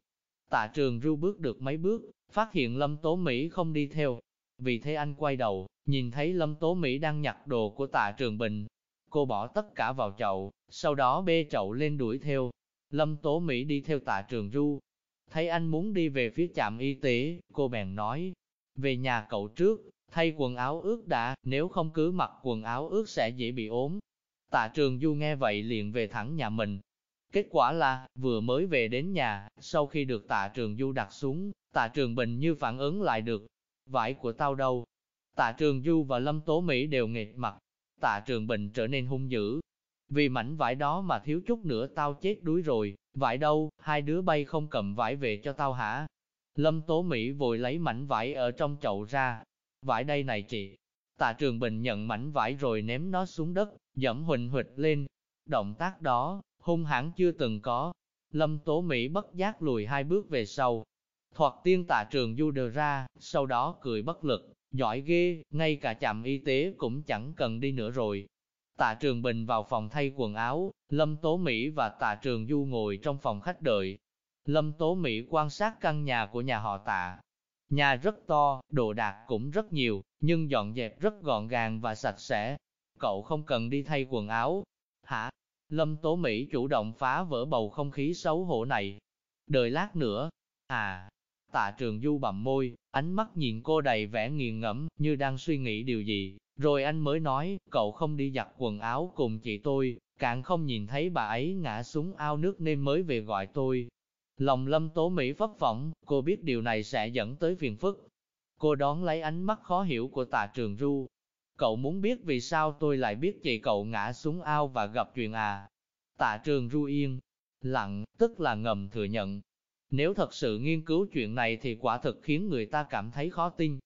Tạ trường du bước được mấy bước, phát hiện lâm tố Mỹ không đi theo. Vì thế anh quay đầu, nhìn thấy lâm tố Mỹ đang nhặt đồ của tạ trường bình. Cô bỏ tất cả vào chậu, sau đó bê chậu lên đuổi theo. Lâm tố Mỹ đi theo tạ trường du. Thấy anh muốn đi về phía trạm y tế, cô bèn nói, về nhà cậu trước, thay quần áo ướt đã, nếu không cứ mặc quần áo ướt sẽ dễ bị ốm. Tạ Trường Du nghe vậy liền về thẳng nhà mình. Kết quả là, vừa mới về đến nhà, sau khi được Tạ Trường Du đặt xuống, Tạ Trường Bình như phản ứng lại được. Vải của tao đâu? Tạ Trường Du và Lâm Tố Mỹ đều nghẹt mặt. Tạ Trường Bình trở nên hung dữ. Vì mảnh vải đó mà thiếu chút nữa tao chết đuối rồi, vải đâu, hai đứa bay không cầm vải về cho tao hả? Lâm Tố Mỹ vội lấy mảnh vải ở trong chậu ra. Vải đây này chị. Tạ Trường Bình nhận mảnh vải rồi ném nó xuống đất, dẫm huỳnh huỵch lên. Động tác đó, hung hãn chưa từng có. Lâm Tố Mỹ bất giác lùi hai bước về sau. Thoạt tiên tạ trường du đờ ra, sau đó cười bất lực, giỏi ghê, ngay cả trạm y tế cũng chẳng cần đi nữa rồi. Tạ Trường Bình vào phòng thay quần áo, Lâm Tố Mỹ và Tạ Trường Du ngồi trong phòng khách đợi. Lâm Tố Mỹ quan sát căn nhà của nhà họ Tạ. Nhà rất to, đồ đạc cũng rất nhiều, nhưng dọn dẹp rất gọn gàng và sạch sẽ. Cậu không cần đi thay quần áo. Hả? Lâm Tố Mỹ chủ động phá vỡ bầu không khí xấu hổ này. Đợi lát nữa. À, tạ trường du bậm môi, ánh mắt nhìn cô đầy vẻ nghiền ngẫm, như đang suy nghĩ điều gì. Rồi anh mới nói, cậu không đi giặt quần áo cùng chị tôi, càng không nhìn thấy bà ấy ngã xuống ao nước nên mới về gọi tôi. Lòng lâm tố Mỹ phấp phỏng, cô biết điều này sẽ dẫn tới phiền phức. Cô đón lấy ánh mắt khó hiểu của tạ trường du. Cậu muốn biết vì sao tôi lại biết chị cậu ngã xuống ao và gặp chuyện à? Tạ trường du yên, lặng, tức là ngầm thừa nhận. Nếu thật sự nghiên cứu chuyện này thì quả thực khiến người ta cảm thấy khó tin.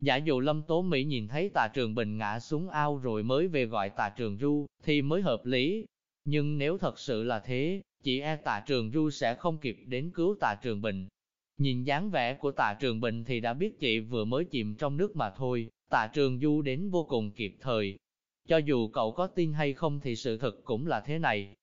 Giả dụ Lâm Tố Mỹ nhìn thấy tạ trường Bình ngã xuống ao rồi mới về gọi tạ trường Du, thì mới hợp lý. Nhưng nếu thật sự là thế, chị e tạ trường Du sẽ không kịp đến cứu tạ trường Bình. Nhìn dáng vẻ của tạ trường Bình thì đã biết chị vừa mới chìm trong nước mà thôi, Tạ trường Du đến vô cùng kịp thời. Cho dù cậu có tin hay không thì sự thật cũng là thế này.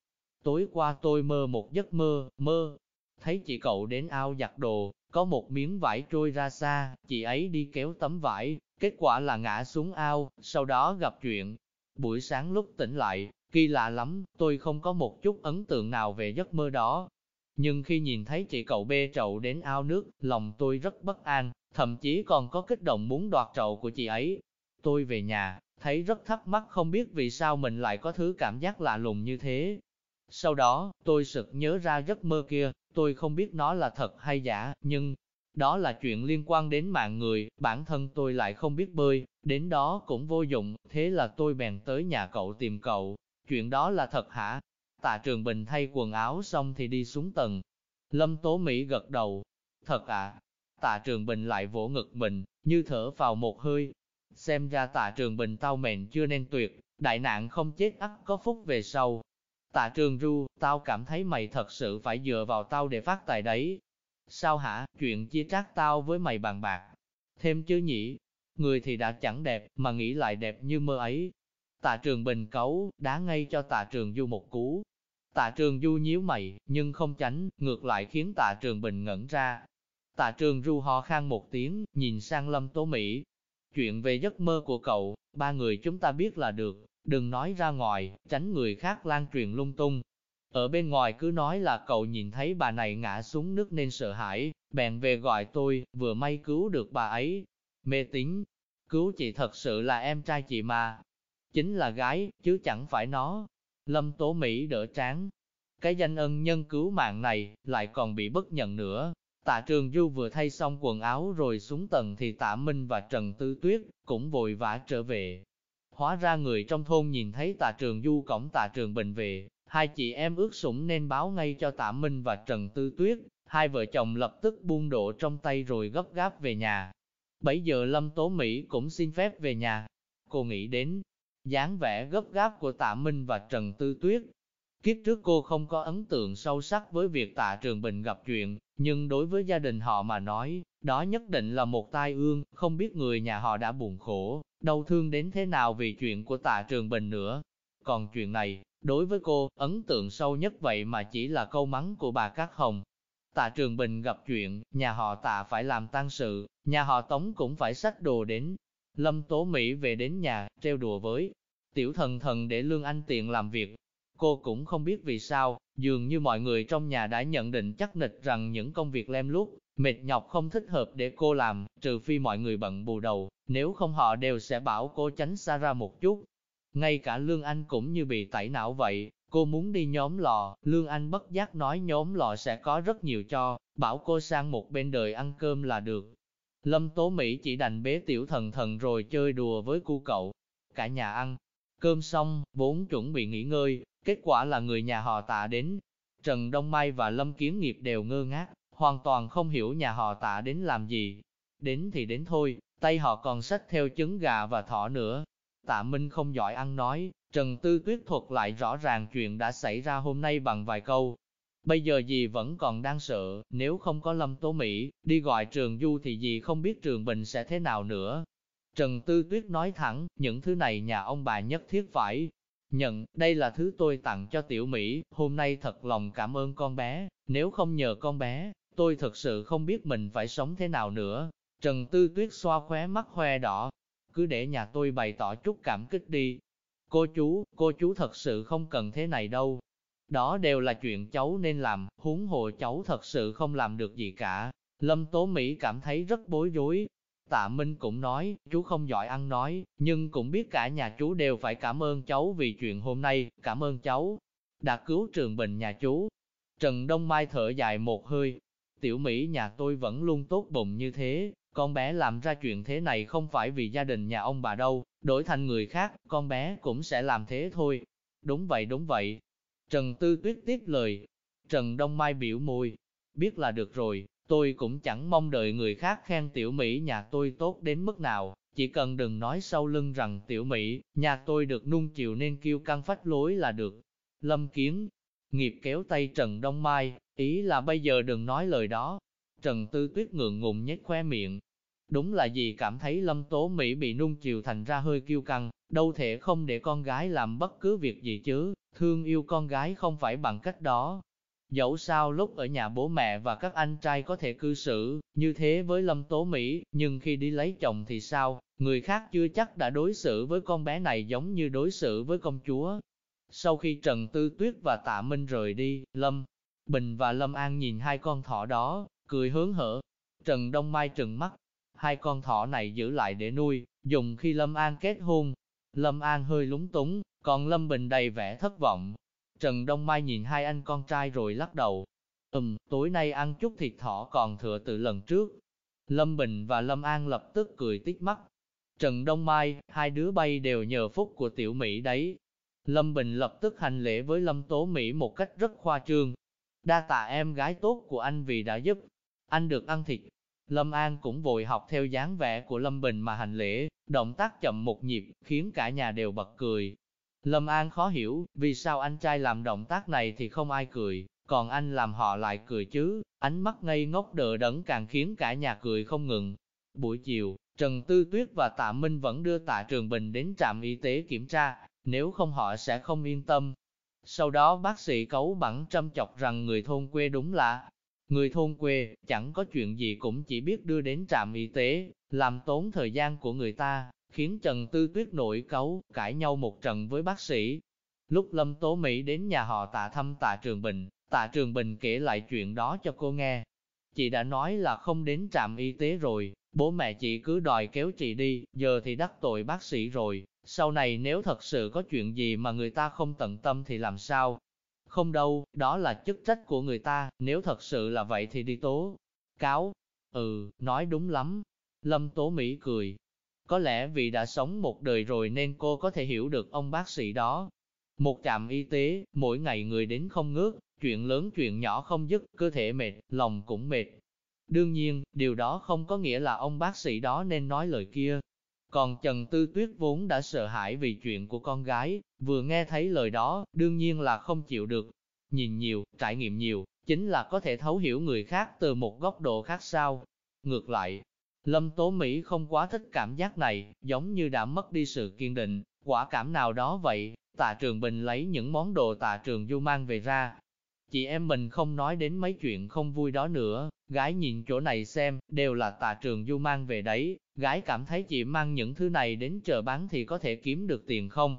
Tối qua tôi mơ một giấc mơ, mơ, thấy chị cậu đến ao giặt đồ, có một miếng vải trôi ra xa, chị ấy đi kéo tấm vải, kết quả là ngã xuống ao, sau đó gặp chuyện. Buổi sáng lúc tỉnh lại, kỳ lạ lắm, tôi không có một chút ấn tượng nào về giấc mơ đó. Nhưng khi nhìn thấy chị cậu bê trậu đến ao nước, lòng tôi rất bất an, thậm chí còn có kích động muốn đoạt trậu của chị ấy. Tôi về nhà, thấy rất thắc mắc không biết vì sao mình lại có thứ cảm giác lạ lùng như thế. Sau đó, tôi sực nhớ ra giấc mơ kia, tôi không biết nó là thật hay giả, nhưng đó là chuyện liên quan đến mạng người, bản thân tôi lại không biết bơi, đến đó cũng vô dụng, thế là tôi bèn tới nhà cậu tìm cậu. Chuyện đó là thật hả? Tạ Trường Bình thay quần áo xong thì đi xuống tầng. Lâm Tố Mỹ gật đầu. Thật ạ. Tạ Trường Bình lại vỗ ngực mình, như thở vào một hơi. Xem ra Tạ Trường Bình tao mệnh chưa nên tuyệt, đại nạn không chết ắt có phúc về sau. Tạ trường ru, tao cảm thấy mày thật sự phải dựa vào tao để phát tài đấy. Sao hả, chuyện chia trác tao với mày bàn bạc. Thêm chứ nhỉ, người thì đã chẳng đẹp, mà nghĩ lại đẹp như mơ ấy. Tạ trường bình cấu, đá ngay cho tạ trường du một cú. Tạ trường du nhíu mày, nhưng không tránh, ngược lại khiến tạ trường bình ngẩn ra. Tạ trường du ho khan một tiếng, nhìn sang lâm tố Mỹ. Chuyện về giấc mơ của cậu, ba người chúng ta biết là được, đừng nói ra ngoài, tránh người khác lan truyền lung tung. Ở bên ngoài cứ nói là cậu nhìn thấy bà này ngã xuống nước nên sợ hãi, bèn về gọi tôi, vừa may cứu được bà ấy. Mê tín, cứu chị thật sự là em trai chị mà. Chính là gái, chứ chẳng phải nó. Lâm Tố Mỹ đỡ tráng. Cái danh ân nhân cứu mạng này, lại còn bị bất nhận nữa. Tạ Trường Du vừa thay xong quần áo rồi xuống tầng thì Tạ Minh và Trần Tư Tuyết cũng vội vã trở về. Hóa ra người trong thôn nhìn thấy tạ trường du cổng tạ trường bình về, hai chị em ước sủng nên báo ngay cho tạ Minh và Trần Tư Tuyết, hai vợ chồng lập tức buông độ trong tay rồi gấp gáp về nhà. Bấy giờ Lâm Tố Mỹ cũng xin phép về nhà. Cô nghĩ đến dáng vẻ gấp gáp của tạ Minh và Trần Tư Tuyết. Kiếp trước cô không có ấn tượng sâu sắc với việc tạ Trường Bình gặp chuyện, nhưng đối với gia đình họ mà nói, đó nhất định là một tai ương, không biết người nhà họ đã buồn khổ, đau thương đến thế nào vì chuyện của tạ Trường Bình nữa. Còn chuyện này, đối với cô, ấn tượng sâu nhất vậy mà chỉ là câu mắng của bà Cát Hồng. Tạ Trường Bình gặp chuyện, nhà họ tạ phải làm tang sự, nhà họ Tống cũng phải xách đồ đến. Lâm Tố Mỹ về đến nhà, treo đùa với tiểu thần thần để Lương Anh tiện làm việc. Cô cũng không biết vì sao, dường như mọi người trong nhà đã nhận định chắc nịch rằng những công việc lem lút, mệt nhọc không thích hợp để cô làm, trừ phi mọi người bận bù đầu, nếu không họ đều sẽ bảo cô tránh xa ra một chút. Ngay cả Lương Anh cũng như bị tẩy não vậy, cô muốn đi nhóm lò, Lương Anh bất giác nói nhóm lò sẽ có rất nhiều cho, bảo cô sang một bên đời ăn cơm là được. Lâm Tố Mỹ chỉ đành bế tiểu thần thần rồi chơi đùa với cu cậu. Cả nhà ăn, cơm xong, vốn chuẩn bị nghỉ ngơi, kết quả là người nhà họ tạ đến. Trần Đông Mai và Lâm Kiến Nghiệp đều ngơ ngác, hoàn toàn không hiểu nhà họ tạ đến làm gì. Đến thì đến thôi, tay họ còn xách theo trứng gà và thỏ nữa. Tạ Minh không giỏi ăn nói, Trần Tư Tuyết thuật lại rõ ràng chuyện đã xảy ra hôm nay bằng vài câu. Bây giờ dì vẫn còn đang sợ, nếu không có Lâm Tố Mỹ, đi gọi trường du thì dì không biết trường bình sẽ thế nào nữa. Trần Tư Tuyết nói thẳng, những thứ này nhà ông bà nhất thiết phải nhận, đây là thứ tôi tặng cho tiểu Mỹ, hôm nay thật lòng cảm ơn con bé, nếu không nhờ con bé, tôi thật sự không biết mình phải sống thế nào nữa. Trần Tư Tuyết xoa khóe mắt hoe đỏ, cứ để nhà tôi bày tỏ chút cảm kích đi. Cô chú, cô chú thật sự không cần thế này đâu. Đó đều là chuyện cháu nên làm, huống hồ cháu thật sự không làm được gì cả. Lâm Tố Mỹ cảm thấy rất bối rối. Tạ Minh cũng nói, chú không giỏi ăn nói, nhưng cũng biết cả nhà chú đều phải cảm ơn cháu vì chuyện hôm nay, cảm ơn cháu đã cứu trường bình nhà chú. Trần Đông Mai thở dài một hơi, tiểu Mỹ nhà tôi vẫn luôn tốt bụng như thế, con bé làm ra chuyện thế này không phải vì gia đình nhà ông bà đâu, đổi thành người khác, con bé cũng sẽ làm thế thôi. Đúng vậy đúng vậy. Trần Tư Tuyết tiếp lời. Trần Đông Mai biểu môi. Biết là được rồi, tôi cũng chẳng mong đợi người khác khen tiểu Mỹ nhà tôi tốt đến mức nào, chỉ cần đừng nói sau lưng rằng tiểu Mỹ, nhà tôi được nung chiều nên kêu căng phách lối là được. Lâm Kiến, nghiệp kéo tay Trần Đông Mai, ý là bây giờ đừng nói lời đó. Trần Tư Tuyết ngượng ngùng nhếch khoe miệng, Đúng là gì cảm thấy Lâm Tố Mỹ bị nung chiều thành ra hơi kiêu căng, đâu thể không để con gái làm bất cứ việc gì chứ, thương yêu con gái không phải bằng cách đó. Dẫu sao lúc ở nhà bố mẹ và các anh trai có thể cư xử như thế với Lâm Tố Mỹ, nhưng khi đi lấy chồng thì sao, người khác chưa chắc đã đối xử với con bé này giống như đối xử với công chúa. Sau khi Trần Tư Tuyết và Tạ Minh rời đi, Lâm Bình và Lâm An nhìn hai con thỏ đó, cười hướng hở. Trần Đông Mai trừng mắt, hai con thỏ này giữ lại để nuôi, dùng khi Lâm An kết hôn. Lâm An hơi lúng túng, còn Lâm Bình đầy vẻ thất vọng. Trần Đông Mai nhìn hai anh con trai rồi lắc đầu. Ừm, tối nay ăn chút thịt thỏ còn thừa từ lần trước. Lâm Bình và Lâm An lập tức cười tít mắt. Trần Đông Mai, hai đứa bay đều nhờ phúc của tiểu Mỹ đấy. Lâm Bình lập tức hành lễ với Lâm Tố Mỹ một cách rất khoa trương. Đa tạ em gái tốt của anh vì đã giúp. Anh được ăn thịt, Lâm An cũng vội học theo dáng vẻ của Lâm Bình mà hành lễ, động tác chậm một nhịp, khiến cả nhà đều bật cười. Lâm An khó hiểu, vì sao anh trai làm động tác này thì không ai cười, còn anh làm họ lại cười chứ, ánh mắt ngây ngốc đờ đẫn càng khiến cả nhà cười không ngừng. Buổi chiều, Trần Tư Tuyết và Tạ Minh vẫn đưa Tạ Trường Bình đến trạm y tế kiểm tra, nếu không họ sẽ không yên tâm. Sau đó bác sĩ cấu bẳng châm chọc rằng người thôn quê đúng là Người thôn quê, chẳng có chuyện gì cũng chỉ biết đưa đến trạm y tế, làm tốn thời gian của người ta, khiến Trần Tư Tuyết nổi cấu, cãi nhau một trận với bác sĩ. Lúc Lâm Tố Mỹ đến nhà họ tạ thăm tạ Trường Bình, tạ Trường Bình kể lại chuyện đó cho cô nghe. Chị đã nói là không đến trạm y tế rồi, bố mẹ chị cứ đòi kéo chị đi, giờ thì đắc tội bác sĩ rồi, sau này nếu thật sự có chuyện gì mà người ta không tận tâm thì làm sao? Không đâu, đó là chức trách của người ta, nếu thật sự là vậy thì đi tố. Cáo, ừ, nói đúng lắm. Lâm Tố Mỹ cười. Có lẽ vì đã sống một đời rồi nên cô có thể hiểu được ông bác sĩ đó. Một trạm y tế, mỗi ngày người đến không ngớt, chuyện lớn chuyện nhỏ không dứt, cơ thể mệt, lòng cũng mệt. Đương nhiên, điều đó không có nghĩa là ông bác sĩ đó nên nói lời kia, còn Trần Tư Tuyết vốn đã sợ hãi vì chuyện của con gái, vừa nghe thấy lời đó, đương nhiên là không chịu được. Nhìn nhiều, trải nghiệm nhiều, chính là có thể thấu hiểu người khác từ một góc độ khác sao. Ngược lại, Lâm Tố Mỹ không quá thích cảm giác này, giống như đã mất đi sự kiên định, quả cảm nào đó vậy. Tạ Trường Bình lấy những món đồ Tạ Trường Du mang về ra. Chị em mình không nói đến mấy chuyện không vui đó nữa, gái nhìn chỗ này xem, đều là Tạ Trường Du mang về đấy, Gái cảm thấy chị mang những thứ này đến chợ bán thì có thể kiếm được tiền không?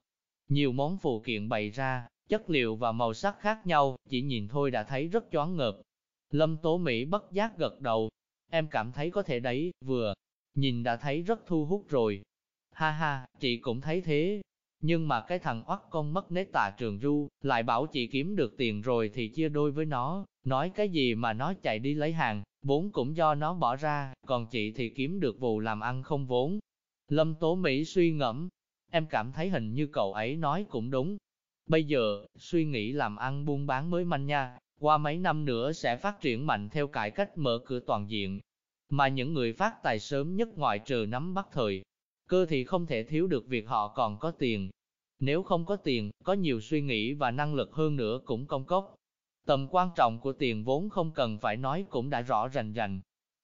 Nhiều món phụ kiện bày ra, chất liệu và màu sắc khác nhau, chỉ nhìn thôi đã thấy rất choáng ngợp. Lâm Tố Mỹ bất giác gật đầu. Em cảm thấy có thể đấy, vừa nhìn đã thấy rất thu hút rồi. Ha ha, chị cũng thấy thế. Nhưng mà cái thằng oắt con mất nết tà trường ru, lại bảo chị kiếm được tiền rồi thì chia đôi với nó, nói cái gì mà nó chạy đi lấy hàng, vốn cũng do nó bỏ ra, còn chị thì kiếm được vụ làm ăn không vốn. Lâm Tố Mỹ suy ngẫm, em cảm thấy hình như cậu ấy nói cũng đúng. Bây giờ, suy nghĩ làm ăn buôn bán mới manh nha, qua mấy năm nữa sẽ phát triển mạnh theo cải cách mở cửa toàn diện. Mà những người phát tài sớm nhất ngoại trừ nắm bắt thời, cơ thì không thể thiếu được việc họ còn có tiền. Nếu không có tiền, có nhiều suy nghĩ và năng lực hơn nữa cũng công cốc. Tầm quan trọng của tiền vốn không cần phải nói cũng đã rõ rành rành.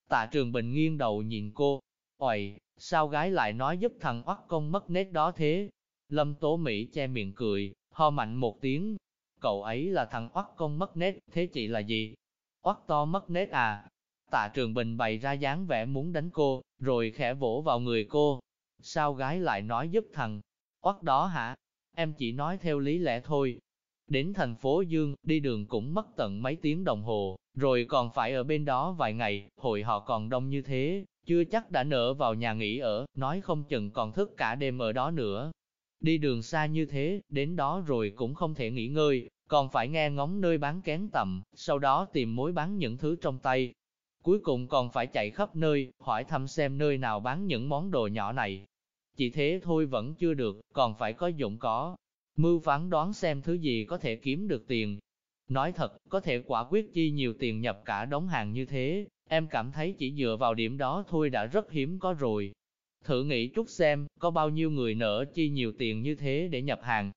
Tạ Trường Bình nghiêng đầu nhìn cô, ôi, sao gái lại nói giúp thằng oắt công mất nét đó thế? Lâm Tố Mỹ che miệng cười, ho mạnh một tiếng. Cậu ấy là thằng oắt công mất nét, thế chị là gì? Oắt to mất nét à? Tạ Trường Bình bày ra dáng vẻ muốn đánh cô, rồi khẽ vỗ vào người cô. Sao gái lại nói giúp thằng oắt đó hả? Em chỉ nói theo lý lẽ thôi. Đến thành phố Dương, đi đường cũng mất tận mấy tiếng đồng hồ, rồi còn phải ở bên đó vài ngày, hội họ còn đông như thế, chưa chắc đã nở vào nhà nghỉ ở, nói không chừng còn thức cả đêm ở đó nữa. Đi đường xa như thế, đến đó rồi cũng không thể nghỉ ngơi, còn phải nghe ngóng nơi bán kén tầm, sau đó tìm mối bán những thứ trong tay. Cuối cùng còn phải chạy khắp nơi, hỏi thăm xem nơi nào bán những món đồ nhỏ này. Chỉ thế thôi vẫn chưa được, còn phải có dụng có. Mưu phán đoán xem thứ gì có thể kiếm được tiền. Nói thật, có thể quả quyết chi nhiều tiền nhập cả đống hàng như thế, Em cảm thấy chỉ dựa vào điểm đó thôi đã rất hiếm có rồi. Thử nghĩ chút xem, có bao nhiêu người nợ chi nhiều tiền như thế để nhập hàng.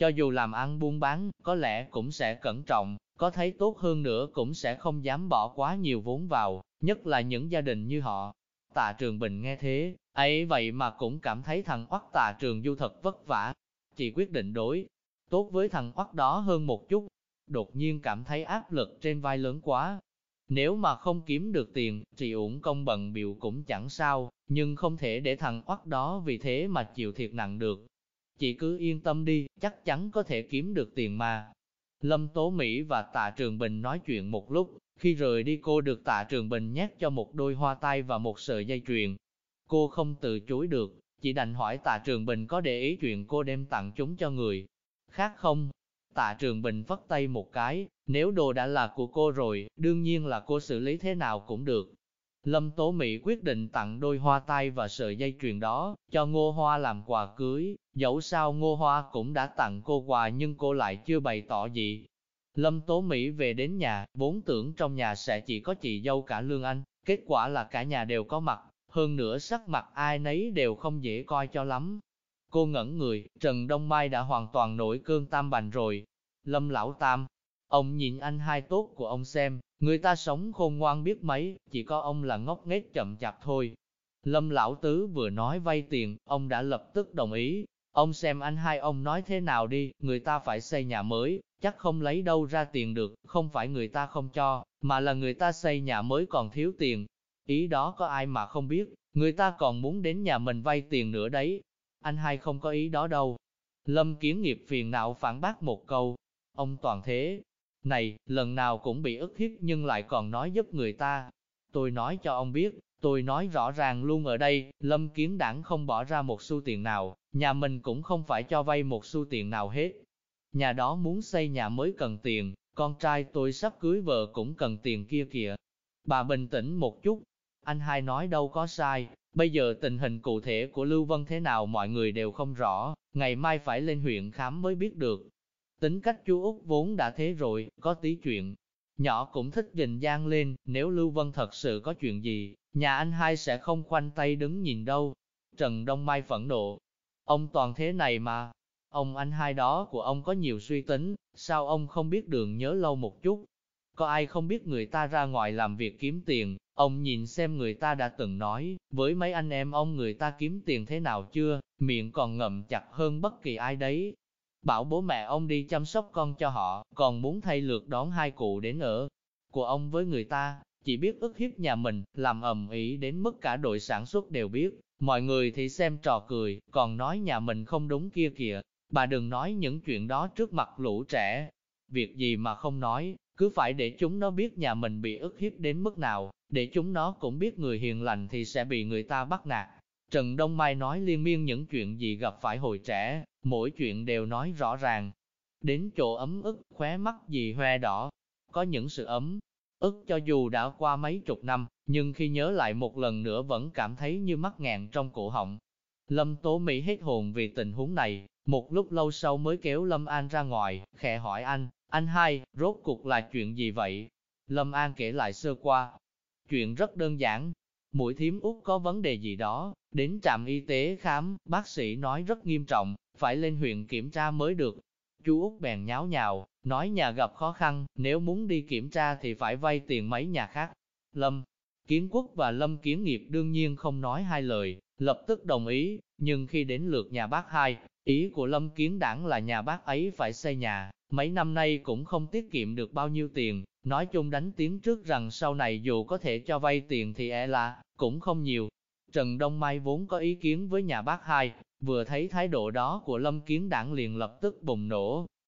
Cho dù làm ăn buôn bán, có lẽ cũng sẽ cẩn trọng, có thấy tốt hơn nữa cũng sẽ không dám bỏ quá nhiều vốn vào, nhất là những gia đình như họ. Tạ Trường Bình nghe thế, ấy vậy mà cũng cảm thấy thằng oắt Tạ Trường Du thật vất vả. Chị quyết định đối tốt với thằng oắt đó hơn một chút. Đột nhiên cảm thấy áp lực trên vai lớn quá, nếu mà không kiếm được tiền, chị uổng công bận biểu cũng chẳng sao, nhưng không thể để thằng oắt đó vì thế mà chịu thiệt nặng được. Chị cứ yên tâm đi, chắc chắn có thể kiếm được tiền mà. Lâm Tố Mỹ và Tạ Trường Bình nói chuyện một lúc, khi rời đi cô được Tạ Trường Bình nhét cho một đôi hoa tai và một sợi dây chuyền. Cô không từ chối được, chỉ đành hỏi Tạ Trường Bình có để ý chuyện cô đem tặng chúng cho người khác không. Tạ Trường Bình phất tay một cái, nếu đồ đã là của cô rồi, đương nhiên là cô xử lý thế nào cũng được. Lâm Tố Mỹ quyết định tặng đôi hoa tai và sợi dây chuyền đó, cho Ngô Hoa làm quà cưới, dẫu sao Ngô Hoa cũng đã tặng cô quà nhưng cô lại chưa bày tỏ gì. Lâm Tố Mỹ về đến nhà, vốn tưởng trong nhà sẽ chỉ có chị dâu cả Lương Anh, kết quả là cả nhà đều có mặt, hơn nữa sắc mặt ai nấy đều không dễ coi cho lắm. Cô ngẩn người, Trần Đông Mai đã hoàn toàn nổi cơn tam bành rồi. Lâm Lão Tam, ông nhìn anh hai tốt của ông xem, người ta sống khôn ngoan biết mấy, chỉ có ông là ngốc nghếch chậm chạp thôi. Lâm Lão Tứ vừa nói vay tiền, ông đã lập tức đồng ý. Ông xem anh hai ông nói thế nào đi, người ta phải xây nhà mới, chắc không lấy đâu ra tiền được, không phải người ta không cho, mà là người ta xây nhà mới còn thiếu tiền. Ý đó có ai mà không biết, người ta còn muốn đến nhà mình vay tiền nữa đấy, anh hai không có ý đó đâu. Lâm kiến nghiệp phiền não phản bác một câu, ông toàn thế. Này, lần nào cũng bị ức hiếp nhưng lại còn nói giúp người ta. Tôi nói cho ông biết, tôi nói rõ ràng luôn ở đây, Lâm kiến đảng không bỏ ra một xu tiền nào, nhà mình cũng không phải cho vay một xu tiền nào hết. Nhà đó muốn xây nhà mới cần tiền, con trai tôi sắp cưới vợ cũng cần tiền kia kìa. Bà bình tĩnh một chút, anh hai nói đâu có sai, Bây giờ tình hình cụ thể của Lưu Vân thế nào mọi người đều không rõ, ngày mai phải lên huyện khám mới biết được. Tính cách chú Út vốn đã thế rồi, có tí chuyện. Nhỏ cũng thích dình giang lên, nếu Lưu Vân thật sự có chuyện gì, nhà anh hai sẽ không khoanh tay đứng nhìn đâu. Trần Đông Mai phẫn nộ. Ông toàn thế này mà. Ông anh hai đó của ông có nhiều suy tính, sao ông không biết đường nhớ lâu một chút? Có ai không biết người ta ra ngoài làm việc kiếm tiền, Ông nhìn xem người ta đã từng nói, với mấy anh em ông người ta kiếm tiền thế nào chưa, miệng còn ngậm chặt hơn bất kỳ ai đấy. Bảo bố mẹ ông đi chăm sóc con cho họ, còn muốn thay lượt đón hai cụ đến ở của ông với người ta, chỉ biết ức hiếp nhà mình, làm ầm ĩ đến mức cả đội sản xuất đều biết, mọi người thì xem trò cười, còn nói nhà mình không đúng kia kìa. Bà đừng nói những chuyện đó trước mặt lũ trẻ. Việc gì mà không nói, cứ phải để chúng nó biết nhà mình bị ức hiếp đến mức nào, để chúng nó cũng biết người hiền lành thì sẽ bị người ta bắt nạt. Trần Đông Mai nói liên miên những chuyện gì gặp phải hồi trẻ, mỗi chuyện đều nói rõ ràng. Đến chỗ ấm ức, khóe mắt gì hoe đỏ, có những sự ấm ức cho dù đã qua mấy chục năm, nhưng khi nhớ lại một lần nữa vẫn cảm thấy như mắc ngạn trong cổ họng. Lâm Tố Mỹ hết hồn vì tình huống này, một lúc lâu sau mới kéo Lâm An ra ngoài, khẽ hỏi anh, anh hai, rốt cuộc là chuyện gì vậy? Lâm An kể lại sơ qua, Chuyện rất đơn giản. mũi thím út có vấn đề gì đó, đến trạm y tế khám, bác sĩ nói rất nghiêm trọng, phải lên huyện kiểm tra mới được. Chú út bèn nháo nhào, nói nhà gặp khó khăn, nếu muốn đi kiểm tra thì phải vay tiền mấy nhà khác. Lâm Kiến Quốc và Lâm Kiến Nghiệp đương nhiên không nói hai lời, lập tức đồng ý, nhưng khi đến lượt nhà bác hai, ý của Lâm Kiến Đảng là nhà bác ấy phải xây nhà, mấy năm nay cũng không tiết kiệm được bao nhiêu tiền, nói chung đánh tiếng trước rằng sau này dù có thể cho vay tiền thì e là, cũng không nhiều. Trần Đông Mai vốn có ý kiến với nhà bác hai, vừa thấy thái độ đó của Lâm Kiến Đảng liền lập tức bùng nổ,